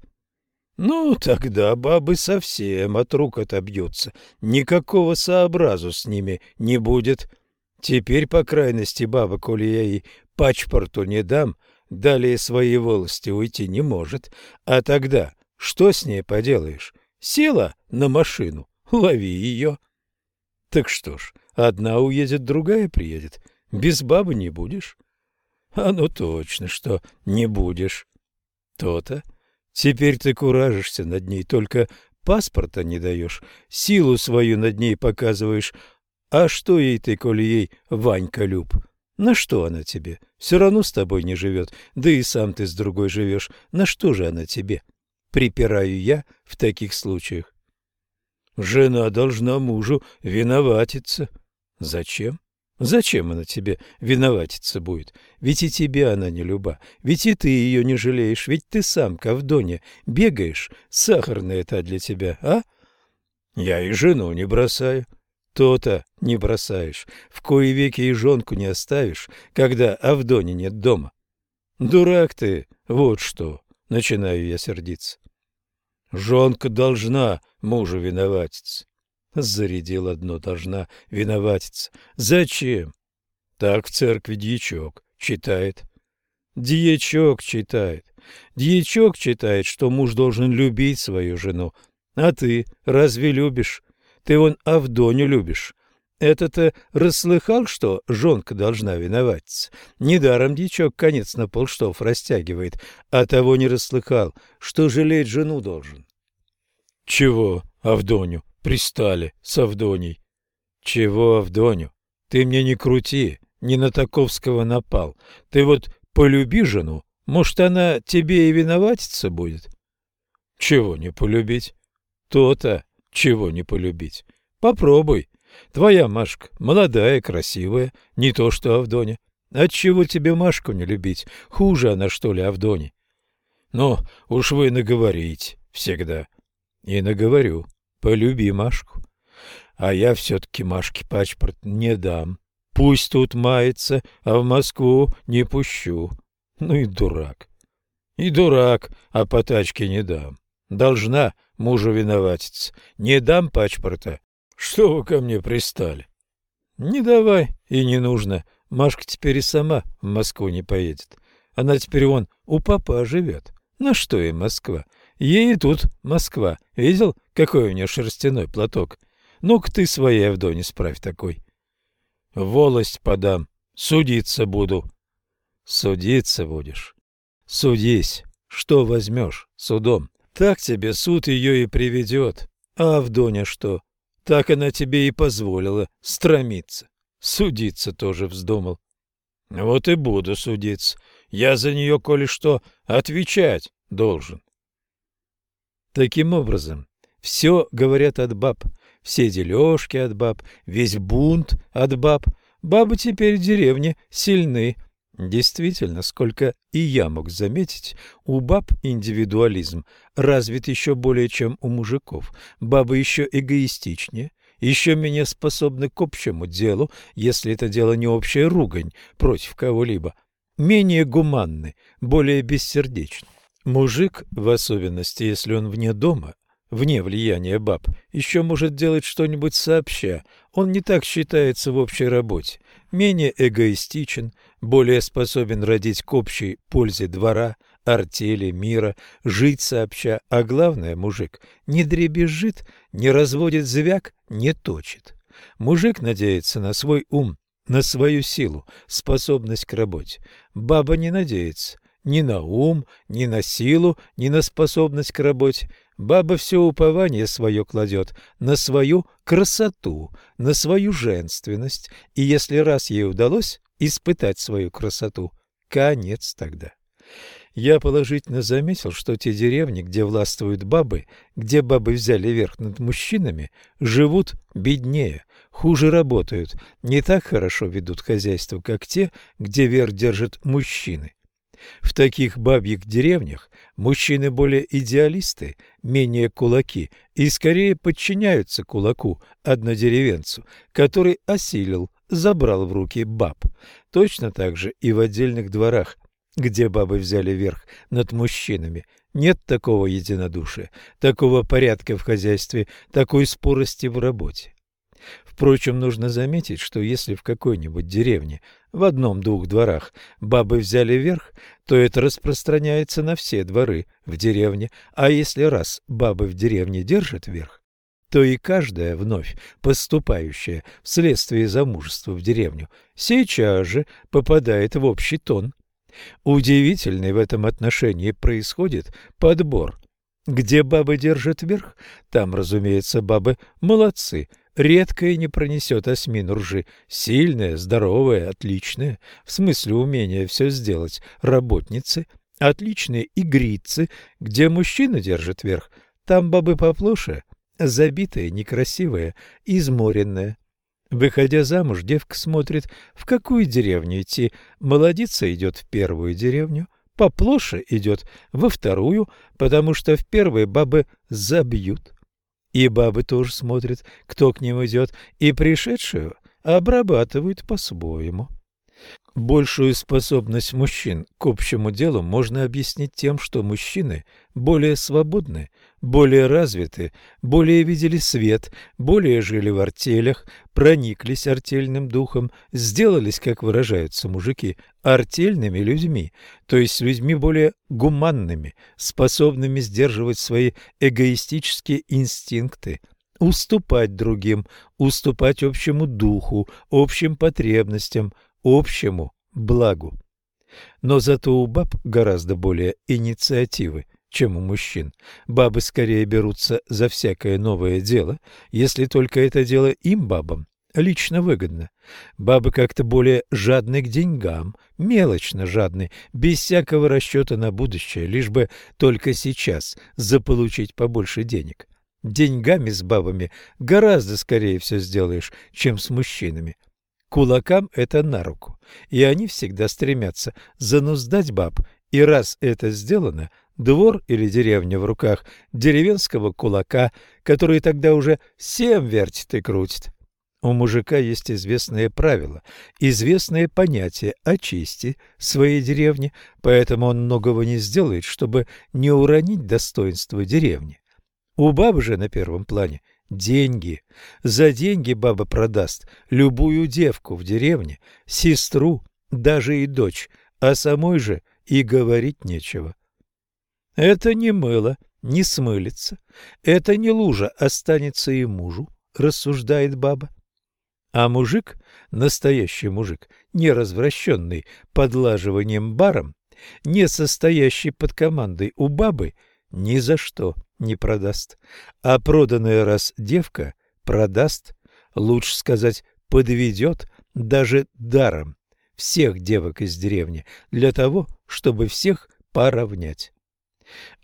Ну, тогда бабы совсем от рук отобьются, никакого сообразу с ними не будет. Теперь, по крайности, баба, коли я ей пачпорту не дам, далее своей волости уйти не может, а тогда что с ней поделаешь? Села на машину, лови ее. Так что ж, одна уедет, другая приедет. Без бабы не будешь? А ну точно, что не будешь. То-то. Теперь ты куражишься над ней, только паспорта не даешь, силу свою над ней показываешь. А что ей ты, коли ей Ванька люб? На что она тебе? Все равно с тобой не живет, да и сам ты с другой живешь. На что же она тебе? — припираю я в таких случаях. Жена должна мужу виноватиться. Зачем? Зачем она тебе виноватиться будет? Ведь и тебе она не люба, ведь и ты ее не жалеешь, ведь ты сам, Ковдоня, бегаешь, сахарная та для тебя, а? Я и жену не бросаю. То-то не бросаешь, в кои веки и жонку не оставишь, когда Авдони нет дома. Дурак ты, вот что, начинаю я сердиться. Жонка должна мужу виноватиться. Зарядил одно, должна виноватиться. Зачем? Так в церкви дьячок читает. Дьячок читает. Дьячок читает, что муж должен любить свою жену. А ты разве любишь? Ты вон Авдоню любишь. Это-то расслыхал, что жонка должна виноватиться. Недаром дичок конец на полштов растягивает, а того не расслыхал, что жалеть жену должен. Чего, Авдоню, пристали с Авдоней? Чего, Авдоню? Ты мне не крути, не на Таковского напал. Ты вот полюби жену, может, она тебе и виноватиться будет? Чего не полюбить? То-то, чего не полюбить. Попробуй. Твоя Машка молодая, красивая, не то что Авдоня. Отчего тебе Машку не любить? Хуже она, что ли, Авдоне? Ну, уж вы наговорите всегда. И наговорю. Полюби Машку. А я все-таки Машке паспорт не дам. Пусть тут мается, а в Москву не пущу. Ну и дурак. И дурак, а по тачке не дам. Должна мужу виноватиться. Не дам паспорта, что вы ко мне пристали? Не давай, и не нужно. Машка теперь и сама в Москву не поедет. Она теперь вон у папа живет. На что ей Москва? Ей тут Москва. Видел, какой у нее шерстяной платок? Ну-ка ты своей Авдоне справь такой. волость подам, судиться буду. Судиться будешь. Судись. Что возьмешь судом? Так тебе суд ее и приведет. А Авдоня что? Так она тебе и позволила стромиться. Судиться тоже вздумал. Вот и буду судиться. Я за нее, коли что, отвечать должен. Таким образом, все говорят от баб, все дележки от баб, весь бунт от баб. Бабы теперь в деревне сильны. Действительно, сколько и я мог заметить, у баб индивидуализм развит еще более, чем у мужиков. Бабы еще эгоистичнее, еще менее способны к общему делу, если это дело не общая ругань против кого-либо, менее гуманны, более бессердечны. Мужик, в особенности, если он вне дома, вне влияния баб, еще может делать что-нибудь сообща, он не так считается в общей работе, менее эгоистичен, более способен родить к общей пользе двора, артели, мира, жить сообща, а главное, мужик не дребезжит, не разводит звяк, не точит. Мужик надеется на свой ум, на свою силу, способность к работе. Баба не надеется ни на ум, ни на силу, ни на способность к работе. Баба все упование свое кладет на свою красоту, на свою женственность, и если раз ей удалось испытать свою красоту, конец тогда. Я положительно заметил, что те деревни, где властвуют бабы, где бабы взяли верх над мужчинами, живут беднее, хуже работают, не так хорошо ведут хозяйство, как те, где верх держат мужчины. В таких бабьих деревнях мужчины более идеалисты, менее кулаки и скорее подчиняются кулаку, однодеревенцу, который осилил, забрал в руки баб. Точно так же и в отдельных дворах, где бабы взяли верх над мужчинами. Нет такого единодушия, такого порядка в хозяйстве, такой спорости в работе. Впрочем, нужно заметить, что если в какой-нибудь деревне в одном-двух дворах бабы взяли верх, то это распространяется на все дворы в деревне, а если раз бабы в деревне держат верх, то и каждая вновь поступающая вследствие замужества в деревню сейчас же попадает в общий тон. Удивительный в этом отношении происходит подбор. Где бабы держат верх, там, разумеется, бабы молодцы – редкое не пронесет осьмину ржи. Сильная, здоровая, отличная, в смысле умения все сделать, работницы, отличные игрицы, где мужчина держит верх, там бабы поплоше, забитая, некрасивая, изморенная. Выходя замуж, девка смотрит, в какую деревню идти. Молодица идет в первую деревню, поплоше идет во вторую, потому что в первой бабы забьют. И бабы тоже смотрят, кто к ним идет, и пришедшую обрабатывают по-своему. Большую способность мужчин к общему делу можно объяснить тем, что мужчины более свободны, более развиты, более видели свет, более жили в артелях, прониклись артельным духом, сделались, как выражаются мужики, артельными людьми, то есть людьми более гуманными, способными сдерживать свои эгоистические инстинкты – уступать другим, уступать общему духу, общим потребностям, общему благу. Но зато у баб гораздо более инициативы, чем у мужчин. Бабы скорее берутся за всякое новое дело, если только это дело им, бабам, лично выгодно. Бабы как-то более жадны к деньгам, мелочно жадны, без всякого расчета на будущее, лишь бы только сейчас заполучить побольше денег. Деньгами с бабами гораздо скорее все сделаешь, чем с мужчинами. Кулакам это на руку, и они всегда стремятся зануздать баб, и раз это сделано, двор или деревня в руках деревенского кулака, который тогда уже всем вертит и крутит. У мужика есть известное правило, известное понятие о чести своей деревни, поэтому он многого не сделает, чтобы не уронить достоинство деревни. У бабы же на первом плане – деньги. За деньги баба продаст любую девку в деревне, сестру, даже и дочь, а самой же и говорить нечего. Это не мыло, не смылится, это не лужа останется и мужу, рассуждает баба. А мужик, настоящий мужик, не развращенный подлаживанием баром, не состоящий под командой у бабы, ни за что не продаст. А проданная раз девка продаст, лучше сказать, подведет даже даром всех девок из деревни для того, чтобы всех поравнять.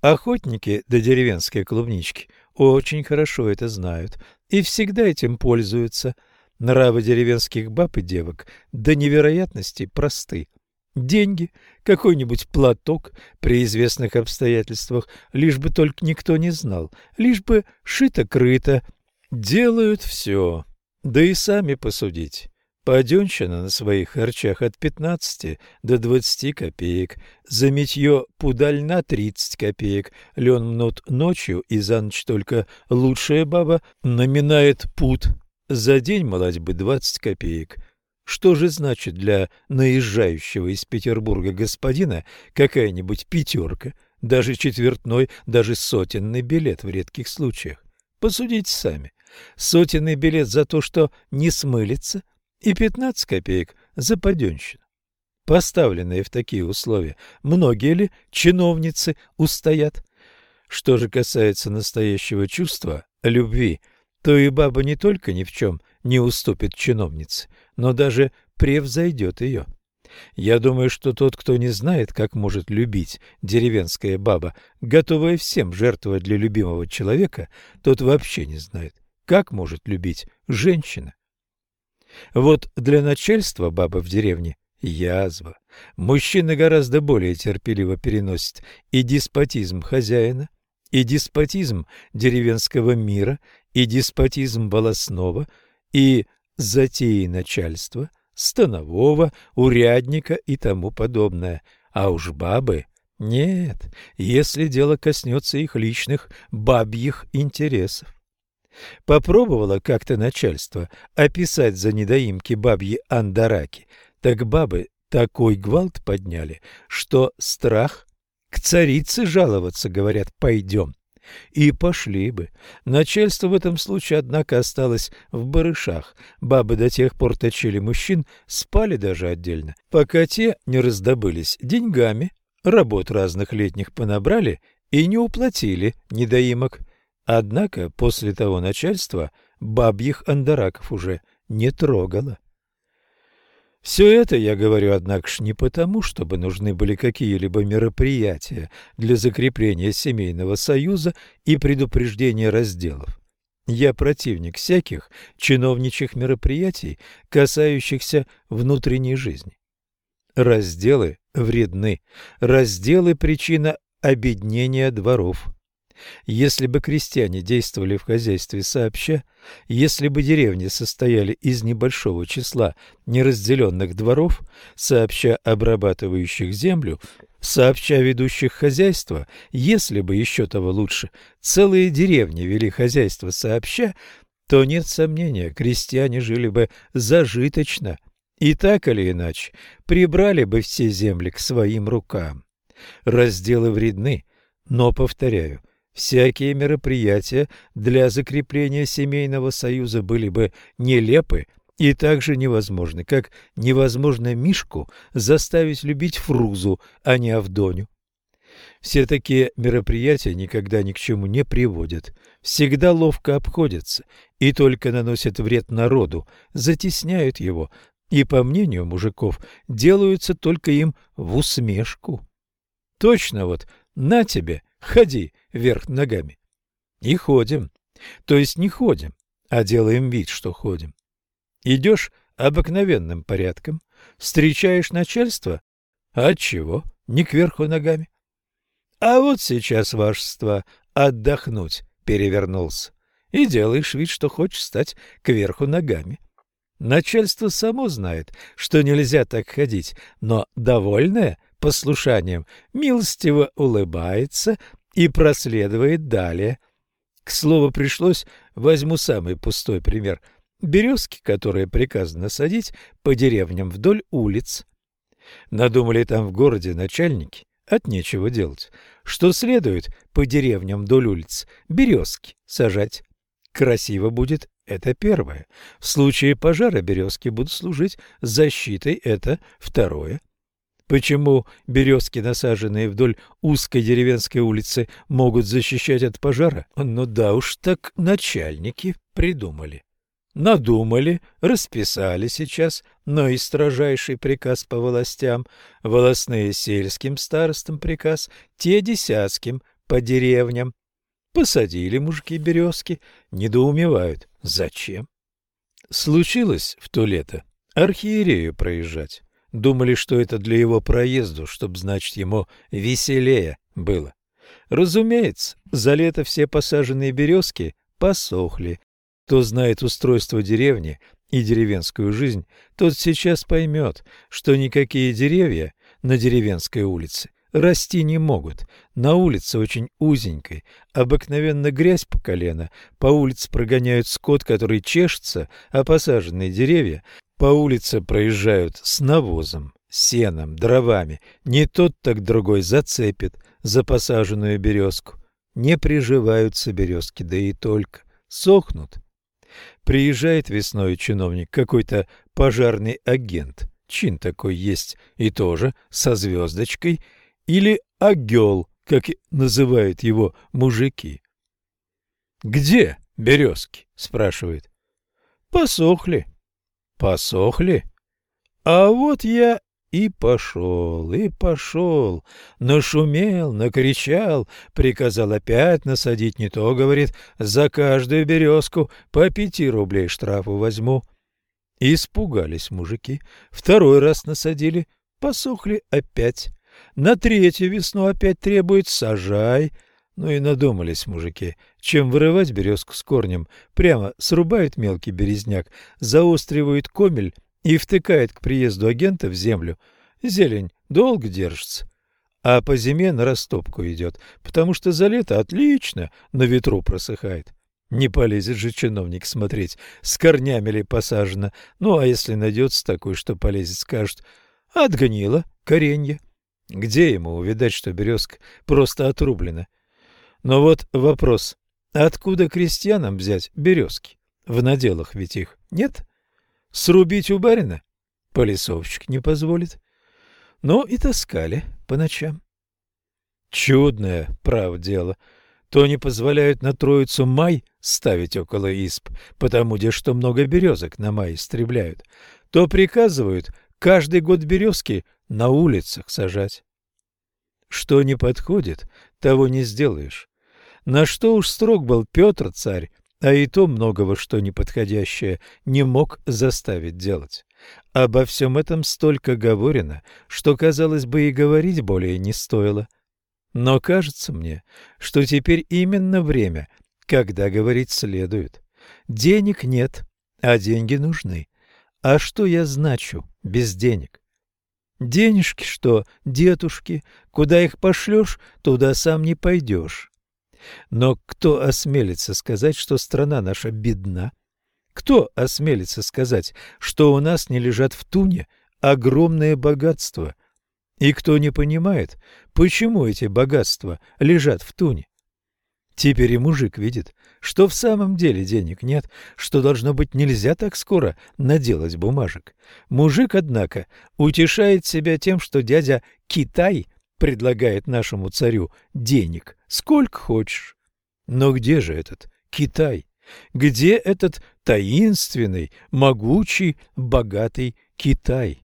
Охотники до деревенской клубнички очень хорошо это знают и всегда этим пользуются – Нравы деревенских баб и девок до невероятности просты. Деньги, какой-нибудь платок при известных обстоятельствах, лишь бы только никто не знал, лишь бы шито-крыто. Делают все. Да и сами посудить. Паденщина на своих харчах от 15 до 20 копеек, за митье пудаль на 30 копеек, лен мнут ночью и за ночь только лучшая баба наминает пуд за день молодьбы 20 копеек. Что же значит для наезжающего из Петербурга господина какая-нибудь пятерка, даже четвертной, даже сотенный билет в редких случаях? Посудите сами. Сотенный билет за то, что не смылится, и 15 копеек за паденщину. Поставленные в такие условия, многие ли чиновницы устоят? Что же касается настоящего чувства, любви, то и баба не только ни в чем не уступит чиновнице, но даже превзойдет ее. Я думаю, что тот, кто не знает, как может любить деревенская баба, готовая всем жертвовать для любимого человека, тот вообще не знает, как может любить женщина. Вот для начальства баба в деревне язва. Мужчина гораздо более терпеливо переносит и деспотизм хозяина, и деспотизм деревенского мира, и деспотизм волосного, и затеи начальства, станового, урядника и тому подобное. А уж бабы... Нет, если дело коснется их личных бабьих интересов. Попробовало как-то начальство описать за недоимки бабьи андараки, так бабы такой гвалт подняли, что страх к царице жаловаться, говорят, пойдем. И пошли бы. Начальство в этом случае, однако, осталось в барышах. Бабы до тех пор точили мужчин, спали даже отдельно, пока те не раздобылись деньгами, работ разных летних понабрали и не уплатили недоимок. Однако после того начальства бабьих андараков уже не трогало. Все это я говорю, однако ж, не потому, чтобы нужны были какие-либо мероприятия для закрепления семейного союза и предупреждения разделов. Я противник всяких чиновничьих мероприятий, касающихся внутренней жизни. Разделы вредны. Разделы – причина обеднения дворов. Если бы крестьяне действовали в хозяйстве сообща, если бы деревни состояли из небольшого числа неразделенных дворов, сообща обрабатывающих землю, сообща ведущих хозяйство, если бы еще того лучше, целые деревни вели хозяйство сообща, то нет сомнения, крестьяне жили бы зажиточно и так или иначе прибрали бы все земли к своим рукам. Разделы вредны, но, повторяю, Всякие мероприятия для закрепления семейного союза были бы нелепы и также невозможны, как невозможно Мишку заставить любить Фрузу, а не Авдоню. Все такие мероприятия никогда ни к чему не приводят, всегда ловко обходятся и только наносят вред народу, затесняют его и, по мнению мужиков, делаются только им в усмешку. Точно вот, на тебе, ходи, вверх ногами. И ходим. То есть не ходим, а делаем вид, что ходим. Идешь обыкновенным порядком, встречаешь начальство, а чего? Не кверху ногами. А вот сейчас, вашество, отдохнуть перевернулся. И делаешь вид, что хочешь стать кверху ногами. Начальство само знает, что нельзя так ходить, но довольное послушанием милостиво улыбается и проследует далее. К слову, пришлось, возьму самый пустой пример, березки, которые приказано садить по деревням вдоль улиц. Надумали там в городе начальники, от нечего делать, что следует по деревням вдоль улиц березки сажать. Красиво будет Это первое. В случае пожара березки будут служить защитой. Это второе. Почему березки, насаженные вдоль узкой деревенской улицы, могут защищать от пожара? Ну да уж так начальники придумали. Надумали, расписали сейчас, но и строжайший приказ по властям, волосные сельским старостам приказ, те десятским по деревням. Посадили мужики березки, недоумевают. Зачем? Случилось в то лето архиерею проезжать. Думали, что это для его проезду, чтоб, значит, ему веселее было. Разумеется, за лето все посаженные березки посохли. Кто знает устройство деревни и деревенскую жизнь, тот сейчас поймет, что никакие деревья на деревенской улице расти не могут. На улице очень узенькой, обыкновенно грязь по колено, по улице прогоняют скот, который чешется, а посаженные деревья по улице проезжают с навозом, сеном, дровами. Не тот, так другой зацепит за посаженную березку. Не приживаются березки, да и только. Сохнут. Приезжает весной чиновник, какой-то пожарный агент. Чин такой есть, и тоже со звездочкой. Или агел, как называют его мужики. «Где березки?» – спрашивает. «Посохли», Посохли? А вот я и пошел, и пошел, нашумел, накричал, приказал опять насадить не то, говорит, за каждую березку по пяти рублей штрафу возьму. Испугались мужики, второй раз насадили, посохли опять. На третью весну опять требует «сажай», ну и надумались мужики, чем вырывать березку с корнем, прямо срубают мелкий березняк, заостривают комель и втыкают к приезду агента в землю. Зелень долго держится, а по зиме на растопку идет, потому что за лето отлично на ветру просыхает. Не полезет же чиновник смотреть, с корнями ли посажено. Ну, а если найдется такой, что полезет, скажет, отгнило коренье. Где ему увидать, что березка просто отрублена? Но вот вопрос. Откуда крестьянам взять березки? В наделах ведь их нет. Срубить у барина? Полисовщик не позволит. Но и таскали по ночам. Чудное, право дело. То не позволяют на Троицу май ставить около исп, потому где что много березок на май истребляют, то приказывают каждый год березки на улицах сажать. Что не подходит, того не сделаешь. На что уж строг был Петр царь, а и то многого, что неподходящее, не мог заставить делать. Обо всем этом столько говорено, что, казалось бы, и говорить более не стоило. Но кажется мне, что теперь именно время, когда говорить следует. Денег нет, а деньги нужны. А что я значу без денег? Денежки что, дедушки, куда их пошлешь, туда сам не пойдешь. Но кто осмелится сказать, что страна наша бедна? Кто осмелится сказать, что у нас не лежат в туне огромные богатства? И кто не понимает, почему эти богатства лежат в туне? Теперь и мужик видит, что в самом деле денег нет, что должно быть нельзя так скоро наделать бумажек. Мужик, однако, утешает себя тем, что дядя Китай предлагает нашему царю денег сколько хочешь. Но где же этот Китай? Где этот таинственный, могучий, богатый Китай?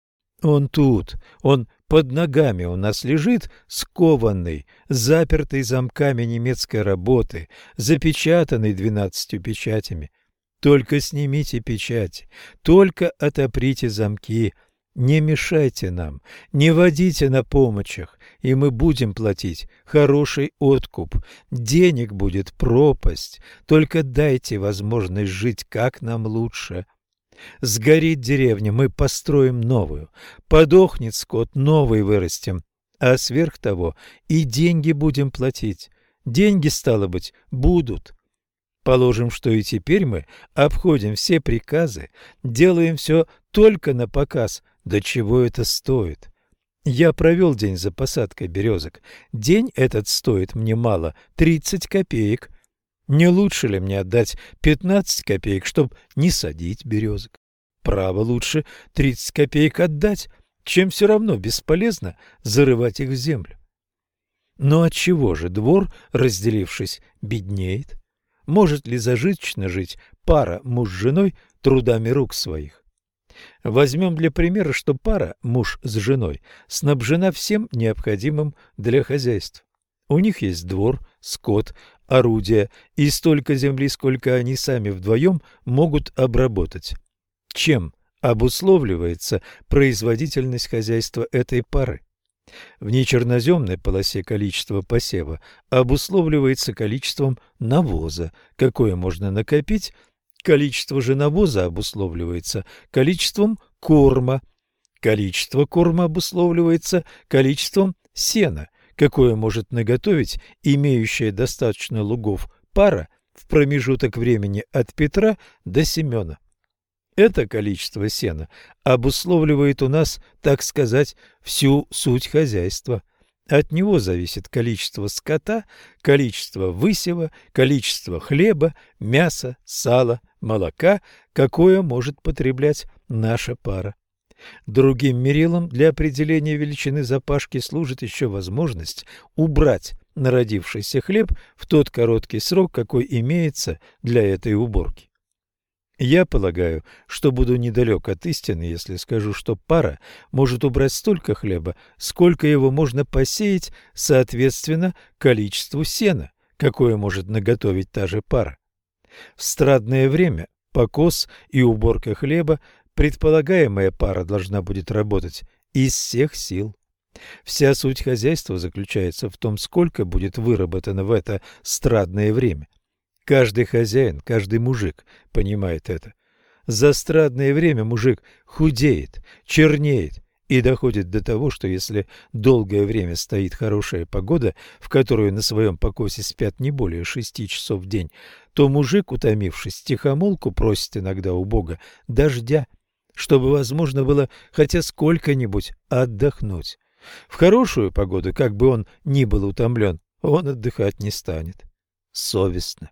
Он тут, он под ногами у нас лежит, скованный, запертый замками немецкой работы, запечатанный двенадцатью печатями. Только снимите печати, только отоприте замки, не мешайте нам, не водите на помощах, и мы будем платить хороший откуп. Денег будет пропасть, только дайте возможность жить как нам лучше. Сгорит деревня, мы построим новую. Подохнет скот, новый вырастим. А сверх того и деньги будем платить. Деньги, стало быть, будут. Положим, что и теперь мы обходим все приказы, делаем все только на показ, до чего это стоит? Я провел день за посадкой березок. День этот стоит мне мало – 30 копеек. Не лучше ли мне отдать 15 копеек, чтобы не садить березок? Право лучше 30 копеек отдать, чем все равно бесполезно зарывать их в землю. Но от чего же двор, разделившись, беднеет? Может ли зажиточно жить пара муж с женой трудами рук своих? Возьмем для примера, что пара, муж с женой, снабжена всем необходимым для хозяйства. У них есть двор, скот, орудия и столько земли, сколько они сами вдвоем могут обработать. Чем обусловливается производительность хозяйства этой пары? В нечерноземной полосе количество посева обусловливается количеством навоза, какое можно накопить, количество же навоза обусловливается количеством корма, количество корма обусловливается количеством сена, какое может наготовить имеющая достаточно лугов пара в промежуток времени от Петра до Семена. Это количество сена обусловливает у нас, так сказать, всю суть хозяйства. От него зависит количество скота, количество высева, количество хлеба, мяса, сала, молока, какое может потреблять наша пара. Другим мерилом для определения величины запашки служит еще возможность убрать народившийся хлеб в тот короткий срок, какой имеется для этой уборки. Я полагаю, что буду недалек от истины, если скажу, что пара может убрать столько хлеба, сколько его можно посеять соответственно количеству сена, какое может наготовить та же пара. В страдное время покос и уборка хлеба Предполагаемая пара должна будет работать из всех сил. Вся суть хозяйства заключается в том, сколько будет выработано в это страдное время. Каждый хозяин, каждый мужик понимает это. За страдное время мужик худеет, чернеет и доходит до того, что если долгое время стоит хорошая погода, в которую на своем покосе спят не более шести часов в день, то мужик, утомившись тихомолку, просит иногда у Бога дождя чтобы возможно было хотя сколько-нибудь отдохнуть. В хорошую погоду, как бы он ни был утомлен, он отдыхать не станет. Совестно.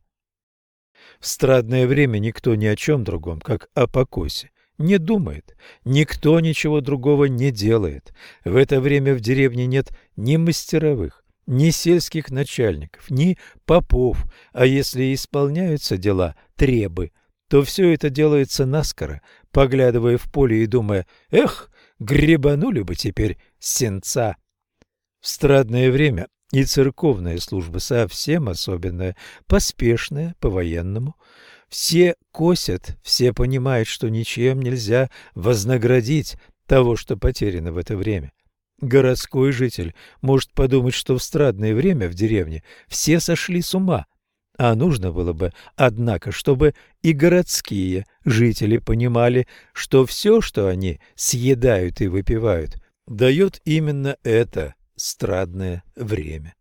В страдное время никто ни о чем другом, как о покосе, не думает. Никто ничего другого не делает. В это время в деревне нет ни мастеровых, ни сельских начальников, ни попов, а если исполняются дела требы – то все это делается наскоро, поглядывая в поле и думая «Эх, гребанули бы теперь сенца!» В страдное время и церковная служба совсем особенная, поспешная, по-военному. Все косят, все понимают, что ничем нельзя вознаградить того, что потеряно в это время. Городской житель может подумать, что в страдное время в деревне все сошли с ума – а нужно было бы, однако, чтобы и городские жители понимали, что все, что они съедают и выпивают, дает именно это страдное время.